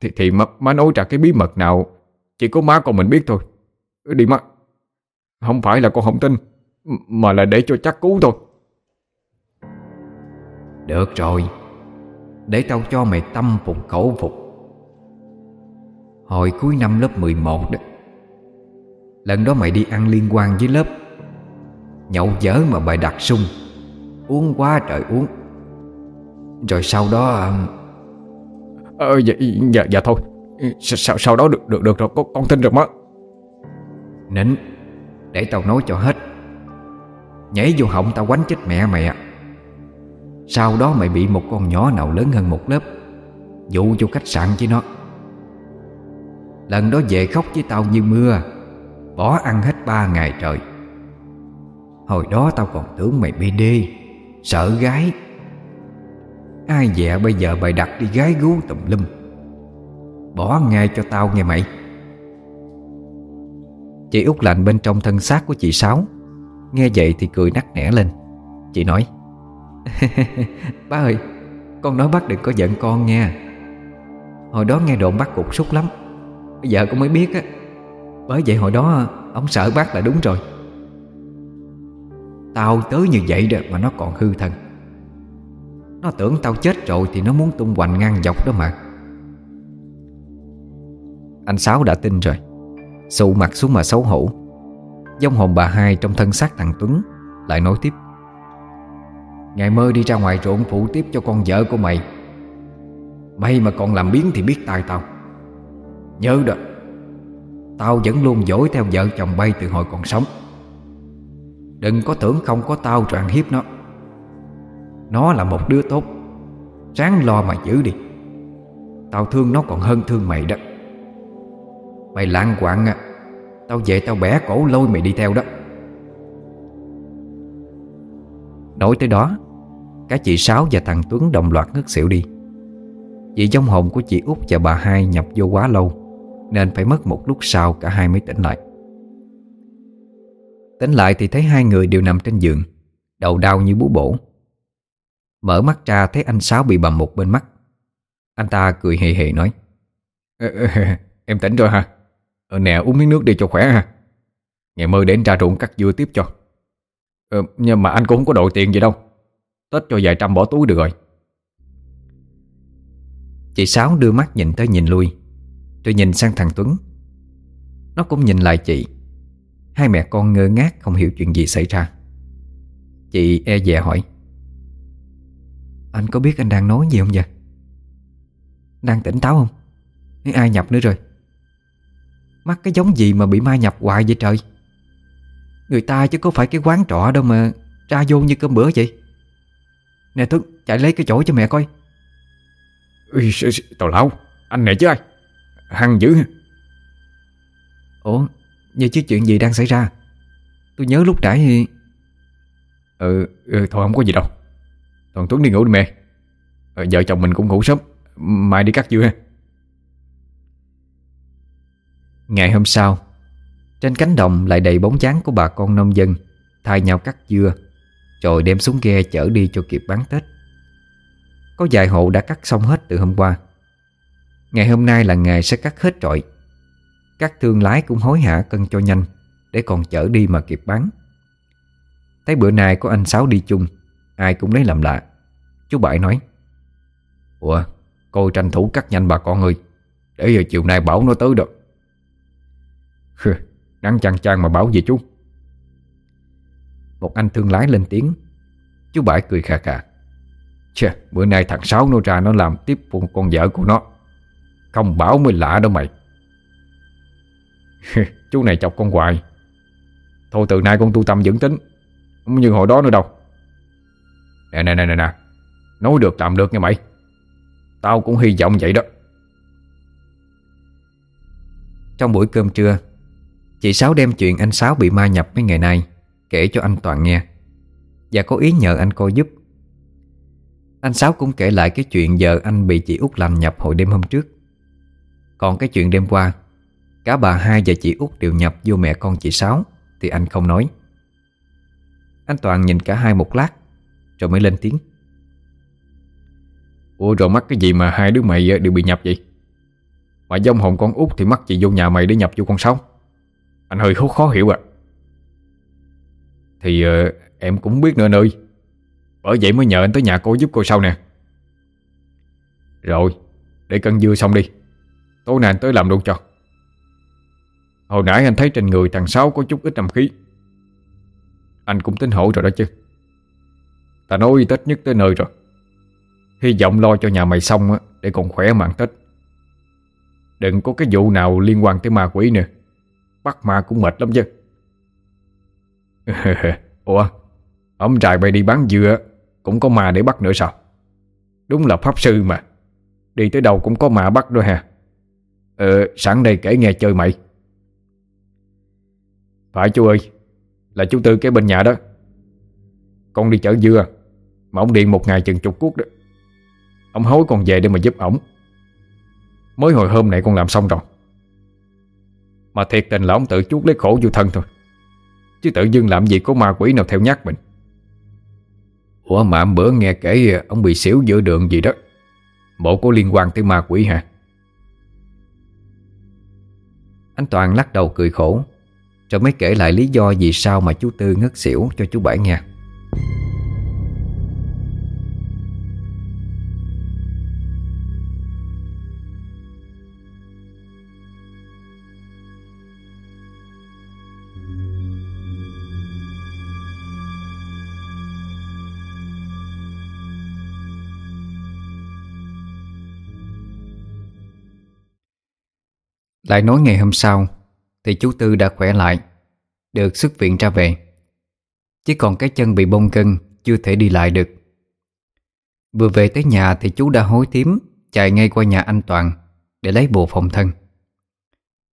Thì, thì má, má nói ra cái bí mật nào? Chỉ có má con mình biết thôi. Ờ, đi má. Không phải là con không tin Mà là để cho chắc cú thôi. Được rồi. Để tao cho mày tâm phục khẩu phục. Hồi cuối năm lớp 11 đó. Lần đó mày đi ăn liên quan với lớp. Nhậu dở mà bài đặt sung. Uống quá trời uống. Rồi sau đó à, Ờ dạ, dạ, dạ thôi. Sau, sau đó được được được rồi con, con tin rồi má Nín Để tao nói cho hết. Nhảy vô họng tao quánh chết mẹ mày Sau đó mày bị một con nhỏ nào lớn hơn một lớp Dụ vô khách sạn với nó Lần đó về khóc với tao như mưa. Bỏ ăn hết ba ngày trời. Hồi đó tao còn tưởng mày BD Sợ gái. Ai dè bây giờ bày đặt đi gái gú tùm lum. Bỏ ngay cho tao nghe mày. Chị út lạnh bên trong thân xác của chị Sáu. Nghe vậy thì cười nắc nẻ lên. Chị nói bác ơi, Con nói bác đừng có giận con nha. Hồi đó nghe đồn bác cục súc lắm. Bây giờ con mới biết á. Bởi vậy hồi đó Ông sợ bác là đúng rồi. Tao tới như vậy đó mà nó còn hư thần Nó tưởng tao chết rồi Thì nó muốn tung hoành ngang dọc đó mà. Anh Sáu đã tin rồi. Sụ mặt xuống mà xấu hổ. Dông hồn bà hai trong thân xác thằng Tuấn, Lại nói tiếp. Ngày mơ đi ra ngoài ruộng phụ tiếp cho con vợ của mày. May mà còn làm biến thì biết tài tao. Nhớ đó, Tao vẫn luôn dối theo vợ chồng bay từ hồi còn sống. Đừng có tưởng không có tao tràn hiếp nó. Nó là một đứa tốt, Ráng lo mà giữ đi. Tao thương nó còn hơn thương mày đó. Mày lạng quạng à Tao về tao bẻ cổ lôi mày đi theo đó. Nói tới đó, Cả chị Sáu và thằng Tuấn đồng loạt ngất xỉu đi. Vì trong hồn của chị út và bà hai nhập vô quá lâu nên phải mất một lúc sau cả hai mới tỉnh lại. Tỉnh lại thì thấy hai người đều nằm trên giường Đầu đau như bú bổ. Mở mắt ra thấy anh Sáu bị bầm một bên mắt. Anh ta cười hề hề nói Em tỉnh rồi hả? Ờ, Nè uống miếng nước đi cho khỏe ha. Ngày mơ đến ra ruộng cắt dưa tiếp cho. Ờ, Nhưng mà anh cũng không có đội tiền gì đâu. Tết cho vài trăm bỏ túi được rồi. Chị Sáu đưa mắt nhìn tới nhìn lui. Rồi nhìn sang thằng Tuấn Nó cũng nhìn lại chị Hai mẹ con ngơ ngác không hiểu chuyện gì xảy ra Chị e dè hỏi Anh có biết anh đang nói gì không vậy? Đang tỉnh táo không? Nếu ai nhập nữa rồi? Mắt cái giống gì mà bị ma nhập hoài vậy trời? Người ta chứ có phải cái quán trọ đâu mà Ra vô như cơm bữa vậy Nè Tuấn chạy lấy cái chỗ cho mẹ coi Ui, tào lão Anh này chứ ai Hăng dữ Ủa như chứ chuyện gì đang xảy ra? Tôi nhớ lúc nãy thì ừ, ừ thôi không có gì đâu. Toàn Tuấn đi ngủ đi mẹ. Ờ, Vợ chồng mình cũng ngủ sớm. Mai đi cắt dưa. Ha Ngày hôm sau Trên cánh đồng lại đầy bóng dáng của bà con nông dân Thay nhau cắt dưa Rồi đem xuống ghe chở đi cho kịp bán Tết. Có vài hộ đã cắt xong hết từ hôm qua Ngày hôm nay là ngày sẽ cắt hết trọi. Các thương lái cũng hối hả cân cho nhanh, Để còn chở đi mà kịp bán. Thấy bữa nay có anh Sáu đi chung, Ai cũng lấy làm lạ. Chú Bảy nói, Ủa Cô tranh thủ cắt nhanh bà con ơi, Để giờ chiều nay bảo nó tới được. Nắng chăng chăng mà bảo gì chú. Một anh thương lái lên tiếng, Chú Bảy cười khà khà, Chà, bữa nay thằng Sáu nó ra nó làm tiếp con vợ của nó. Không bảo mới lạ đâu mày. Chú này chọc con hoài. Thôi từ nay con tu tâm dưỡng tính. Không như hồi đó nữa đâu. Nè nè nè nè nè. Nói được làm được nha mày. Tao cũng hy vọng vậy đó. Trong buổi cơm trưa, Chị Sáu đem chuyện anh Sáu bị ma nhập mấy ngày nay Kể cho anh Toàn nghe. Và có ý nhờ anh coi giúp. Anh Sáu cũng kể lại cái chuyện vợ anh bị chị út làm nhập hồi đêm hôm trước. Còn cái chuyện đêm qua Cả bà hai và chị út đều nhập vô mẹ con chị Sáu Thì anh không nói. Anh Toàn nhìn cả hai một lát Rồi mới lên tiếng. Ủa rồi mắc cái gì mà hai đứa mày ờ, đều bị nhập vậy? Mà dông hồn con út thì mắc gì vô nhà mày để nhập vô con Sáu? Anh hơi khó, khó hiểu à. Thì uh, em cũng biết nữa nơi Bởi vậy mới nhờ anh tới nhà cô giúp cô sau nè. Rồi Để cân dưa xong đi. Tối nay anh tới làm luôn cho. Hồi nãy anh thấy trên người thằng Sáu có chút ít âm khí. Anh cũng tính hổ rồi đó chứ. Ta nói Tết nhất tới nơi rồi. Hy vọng lo cho nhà mày xong á, Để còn khỏe mạng Tết. Đừng có cái vụ nào liên quan tới ma quỷ nữa. Bắt ma cũng mệt lắm chứ. Ủa, Ông trài bay đi bán dừa, Cũng có ma để bắt nữa sao? Đúng là pháp sư mà. Đi tới đâu cũng có ma bắt đôi ha. Ờ sẵn đây kể nghe chơi mày. Phải chú ơi, Là chú Tư cái bên nhà đó. Con đi chở dưa, Mà ông điện một ngày chừng chục cuốc đó. Ông hối con về để mà giúp ổng. Mới hồi hôm này con làm xong rồi. Mà thiệt tình là ông tự chuốt lấy khổ vô thân thôi. Chứ tự dưng làm gì có ma quỷ nào theo nhắc mình. Ủa mà bữa nghe kể Ông bị xỉu giữa đường gì đó. Bộ có liên quan tới ma quỷ hả? Anh Toàn lắc đầu cười khổ. Rồi mới kể lại lý do vì sao mà chú Tư ngất xỉu cho chú Bảy nghe. Lại nói ngày hôm sau, Thì chú Tư đã khỏe lại, Được xuất viện ra về. Chỉ còn cái chân bị bông gân Chưa thể đi lại được. Vừa về tới nhà thì chú đã hối tím Chạy ngay qua nhà anh Toàn Để lấy bùa phòng thân.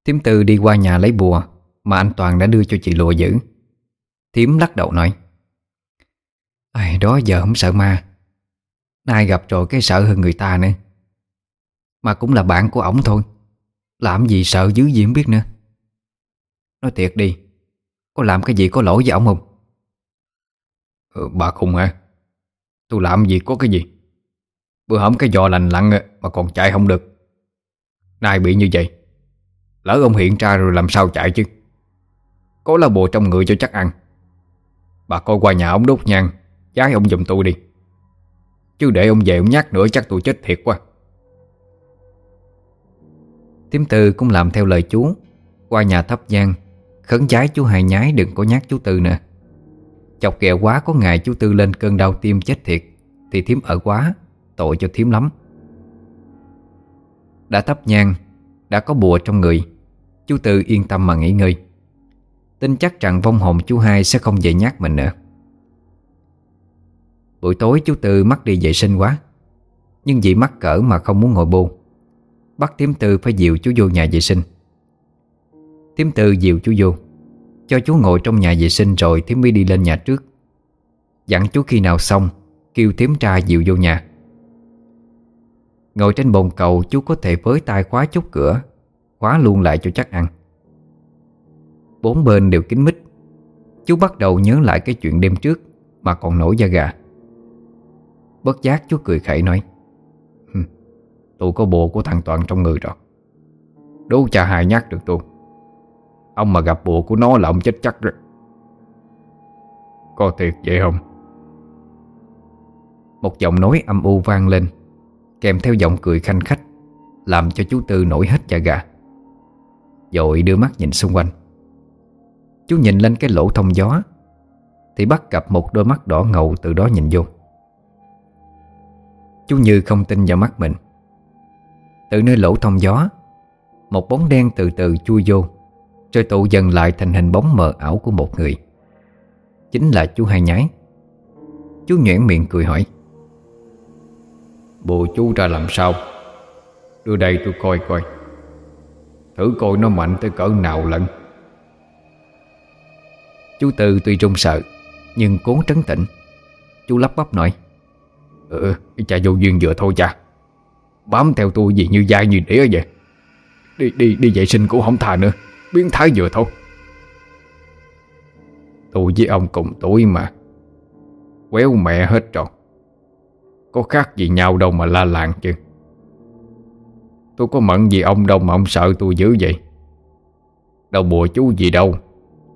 Tiếm Tư đi qua nhà lấy bùa Mà anh Toàn đã đưa cho chị lùa giữ. Tiếm lắc đầu nói, Ai, đó giờ không sợ ma. Nay gặp rồi cái sợ hơn người ta nữa. Mà cũng là bạn của ổng thôi làm gì sợ dữ gì không biết nữa. Nói thiệt đi Có làm cái gì có lỗi với ổng không? Ừ, Bà khùng hả? Tôi làm gì có cái gì? Bữa hổm cái giò lành lặng Mà còn chạy không được. Nay bị như vậy Lỡ ông hiện ra rồi làm sao chạy chứ? Có là bộ trong người cho chắc ăn. Bà coi qua nhà ông đốt nhang Giái ông giùm tôi đi. Chứ để ông về ông nhắc nữa chắc tôi chết thiệt quá. Tiếm Tư cũng làm theo lời chú. Qua nhà thắp nhang Khấn trái chú hai nhái đừng có nhát chú Tư nữa. Chọc ghẹo quá, có ngày chú Tư lên cơn đau tim chết thiệt, Thì thím ở quá, Tội cho thím lắm. Đã thắp nhang Đã có bùa trong người, Chú Tư yên tâm mà nghỉ ngơi. Tin chắc rằng vong hồn chú hai sẽ không về nhát mình nữa. Buổi tối chú Tư mắc đi vệ sinh quá, Nhưng vì mắc cỡ mà không muốn ngồi buồn Bắt Tiếm Tư phải dìu chú vô nhà vệ sinh. Tiếm Tư dìu chú vô, Cho chú ngồi trong nhà vệ sinh rồi Tiếm mới đi lên nhà trước. Dặn chú khi nào xong, Kêu Tiếm tra dìu vô nhà. Ngồi trên bồn cầu, chú có thể với tay khóa chốt cửa, Khóa luôn lại cho chắc ăn. Bốn bên đều kín mít. Chú bắt đầu nhớ lại cái chuyện đêm trước Mà còn nổi da gà. Bất giác chú cười khẩy nói Tôi có bộ của thằng Toàn trong người rồi. Đố cha hài nhắc được tôi. Ông mà gặp bộ của nó là ông chết chắc rồi. Có thiệt vậy không? Một giọng nói âm u vang lên, Kèm theo giọng cười khanh khách, Làm cho chú Tư nổi hết da gà. Rồi đưa mắt nhìn xung quanh. Chú nhìn lên cái lỗ thông gió, Thì bắt gặp một đôi mắt đỏ ngầu từ đó nhìn vô. Chú Như không tin vào mắt mình. Từ nơi lỗ thông gió Một bóng đen từ từ chui vô Rồi tụ dần lại thành hình bóng mờ ảo của một người. Chính là chú Hai Nhái. Chú nhuyễn miệng cười hỏi bộ chú ra làm sao? Đưa đây tôi coi coi. Thử coi nó mạnh tới cỡ nào lận. Chú Tư tuy run sợ Nhưng cố trấn tĩnh. Chú lắp bắp nói Ừ, ừ cha vô duyên vừa thôi cha. Bám theo tôi gì như dai như đĩa vậy. Đi đi đi vệ sinh cũng không thà nữa. Biến thái vừa thôi. Tôi với ông cùng tuổi mà. Quéo mẹ hết rồi. Có khác gì nhau đâu mà la làng chứ. Tôi có mận gì ông đâu mà ông sợ tôi dữ vậy. Đâu bùa chú gì đâu.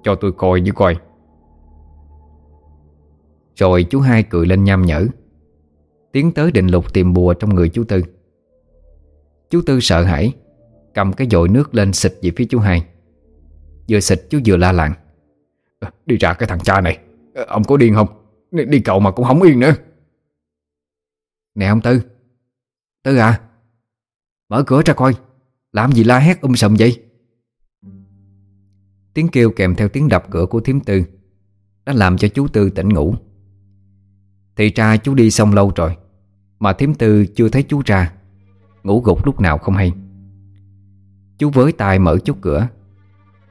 Cho tôi coi với coi. Rồi chú hai cười lên nham nhở. Tiến tới định lục tìm bùa trong người chú Tư. Chú Tư sợ hãi, Cầm cái dội nước lên xịt về phía chú hai. Vừa xịt chú vừa la làng. Ờ, đi ra cái thằng cha này. Ờ, ông có điên không? Đi cậu mà cũng không yên nữa. Nè ông Tư Tư à Mở cửa ra coi. Làm gì la hét um sầm vậy? Tiếng kêu kèm theo tiếng đập cửa của thiếm tư Đã làm cho chú Tư tỉnh ngủ. Thì ra chú đi xong lâu rồi, Mà thiếm tư chưa thấy chú ra. Ngủ gục lúc nào không hay. Chú với tay mở chút cửa,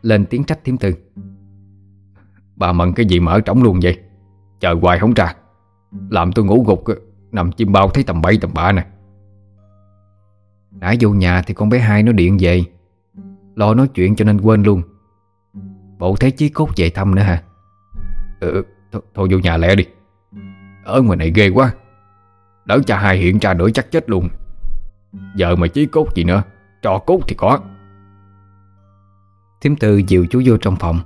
Lên tiếng trách thiếm tư. Bà mận cái gì mở trống luôn vậy? Chờ hoài không ra. Làm tôi ngủ gục, Nằm chim bao thấy tầm bậy tầm bạ nè. Nãy vô nhà thì con bé hai nó điện về. Lo nói chuyện cho nên quên luôn. Bộ thấy chí cốt về thăm nữa hả? Ừ th, Thôi vô nhà lẹ đi. Ở ngoài này ghê quá. Đỡ cha hai hiện ra nữa chắc chết luôn. Giờ mà chí cốt gì nữa? Trò cốt thì có. Thiếm tư dịu chú vô trong phòng,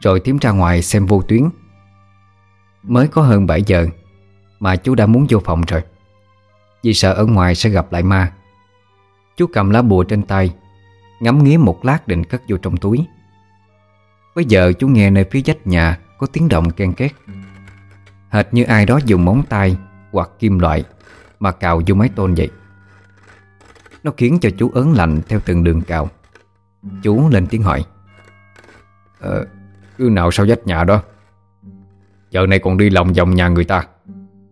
Rồi thiếm ra ngoài xem vô tuyến. Mới có hơn 7 giờ Mà chú đã muốn vô phòng rồi. Vì sợ ở ngoài sẽ gặp lại ma. Chú cầm lá bùa trên tay, Ngắm nghía một lát định cất vô trong túi. Bây giờ chú nghe nơi phía vách nhà Có tiếng động ken két. Hệt như ai đó dùng móng tay Hoặc kim loại Mà cào vô máy tôn vậy. Nó khiến cho chú ớn lạnh theo từng đường cào. Chú lên tiếng hỏi. Ờ, cứ nào sao dách nhà đó? Giờ này còn đi lòng vòng nhà người ta.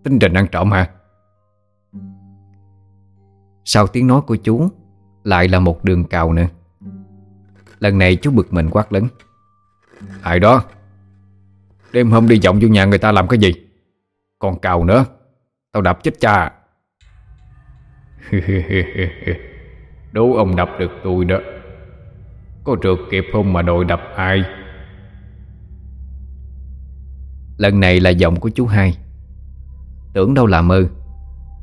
Tinh trình ăn trộm hả? Sau tiếng nói của chú Lại là một đường cào nữa. Lần này chú bực mình quát lớn. Ai đó? Đêm hôm đi vòng vô nhà người ta làm cái gì? Còn cào nữa. Tao đập chết cha. Đố ông đập được tôi đó. Có trượt kịp không mà đội đập ai? Lần này là giọng của chú hai. Tưởng đâu là mơ,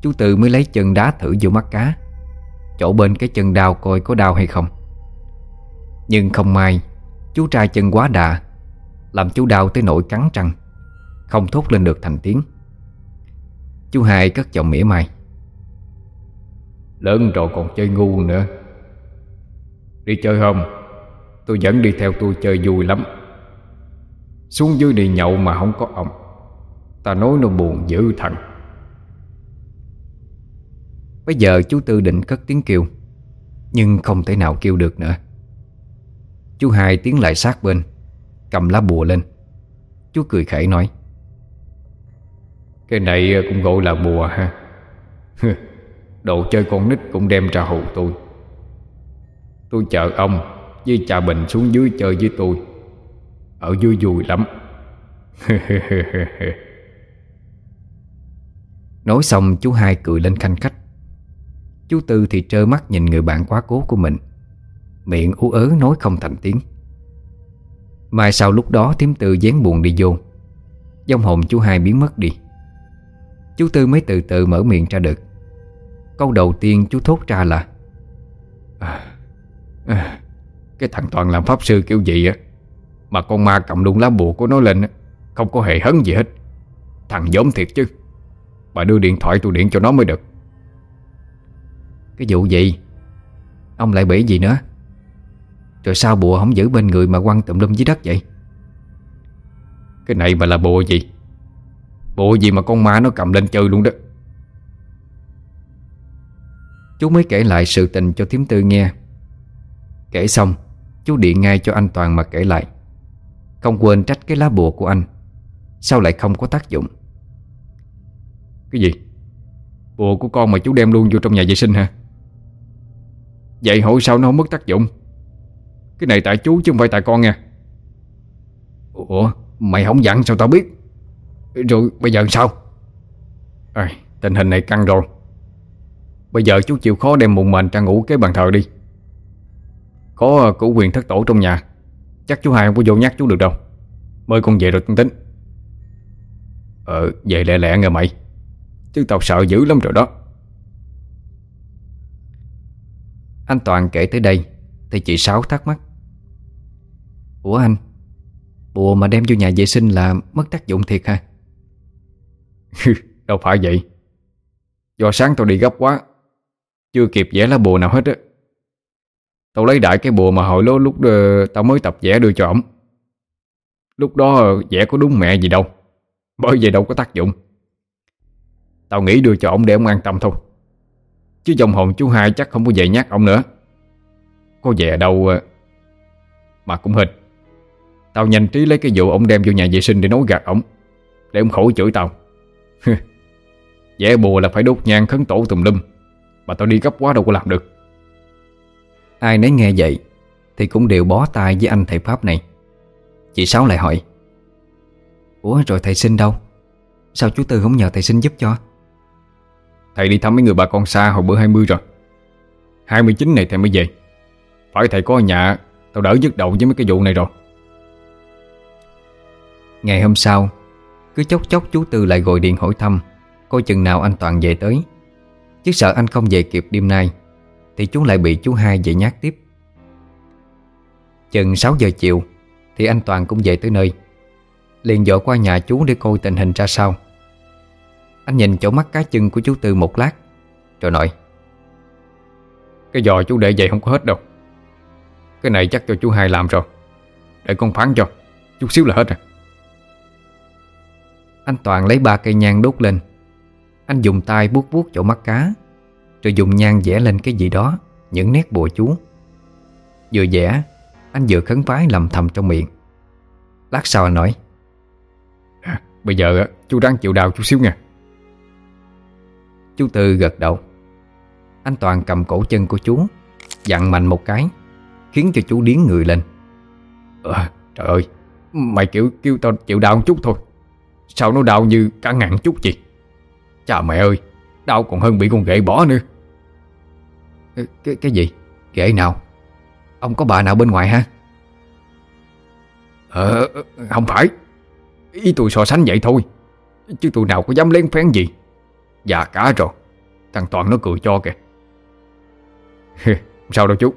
Chú Tư mới lấy chân đá thử vô mắt cá. Chỗ bên cái chân đau coi có đau hay không. Nhưng không may, Chú trai chân quá đà, Làm chú đau tới nỗi cắn răng, Không thốt lên được thành tiếng. Chú hai cất giọng mỉa mai. Lớn rồi còn chơi ngu nữa. Đi chơi không? Tôi vẫn đi theo tôi chơi vui lắm. Xuống dưới đi nhậu mà không có ông. Ta nói nó buồn dữ thằng. Bây giờ chú Tư định cất tiếng kêu, Nhưng không thể nào kêu được nữa. Chú hai tiến lại sát bên, Cầm lá bùa lên. Chú cười khẩy nói, Cái này cũng gọi là bùa ha. Đồ chơi con nít cũng đem ra hù tôi. Tôi chờ ông Với cha Bình xuống dưới chơi với tôi. Ở dưới vui lắm. Nói xong, chú hai cười lên khanh khách. Chú Tư thì trơ mắt nhìn người bạn quá cố của mình. Miệng ú ớ nói không thành tiếng. Mai sau lúc đó, thím Tư dán buồn đi vô. Dông hồn chú hai biến mất đi. Chú Tư mới từ từ mở miệng ra được. Câu đầu tiên chú thốt ra là à, à, Cái thằng Toàn làm pháp sư kiểu gì á? Mà con ma cầm luôn lá bùa của nó lên á Không có hề hấn gì hết. Thằng giống thiệt chứ. Bà đưa điện thoại tôi điện cho nó mới được. Cái vụ gì? Ông lại bể gì nữa? Rồi sao bùa không giữ bên người mà quăng tùm lum dưới đất vậy? Cái này mà là bùa gì? Bùa gì mà con ma nó cầm lên chơi luôn đó? Chú mới kể lại sự tình cho thím tư nghe. Kể xong Chú điện ngay cho anh Toàn mà kể lại. Không quên trách cái lá bùa của anh Sao lại không có tác dụng? Cái gì? Bùa của con mà chú đem luôn vô trong nhà vệ sinh hả? Vậy hỏi sao nó không mất tác dụng? Cái này tại chú chứ không phải tại con nha. Ủa Mày không dặn sao tao biết? Rồi bây giờ sao? À, Tình hình này căng rồi. Bây giờ chú chịu khó đem mụn mền ra ngủ cái bàn thờ đi. Có ờ, củ quyền thất tổ trong nhà. Chắc chú hai không có vô nhắc chú được đâu. Mời con về rồi tính tính. Ờ về lẹ lẹ nghe mày. Chứ tao sợ dữ lắm rồi đó. Anh Toàn kể tới đây, Thì chị Sáu thắc mắc. Ủa anh, Bùa mà đem vô nhà vệ sinh là mất tác dụng thiệt ha Đâu phải vậy. Do sáng tao đi gấp quá chưa kịp vẽ lá bùa nào hết á. Tao lấy đại cái bùa mà hồi lúc lúc ờ, tao mới tập vẽ đưa cho ổng. Lúc đó ờ, vẽ có đúng mẹ gì đâu Bởi vậy đâu có tác dụng. Tao nghĩ đưa cho ổng để ông an tâm thôi. Chứ dòng hồn chú hai chắc không có về nhắc ông nữa. Có về đâu ờ, Mà cũng hình Tao nhanh trí lấy cái vụ ông đem vô nhà vệ sinh để nói gạt ổng Để ông khổ chửi tao. Vẽ bùa là phải đốt nhang khấn tổ tùm lum. Mà tao đi gấp quá đâu có làm được. Ai nấy nghe vậy Thì cũng đều bó tay với anh thầy Pháp này. Chị Sáu lại hỏi Ủa rồi thầy sinh đâu? Sao chú Tư không nhờ thầy sinh giúp cho? Thầy đi thăm mấy người bà con xa hồi bữa 20 rồi. 29 này thầy mới về. Phải thầy có ở nhà Tao đỡ nhức đầu với mấy cái vụ này rồi. Ngày hôm sau Cứ chốc chốc chú Tư lại gọi điện hỏi thăm Coi chừng nào anh Toàn về tới Chứ sợ anh không về kịp đêm nay, Thì chú lại bị chú hai dậy nhát tiếp. Chừng 6 giờ chiều, Thì anh Toàn cũng về tới nơi. Liền dội qua nhà chú để coi tình hình ra sao. Anh nhìn chỗ mắt cá chân của chú Tư một lát, Rồi nói, Cái giò chú để vậy không có hết đâu. Cái này chắc cho chú hai làm rồi. Để con phán cho, Chút xíu là hết rồi. Anh Toàn lấy ba cây nhang đốt lên anh dùng tay buốt buốt chỗ mắt cá Rồi dùng nhang vẽ lên cái gì đó Những nét bùa chú. Vừa vẽ Anh vừa khấn vái lầm thầm trong miệng. Lát sau anh nói à, Bây giờ chú đang chịu đau chút xíu nha. Chú Tư gật đầu. Anh Toàn cầm cổ chân của chú Dặn mạnh một cái Khiến cho chú điến người lên. À, Trời ơi Mày kiểu kêu tao chịu đau một chút thôi. Sao nó đau như cả ngàn chút gì Chà mẹ ơi Đau còn hơn bị con ghệ bỏ nữa. Cái, cái, gì? Ghệ nào? Ông có bà nào bên ngoài ha? Ờ, ờ, ờ, không phải. Ý tôi so sánh vậy thôi. Chứ tôi nào có dám lén phén gì. Già cả rồi. Thằng Toàn nó cười cho kìa. Sao đâu chú.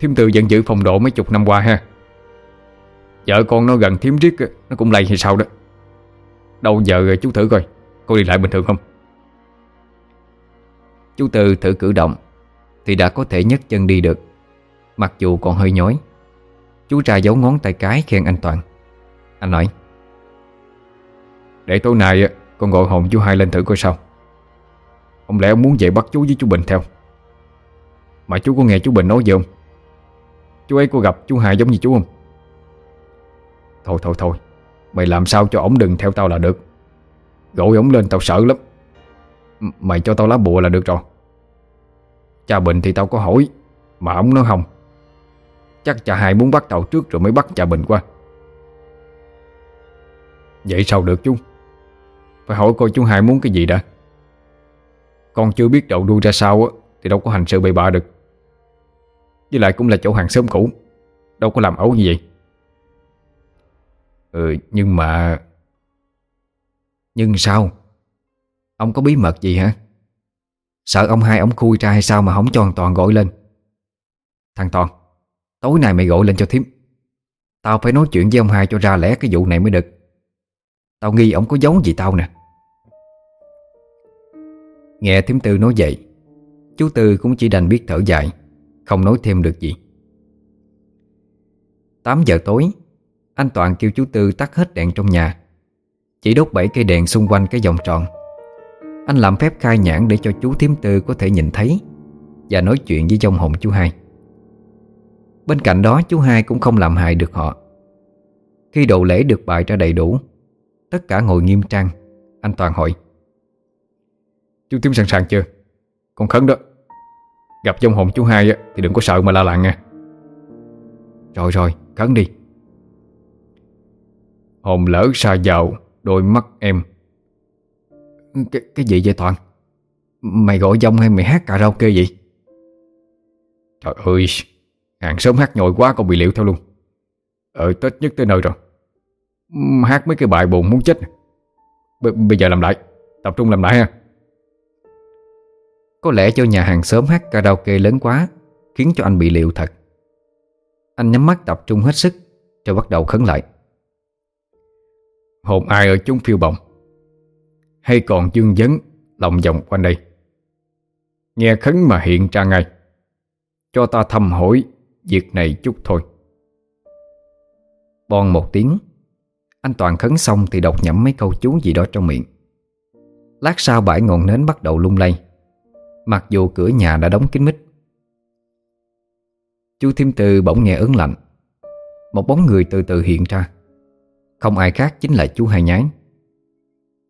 Thiếm từ vẫn giữ phòng độ mấy chục năm qua ha. Vợ con nó gần thiếm riết Nó cũng lây hay sao đó. Đâu giờ chú thử coi. Cô đi lại bình thường không? Chú Tư thử cử động Thì đã có thể nhấc chân đi được. Mặc dù còn hơi nhói Chú ra dấu ngón tay cái khen anh Toàn. Anh nói Để tối nay con gọi hồn chú hai lên thử coi sao. Không lẽ ông muốn về bắt chú với chú Bình theo? Mà chú có nghe chú Bình nói gì không? Chú ấy có gặp chú hai giống như chú không? Thôi thôi thôi Mày làm sao cho ổng đừng theo tao là được Gọi ổng lên, tao sợ lắm. Mày cho tao lá bùa là được rồi. Cha Bình thì tao có hỏi, Mà ổng nói không. Chắc cha hai muốn bắt tao trước rồi mới bắt cha Bình qua. Vậy sao được chú? Phải hỏi coi chú hai muốn cái gì đã. Con chưa biết đậu đuôi ra sao á, Thì đâu có hành sự bậy bạ được. Với lại cũng là chỗ hàng xóm cũ, Đâu có làm ấu như vậy. Ừ nhưng mà nhưng sao? Ông có bí mật gì hả? Sợ ông hai ông khui ra hay sao mà không cho thằng Toàn gọi lên? Thằng Toàn, Tối nay mày gọi lên cho thím. Tao phải nói chuyện với ông hai cho ra lẽ cái vụ này mới được. Tao nghi ông có giấu gì tao nè. Nghe thím tư nói vậy, Chú Tư cũng chỉ đành biết thở dài, Không nói thêm được gì. 8 giờ tối, Anh Toàn kêu chú Tư tắt hết đèn trong nhà. Chỉ đốt bảy cây đèn xung quanh cái vòng tròn. Anh làm phép khai nhãn để cho chú Thiếm Tư có thể nhìn thấy Và nói chuyện với dòng hồn chú hai. Bên cạnh đó, chú hai cũng không làm hại được họ. Khi đồ lễ được bài ra đầy đủ, Tất cả ngồi nghiêm trang, Anh Toàn hỏi. Chú Thiếm sẵn sàng chưa? Con khấn đó, Gặp dòng hồn chú hai thì đừng có sợ mà la làng nha. Rồi rồi, khấn đi. Hồn lỡ xa vào đôi mắt em. Cái, cái gì vậy Toàn? Mày gọi dông hay mày hát karaoke vậy? Trời ơi Hàng sớm hát nhồi quá còn bị liệu theo luôn. Ở Tết nhất tới nơi rồi. Hát mấy cái bài buồn muốn chết B Bây giờ làm lại Tập trung làm lại ha. Có lẽ cho nhà hàng sớm hát karaoke lớn quá Khiến cho anh bị liệu thật. Anh nhắm mắt tập trung hết sức Rồi bắt đầu khấn lại. Hồn ai ở chúng phiêu bồng Hay còn dương vấn Lòng vòng quanh đây? Nghe khấn mà hiện ra ngay, Cho ta thăm hỏi Việc này chút thôi. Bon một tiếng, Anh Toàn khấn xong thì đọc nhẩm mấy câu chú gì đó trong miệng. Lát sau bãi ngọn nến bắt đầu lung lay, Mặc dù cửa nhà đã đóng kín mít. Chú Thiêm Tư bỗng nghe ớn lạnh, Một bóng người từ từ hiện ra. Không ai khác chính là chú Hai Nhái.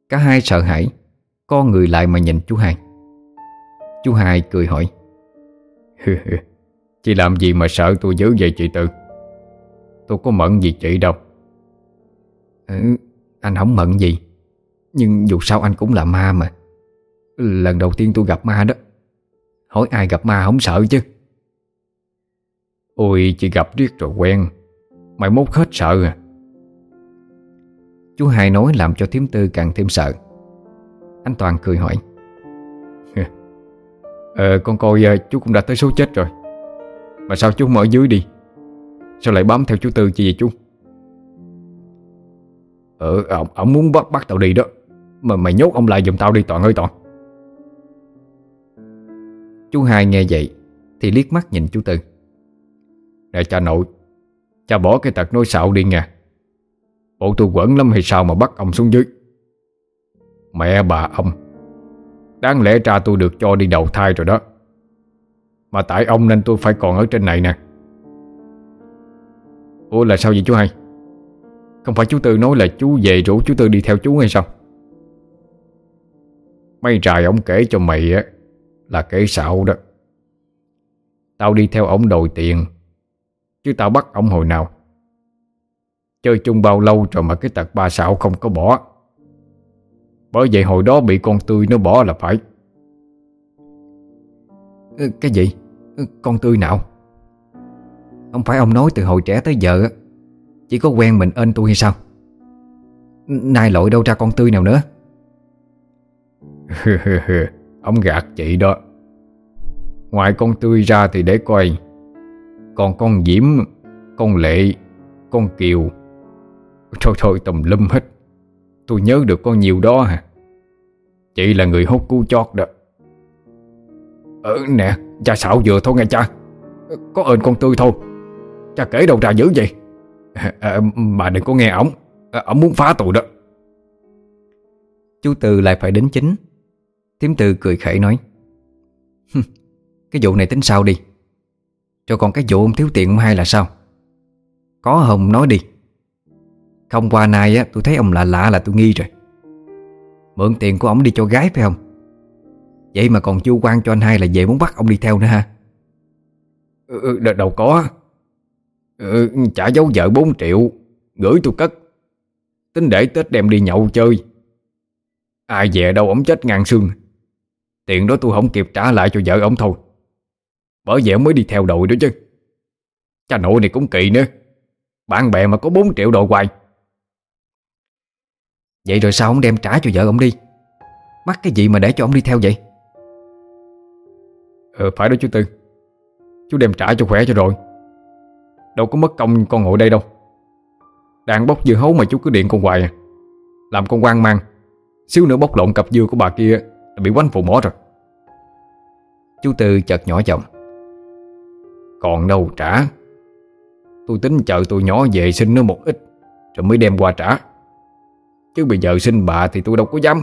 Cả hai sợ hãi Co người lại mà nhìn chú Hai. Chú Hai cười hỏi Chị làm gì mà sợ tôi dữ vậy chị tự Tôi có mận gì chị đâu. Ừ, Anh không mận gì Nhưng dù sao anh cũng là ma mà. Lần đầu tiên tôi gặp ma đó Hỏi ai gặp ma không sợ chứ. Ôi chị gặp riết rồi quen Mày mốt hết sợ à. Chú hai nói làm cho thiếm tư càng thêm sợ. Anh Toàn cười hỏi. Ờ con coi ờ, chú cũng đã tới số chết rồi. Mà sao chú không ở dưới đi? Sao lại bám theo chú Tư chi vậy chú? Ờ ông, ông muốn bắt bắt tao đi đó. Mà mày nhốt ông lại giùm tao đi Toàn ơi Toàn. Chú hai nghe vậy Thì liếc mắt nhìn chú Tư. Nè cha nội Cha bỏ cái tật nói xạo đi nha. Bộ tôi quẩn lắm hay sao mà bắt ông xuống dưới? Mẹ bà ông, Đáng lẽ ra tôi được cho đi đầu thai rồi đó. Mà tại ông nên tôi phải còn ở trên này nè. Ủa là sao vậy chú hai? Không phải chú Tư nói là chú về rủ chú Tư đi theo chú hay sao? Mấy trài ông kể cho mày á, Là kể xạo đó. Tao đi theo ông đòi tiền, Chứ tao bắt ông hồi nào Chơi chung bao lâu rồi mà cái tật ba xạo không có bỏ Bởi vậy hồi đó bị con tươi nó bỏ là phải Cái gì? Con tươi nào? Không phải ông nói từ hồi trẻ tới giờ Chỉ có quen mình ên tôi hay sao? Nay lội đâu ra con tươi nào nữa Ông gạt chị đó Ngoài con tươi ra thì để coi Còn con Diễm, Con Lệ, Con Kiều Thôi thôi tùm lum hết. Tôi nhớ được con nhiều đó hả? Chị là người hốt cú chót đó. Ừ nè Cha xạo vừa thôi nghe cha. Có ơn con tươi thôi. Cha kể đâu ra dữ vậy. Ờ, à, Bà đừng có nghe ổng. À, Ổng muốn phá tụi đó. Chú Tư lại phải đến chính. Tiếm Tư cười khẩy nói Cái vụ này tính sao đi? Cho còn cái vụ ông thiếu tiền ông hai là sao? Có Hồng nói đi. Không qua nay á tôi thấy ông lạ lạ là tôi nghi rồi. Mượn tiền của ông đi cho gái phải không? Vậy mà còn chu quan cho anh hai là về muốn bắt ông đi theo nữa ha? Ừ, ừ Đâu có. Ừ, Trả dấu vợ 4 triệu Gửi tôi cất. Tính để Tết đem đi nhậu chơi. Ai về đâu ổng chết ngàn xương. Tiền đó tôi không kịp trả lại cho vợ ổng thôi. Bởi vậy ổng mới đi theo đội đó chứ. Cha nội này cũng kỳ nữa. Bạn bè mà có 4 triệu đồ hoài. Vậy rồi sao ông đem trả cho vợ ông đi? Mắc cái gì mà để cho ông đi theo vậy? Ờ phải đó chú Tư. Chú đem trả cho khỏe cho rồi. Đâu có mất công con ngồi đây đâu. Đang bốc dưa hấu mà chú cứ điện con hoài à. Làm con quan mang. Xíu nữa bốc lộn cặp dưa của bà kia Là bị quánh phụ mỏ rồi. Chú Tư chợt nhỏ giọng. Còn đâu trả? Tôi tính chờ tôi nhỏ về xin nó một ít Rồi mới đem qua trả Chứ bây giờ xin bà thì tôi đâu có dám.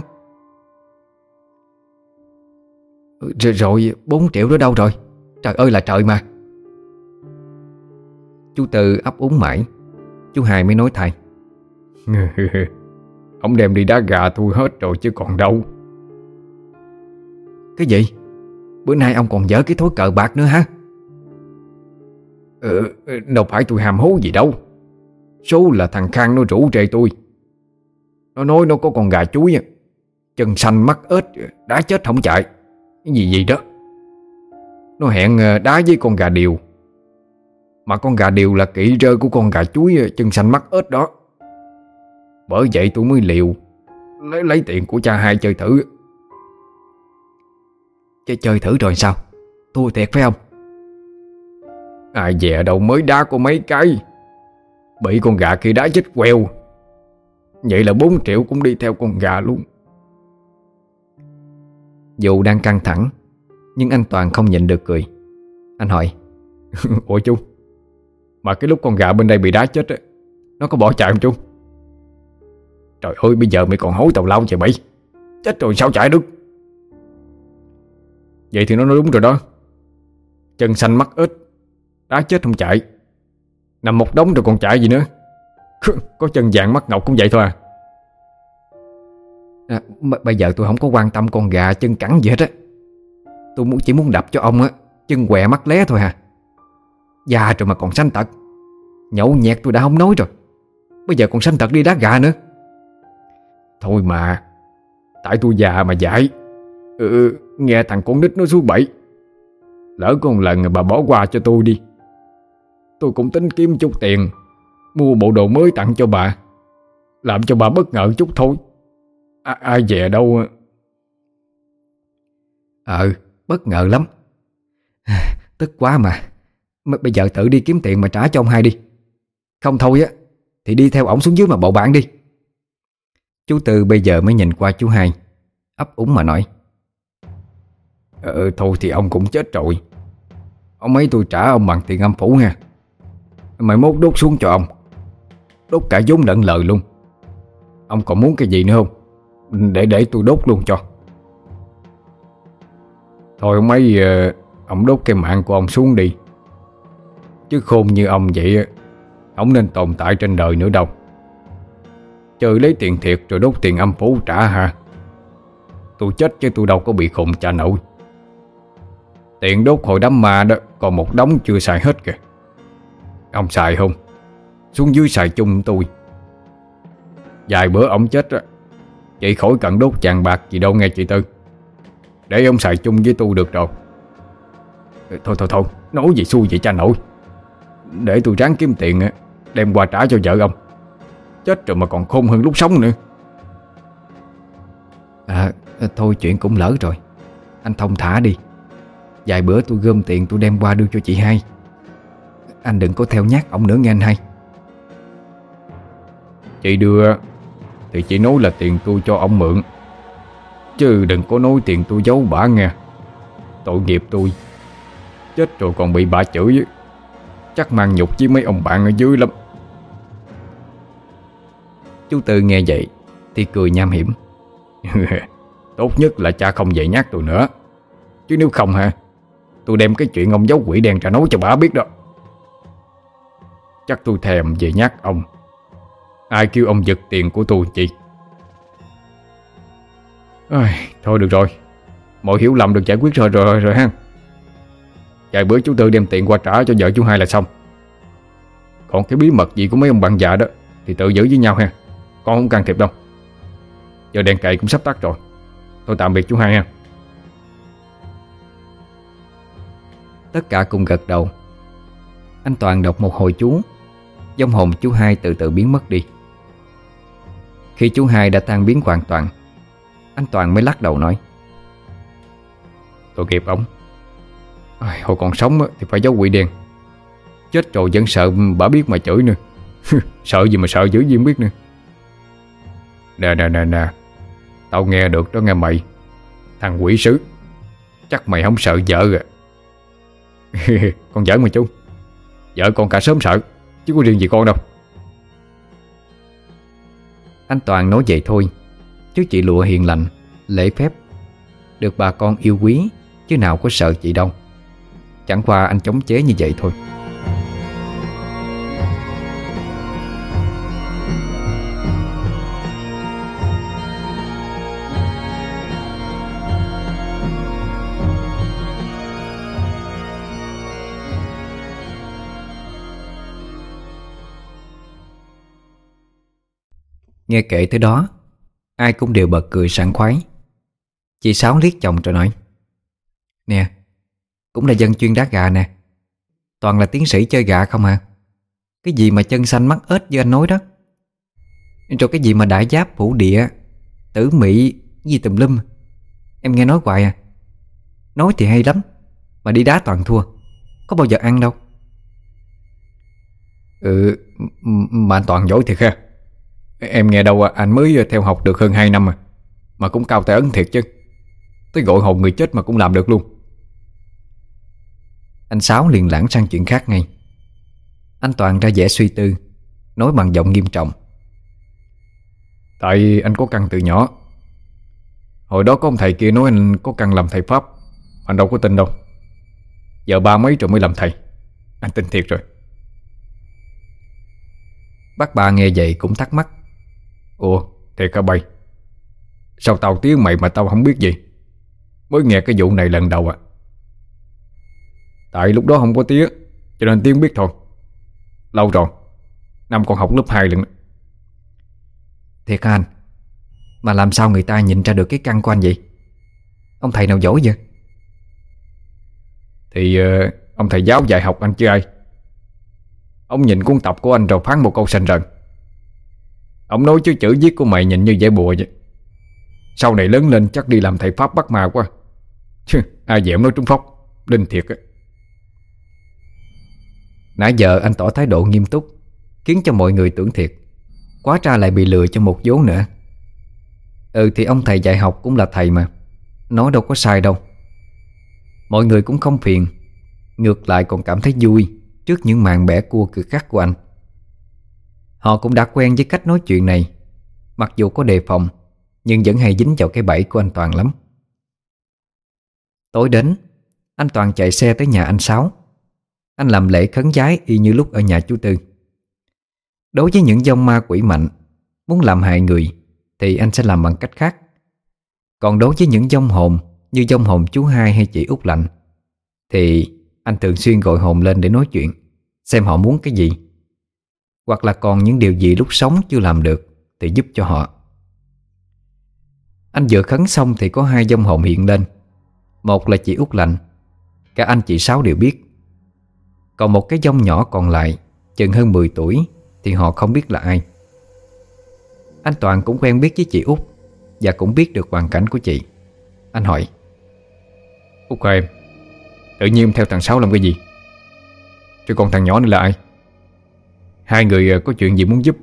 Ừ, rồi, rồi 4 triệu đó đâu rồi? Trời ơi là trời mà. Chú Tư ấp úng mãi. Chú hai mới nói thay. Ông đem đi đá gà tôi hết rồi chứ còn đâu. Cái gì? Bữa nay ông còn dở cái thối cờ bạc nữa hả? Ừ, đâu phải tôi hàm hố gì đâu. Số là thằng Khang nó rủ rê tôi. Nó nói nó có con gà chuối Chân xanh mắt ếch Đá chết không chạy. Cái gì gì đó? Nó hẹn ờ, đá với con gà điều. Mà con gà điều là kỵ rơ của con gà chuối ờ, Chân xanh mắt ếch đó. Bởi vậy tôi mới liều Lấy lấy tiền của cha hai chơi thử. Chơi, chơi thử rồi sao? Thua thiệt phải không? Ai dè đâu mới đá có mấy cái. Bị con gà kia đá chết queo. Vậy là 4 triệu cũng đi theo con gà luôn. Dù đang căng thẳng, Nhưng anh Toàn không nhịn được cười. Anh hỏi, Ủa chú, Mà cái lúc con gà bên đây bị đá chết Nó có bỏ chạy không chú? Trời ơi, bây giờ mày còn hối tàu lao vậy mày Chết rồi sao chạy được? Vậy thì nó nói đúng rồi đó. Chân xanh mắt ít Đá chết không chạy. Nằm một đống rồi còn chạy gì nữa. Có chân vàng mắt ngọc cũng vậy thôi à, à Bây giờ tôi không có quan tâm con gà chân cẳng gì hết á. Tôi muốn chỉ muốn đập cho ông á Chân què mắt lé thôi à. Già rồi mà còn sanh tật. Nhậu nhẹt tôi đã không nói rồi. Bây giờ còn sanh tật đi đá gà nữa. Thôi mà Tại tôi già mà dạy. Ừ, Nghe thằng con nít nó xuống bậy. Lỡ có một lần bà bỏ qua cho tôi đi. Tôi cũng tính kiếm chút tiền Mua bộ đồ mới tặng cho bà. Làm cho bà bất ngờ chút thôi. À, Ai về đâu? Ờ bất ngờ lắm. Tức quá mà. Bây giờ tự đi kiếm tiền mà trả cho ông hai đi. Không thôi á Thì đi theo ổng xuống dưới mà bầu bạn đi. Chú Tư bây giờ mới nhìn qua chú hai ấp úng mà nói. Ờ thôi thì ông cũng chết rồi. Ông ấy tôi trả ông bằng tiền âm phủ nha. Mày mốt đốt xuống cho ông. Đốt cả vốn lẫn lời luôn. Ông còn muốn cái gì nữa không? Để để tôi đốt luôn cho. Thôi ông ấy ờ, Ông đốt cái mạng của ông xuống đi. Chứ khôn như ông vậy ờ, Ông nên tồn tại trên đời nữa đâu. Chơi lấy tiền thiệt rồi đốt tiền âm phủ trả ha. Tôi chết chứ tôi đâu có bị khùng cha nổi Tiền đốt hồi đám ma đó, Còn một đống chưa xài hết kìa. Ông xài không? Xuống dưới xài chung tôi. Vài bữa ông chết á, Chị khỏi cần đốt chàng bạc gì đâu nghe chị Tư. Để ông xài chung với tôi được rồi. Thôi thôi thôi Nói gì xui vậy cha nội. Để tôi ráng kiếm tiền Đem qua trả cho vợ ông. Chết rồi mà còn khôn hơn lúc sống nữa. À thôi chuyện cũng lỡ rồi. Anh thông thả đi. Vài bữa tôi gom tiền tôi đem qua đưa cho chị hai. Anh đừng có theo nhát ông nữa nghe anh hai. Chị đưa. Thì chị nói là tiền tôi cho ông mượn. Chứ đừng có nói tiền tôi giấu bả nghe. Tội nghiệp tôi. Chết rồi còn bị bà chửi. Chắc mang nhục với mấy ông bạn ở dưới lắm. Chú Tư nghe vậy Thì cười nham hiểm. Tốt nhất là cha không dạy nhắc tôi nữa. Chứ nếu không hả, Tôi đem cái chuyện ông giấu quỷ đen ra nói cho bà biết đó. Chắc tôi thèm về nhắc ông. Ai kêu ông giật tiền của tôi chị Ai, Thôi được rồi. Mọi hiểu lầm được giải quyết rồi rồi rồi ha. Vài bữa chú Tư đem tiền qua trả cho vợ chú hai là xong. Còn cái bí mật gì của mấy ông bạn già đó Thì tự giữ với nhau ha. Con không can thiệp đâu. Giờ đèn cậy cũng sắp tắt rồi. Thôi tạm biệt chú hai ha. Tất cả cùng gật đầu. Anh Toàn đọc một hồi chú. Dông hồn chú hai từ từ biến mất đi. Khi chú hai đã tan biến hoàn toàn, Anh Toàn mới lắc đầu nói Tội nghiệp ông. Hồi còn sống thì phải giấu quỷ đen Chết rồi vẫn sợ bà biết mà chửi nữa. Sợ gì mà sợ dữ gì biết nữa. Nè nè nè nè, Tao nghe được đó nghe mày. Thằng quỷ sứ, Chắc mày không sợ vợ à Con giỡn mà chú, Vợ con cả sớm sợ, Chứ có riêng gì con đâu. Anh Toàn nói vậy thôi. Chứ chị lụa hiền lành, Lễ phép. Được bà con yêu quý, Chứ nào có sợ chị đâu. Chẳng qua anh chống chế như vậy thôi. Nghe kể tới đó, Ai cũng đều bật cười sảng khoái. Chị Sáu liếc chồng rồi nói, Nè, Cũng là dân chuyên đá gà nè. Toàn là tiến sĩ chơi gà không hả Cái gì mà chân xanh mắt ếch như anh nói đó? Rồi cái gì mà đại giáp phủ địa, Tử mỹ gì tùm lum? Em nghe nói hoài à. Nói thì hay lắm, Mà đi đá toàn thua. Có bao giờ ăn đâu? Ừ Mà anh Toàn giỏi thiệt ha. Em nghe đâu à? anh mới ờ, theo học được hơn 2 năm mà Mà cũng cao tay ấn thiệt chứ. Tới gọi hồn người chết mà cũng làm được luôn. Anh Sáu liền lãng sang chuyện khác ngay. Anh Toàn ra vẻ suy tư, Nói bằng giọng nghiêm trọng. Tại anh có căn từ nhỏ. Hồi đó có ông thầy kia nói anh có căn làm thầy Pháp. Anh đâu có tin đâu. Giờ ba mấy rồi mới làm thầy. Anh tin thiệt rồi. Bác ba nghe vậy cũng thắc mắc. Ủa thiệt hả bay. Sao tao tiếng mày mà tao không biết gì Mới nghe cái vụ này lần đầu à. Tại lúc đó không có tiếng Cho nên tiếng biết thôi. Lâu rồi Năm con học lớp 2 lần Thiệt anh Mà làm sao người ta nhìn ra được cái căn của anh vậy? Ông thầy nào giỏi vậy? Thì uh, ông thầy giáo dạy học anh chứ ai? Ông nhìn cuốn tập của anh rồi phán một câu sanh rần Ông nói chứ chữ viết của mày nhìn như dễ bùa vậy. Sau này lớn lên chắc đi làm thầy Pháp bắt ma quá. Chứ, ai dẻo nói trúng phóc. Đinh thiệt á. Nãy giờ anh tỏ thái độ nghiêm túc, Khiến cho mọi người tưởng thiệt. Quá ra lại bị lừa cho một vố nữa. Ừ thì ông thầy dạy học cũng là thầy mà. Nói đâu có sai đâu. Mọi người cũng không phiền. Ngược lại còn cảm thấy vui Trước những màn bẻ cua cực khắc của anh. Họ cũng đã quen với cách nói chuyện này. Mặc dù có đề phòng, Nhưng vẫn hay dính vào cái bẫy của anh Toàn lắm. Tối đến, Anh Toàn chạy xe tới nhà anh Sáu. Anh làm lễ khấn giái y như lúc ở nhà chú Tư. Đối với những dông ma quỷ mạnh, Muốn làm hại người Thì anh sẽ làm bằng cách khác. Còn đối với những dông hồn Như dông hồn chú hai hay chị út Lạnh Thì anh thường xuyên gọi hồn lên để nói chuyện, Xem họ muốn cái gì. Hoặc là còn những điều gì lúc sống chưa làm được Thì giúp cho họ. Anh vừa khấn xong thì có hai dông hồn hiện lên. Một là chị út Lạnh, Cả anh chị Sáu đều biết. Còn một cái dông nhỏ còn lại, Chừng hơn 10 tuổi, Thì họ không biết là ai. Anh Toàn cũng quen biết với chị út Và cũng biết được hoàn cảnh của chị. Anh hỏi, Út okay. em Tự nhiên theo thằng Sáu làm cái gì? Chứ còn thằng nhỏ này là ai? Hai người có chuyện gì muốn giúp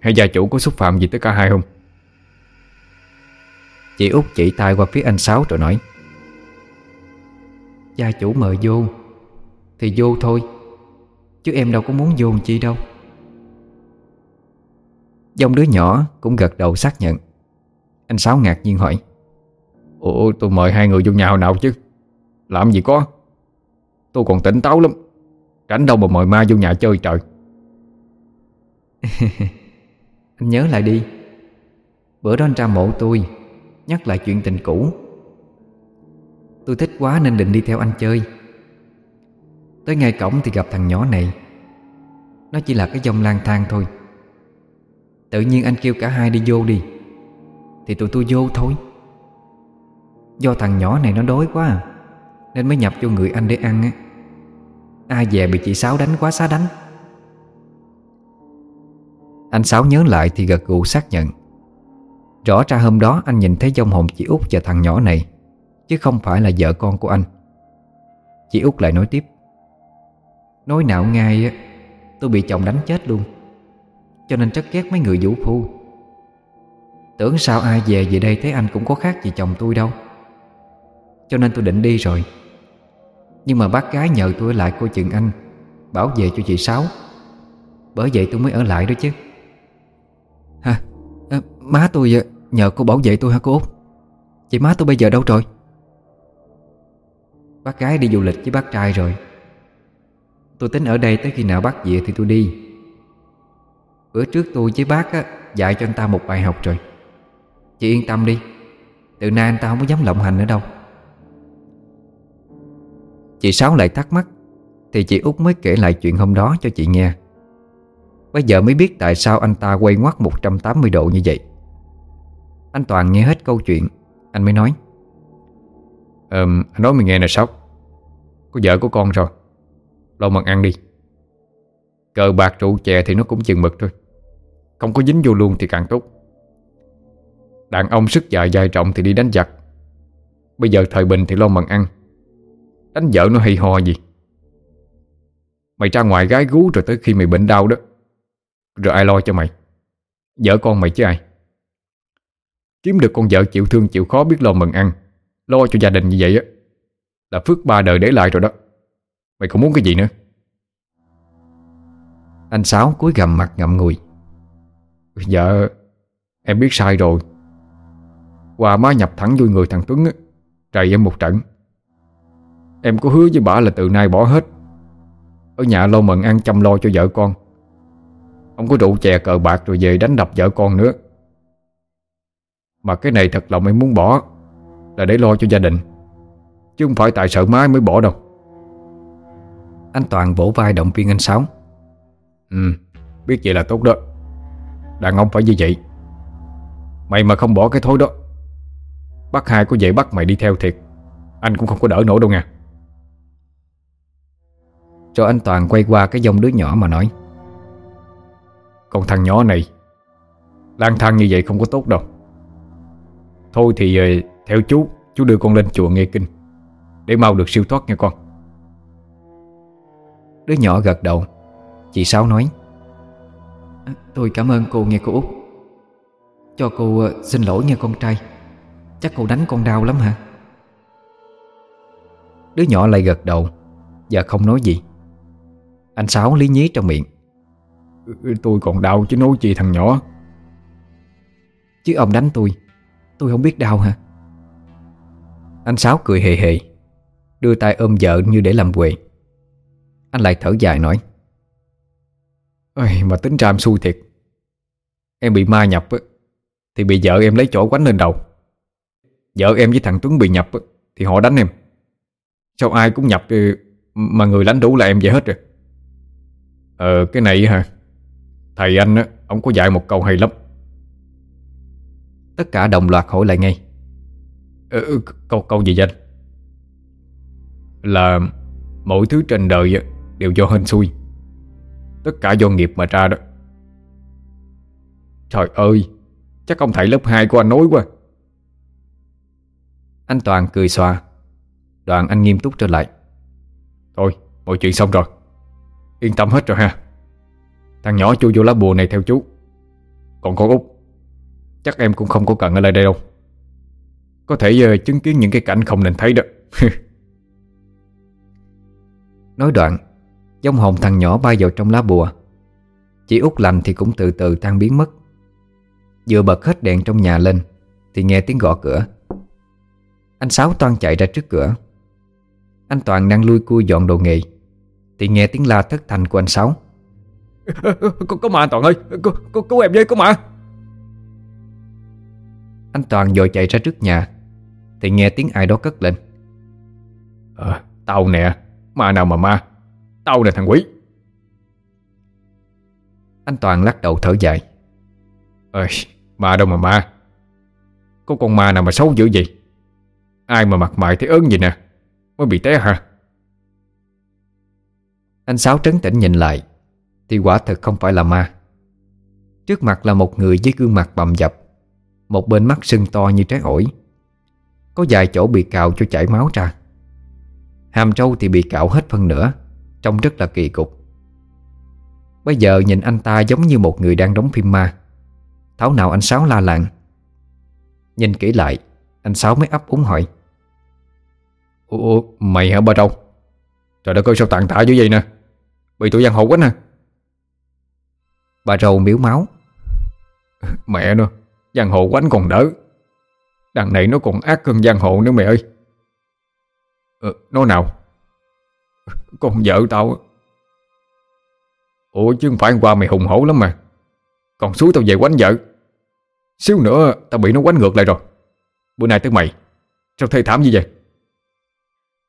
Hay gia chủ có xúc phạm gì tới cả hai không? Chị út chỉ tay qua phía anh Sáu rồi nói. Gia chủ mời vô Thì vô thôi. Chứ em đâu có muốn vô chi đâu. Dòng đứa nhỏ cũng gật đầu xác nhận. Anh Sáu ngạc nhiên hỏi. Ủa tôi mời hai người vô nhà hồi nào chứ? Làm gì có? Tôi còn tỉnh táo lắm. Rảnh đâu mà mời ma vô nhà chơi trời anh nhớ lại đi. Bữa đó anh ra mộ tôi Nhắc lại chuyện tình cũ. Tôi thích quá nên định đi theo anh chơi. Tới ngay cổng thì gặp thằng nhỏ này. Nó chỉ là cái dòng lang thang thôi. Tự nhiên anh kêu cả hai đi vô đi. Thì tụi tôi vô thôi. Do thằng nhỏ này nó đói quá à, Nên mới nhập vô người anh để ăn á. Ai về bị chị Sáu đánh quá xá đánh. Anh Sáu nhớ lại thì gật gù xác nhận. Rõ ra hôm đó anh nhìn thấy dông hồn chị út và thằng nhỏ này, Chứ không phải là vợ con của anh. Chị út lại nói tiếp. Nói nào ngay Tôi bị chồng đánh chết luôn, Cho nên rất ghét mấy người vũ phu. Tưởng sao ai về về đây thấy anh cũng có khác gì chồng tôi đâu. Cho nên tôi định đi rồi. Nhưng mà bác gái nhờ tôi ở lại cô chừng anh, Bảo vệ cho chị Sáu. Bởi vậy tôi mới ở lại đó chứ má tôi ờ, nhờ cô bảo vệ tôi hả cô Út? Chị má tôi bây giờ đâu rồi? Bác gái đi du lịch với bác trai rồi. Tôi tính ở đây tới khi nào bác về thì tôi đi. Bữa trước tôi với bác á, dạy cho anh ta một bài học rồi. Chị yên tâm đi. Từ nay anh ta không có dám lộng hành nữa đâu. Chị Sáu lại thắc mắc Thì chị út mới kể lại chuyện hôm đó cho chị nghe. Bây giờ mới biết tại sao anh ta quay ngoắt 180 độ như vậy. Anh Toàn nghe hết câu chuyện. Anh mới nói Ờm, anh nói mày nghe nè Sóc. Có vợ của con rồi. Lo mần ăn đi. Cờ bạc rượu chè thì nó cũng chừng mực thôi. Không có dính vô luôn thì càng tốt. Đàn ông sức dài dài trọng thì đi đánh giặc. Bây giờ thời bình thì lo mần ăn. Đánh vợ nó hay ho gì? Mày ra ngoài gái gú rồi tới khi mày bệnh đau đó. Rồi ai lo cho mày? Vợ con mày chứ ai? Kiếm được con vợ chịu thương chịu khó biết lo mần ăn. Lo cho gia đình như vậy á, Là phước ba đời để lại rồi đó. Mày còn muốn cái gì nữa? Anh Sáu cúi gầm mặt ngậm ngùi. Dạ Em biết sai rồi. Qua má nhập thẳng vui người thằng Tuấn á, Trầy em một trận. Em có hứa với bà là từ nay bỏ hết. Ở nhà lo mận ăn chăm lo cho vợ con. Không có rượu chè cờ bạc rồi về đánh đập vợ con nữa. Mà cái này thật lòng em muốn bỏ. Là để lo cho gia đình. Chứ không phải tại sợ má mới bỏ đâu. Anh Toàn vỗ vai động viên anh Sáu. Ừ Biết vậy là tốt đó. Đàn ông phải như vậy. Mày mà không bỏ cái thối đó Bắt hai có vậy bắt mày đi theo thiệt. Anh cũng không có đỡ nổi đâu nha. Rồi anh Toàn quay qua cái dòng đứa nhỏ mà nói. Con thằng nhỏ này lang thang như vậy không có tốt đâu Thôi thì ờ, theo chú Chú đưa con lên chùa nghe kinh Để mau được siêu thoát nha con. Đứa nhỏ gật đầu. Chị Sáu nói Tôi cảm ơn cô nghe cô Út. Cho cô ờ, xin lỗi nghe con trai. Chắc cô đánh con đau lắm hả? Đứa nhỏ lại gật đầu Và không nói gì. Anh Sáu lý nhí trong miệng. Ừ, Tôi còn đau chứ nói chi thằng nhỏ. Chứ ông đánh tôi Tôi không biết đau hả? Anh Sáu cười hề hề Đưa tay ôm vợ như để làm quệ Anh lại thở dài nói Ôi, Mà tính ra em xui thiệt. Em bị ma nhập Thì bị vợ em lấy chỗ quánh lên đầu. Vợ em với thằng Tuấn bị nhập Thì họ đánh em. Sao ai cũng nhập Mà người lãnh đủ là em vậy hết rồi? Ờ cái này hả? Thầy anh á Ông có dạy một câu hay lắm. Tất cả đồng loạt hỏi lại ngay. Ờ, ừ, Câu câu gì vậy anh? Là Mọi thứ trên đời Đều do hên xui. Tất cả do nghiệp mà ra đó. Trời ơi Chắc ông thầy lớp 2 của anh nói quá. Anh Toàn cười xòa. Đoạn anh nghiêm túc trở lại. Thôi mọi chuyện xong rồi. Yên tâm hết rồi ha. Thằng nhỏ chui vô lá bùa này theo chú. Còn con út Chắc em cũng không có cần ở lại đây đâu. Có thể giờ chứng kiến những cái cảnh không nên thấy đó. Nói đoạn Dông hồn thằng nhỏ bay vào trong lá bùa. Chị út lành thì cũng từ từ tan biến mất. Vừa bật hết đèn trong nhà lên Thì nghe tiếng gõ cửa. Anh Sáu toan chạy ra trước cửa. Anh Toàn đang lui cua dọn đồ nghề Thì nghe tiếng la thất thành của anh Sáu. Có, có ma Toàn ơi có, có, Cứu em với có mà. Anh Toàn vội chạy ra trước nhà Thì nghe tiếng ai đó cất lên. Ờ tao nè Ma nào mà ma Tao nè thằng quý Anh Toàn lắc đầu thở dài. Ơi ma đâu mà ma Có con ma nào mà xấu dữ vậy? Ai mà mặt mày thấy ớn gì nè Mới bị té hả? Anh Sáu trấn tĩnh nhìn lại Thì quả thật không phải là ma. Trước mặt là một người với gương mặt bầm dập một bên mắt sưng to như trái ổi. Có vài chỗ bị cào cho chảy máu ra. Hàm trâu thì bị cạo hết phân nửa, Trông rất là kỳ cục. Bây giờ nhìn anh ta giống như một người đang đóng phim ma. Tháo nào anh Sáu la làng? Nhìn kỹ lại, Anh Sáu mới ấp úng hỏi. Ủa mày hả, ba trâu Trời đất ơi, sao tàn tạ dữ vậy nè? Bị tụi giang hộ quá nè. Bà râu miếu máu. Mẹ nữa Giang hộ quánh còn đỡ. Đằng này nó còn ác hơn giang hộ nữa mày ơi. Ờ, Nó nào? Con vợ tao Ủa chứ không phải qua mày hùng hổ lắm mà. Còn suối tao về quánh vợ. Xíu nữa tao bị nó quánh ngược lại rồi. Bữa nay tới mày. Sao thê thảm như vậy?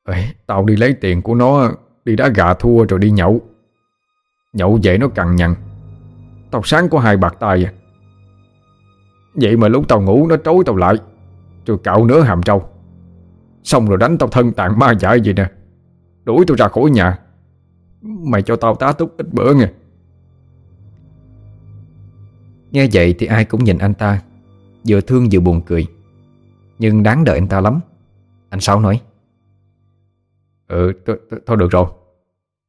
Ê, Tao đi lấy tiền của nó Đi đá gà thua rồi đi nhậu. Nhậu vậy nó cằn nhằn. Tao sáng có hai bạc tay à. Vậy mà lúc tao ngủ nó trối tao lại. Rồi cạo nửa hàm trâu. Xong rồi đánh tao thân tàn ma dại gì nè. Đuổi tao ra khỏi nhà. Mày cho tao tá túc ít bữa nghe. Nghe vậy thì ai cũng nhìn anh ta. Vừa thương vừa buồn cười. Nhưng đáng đợi anh ta lắm. Anh Sáu nói. Ừ thôi được rồi.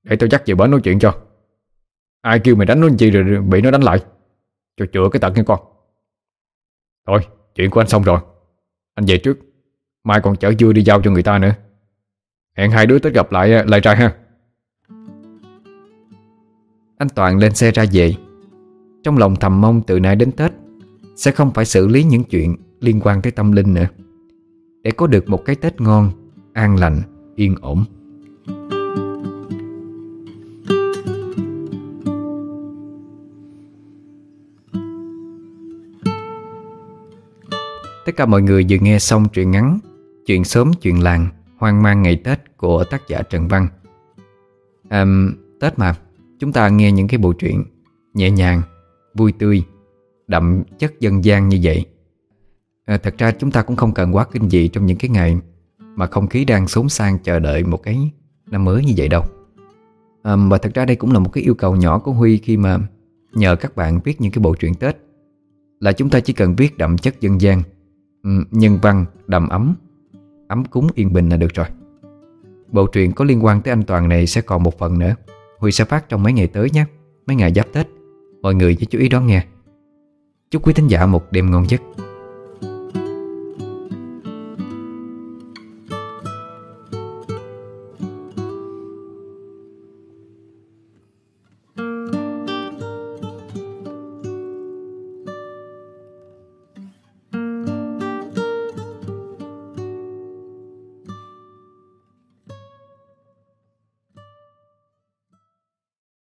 Để tao dắt về bến nói chuyện cho. Ai kêu mày đánh nó chi rồi bị nó đánh lại? Cho chữa cái tận nha con Thôi chuyện của anh xong rồi. Anh về trước. Mai còn chở dưa đi giao cho người ta nữa. Hẹn hai đứa tới gặp lại à, lại trai ha. Anh Toàn lên xe ra về. Trong lòng thầm mong từ nay đến Tết Sẽ không phải xử lý những chuyện liên quan tới tâm linh nữa. Để có được một cái Tết ngon, an lành, yên ổn. Tất cả mọi người vừa nghe xong truyện ngắn Chuyện sớm chuyện làng Hoang mang ngày Tết của tác giả Trần Văn. À, Tết mà Chúng ta nghe những cái bộ truyện Nhẹ nhàng, vui tươi Đậm chất dân gian như vậy. À, Thật ra chúng ta cũng không cần quá kinh dị Trong những cái ngày Mà không khí đang xốn sang chờ đợi một cái Năm mới như vậy đâu. À, Và thật ra đây cũng là một cái yêu cầu nhỏ của Huy Khi mà nhờ các bạn viết những cái bộ truyện Tết Là chúng ta chỉ cần viết đậm chất dân gian. Ừ, nhân văn, đầm ấm. Ấm cúng yên bình là được rồi. Bộ truyện có liên quan tới anh Toàn này sẽ còn một phần nữa. Huy sẽ phát trong mấy ngày tới nhé. Mấy ngày giáp Tết. Mọi người chỉ chú ý đón nghe. Chúc quý thính giả một đêm ngon giấc.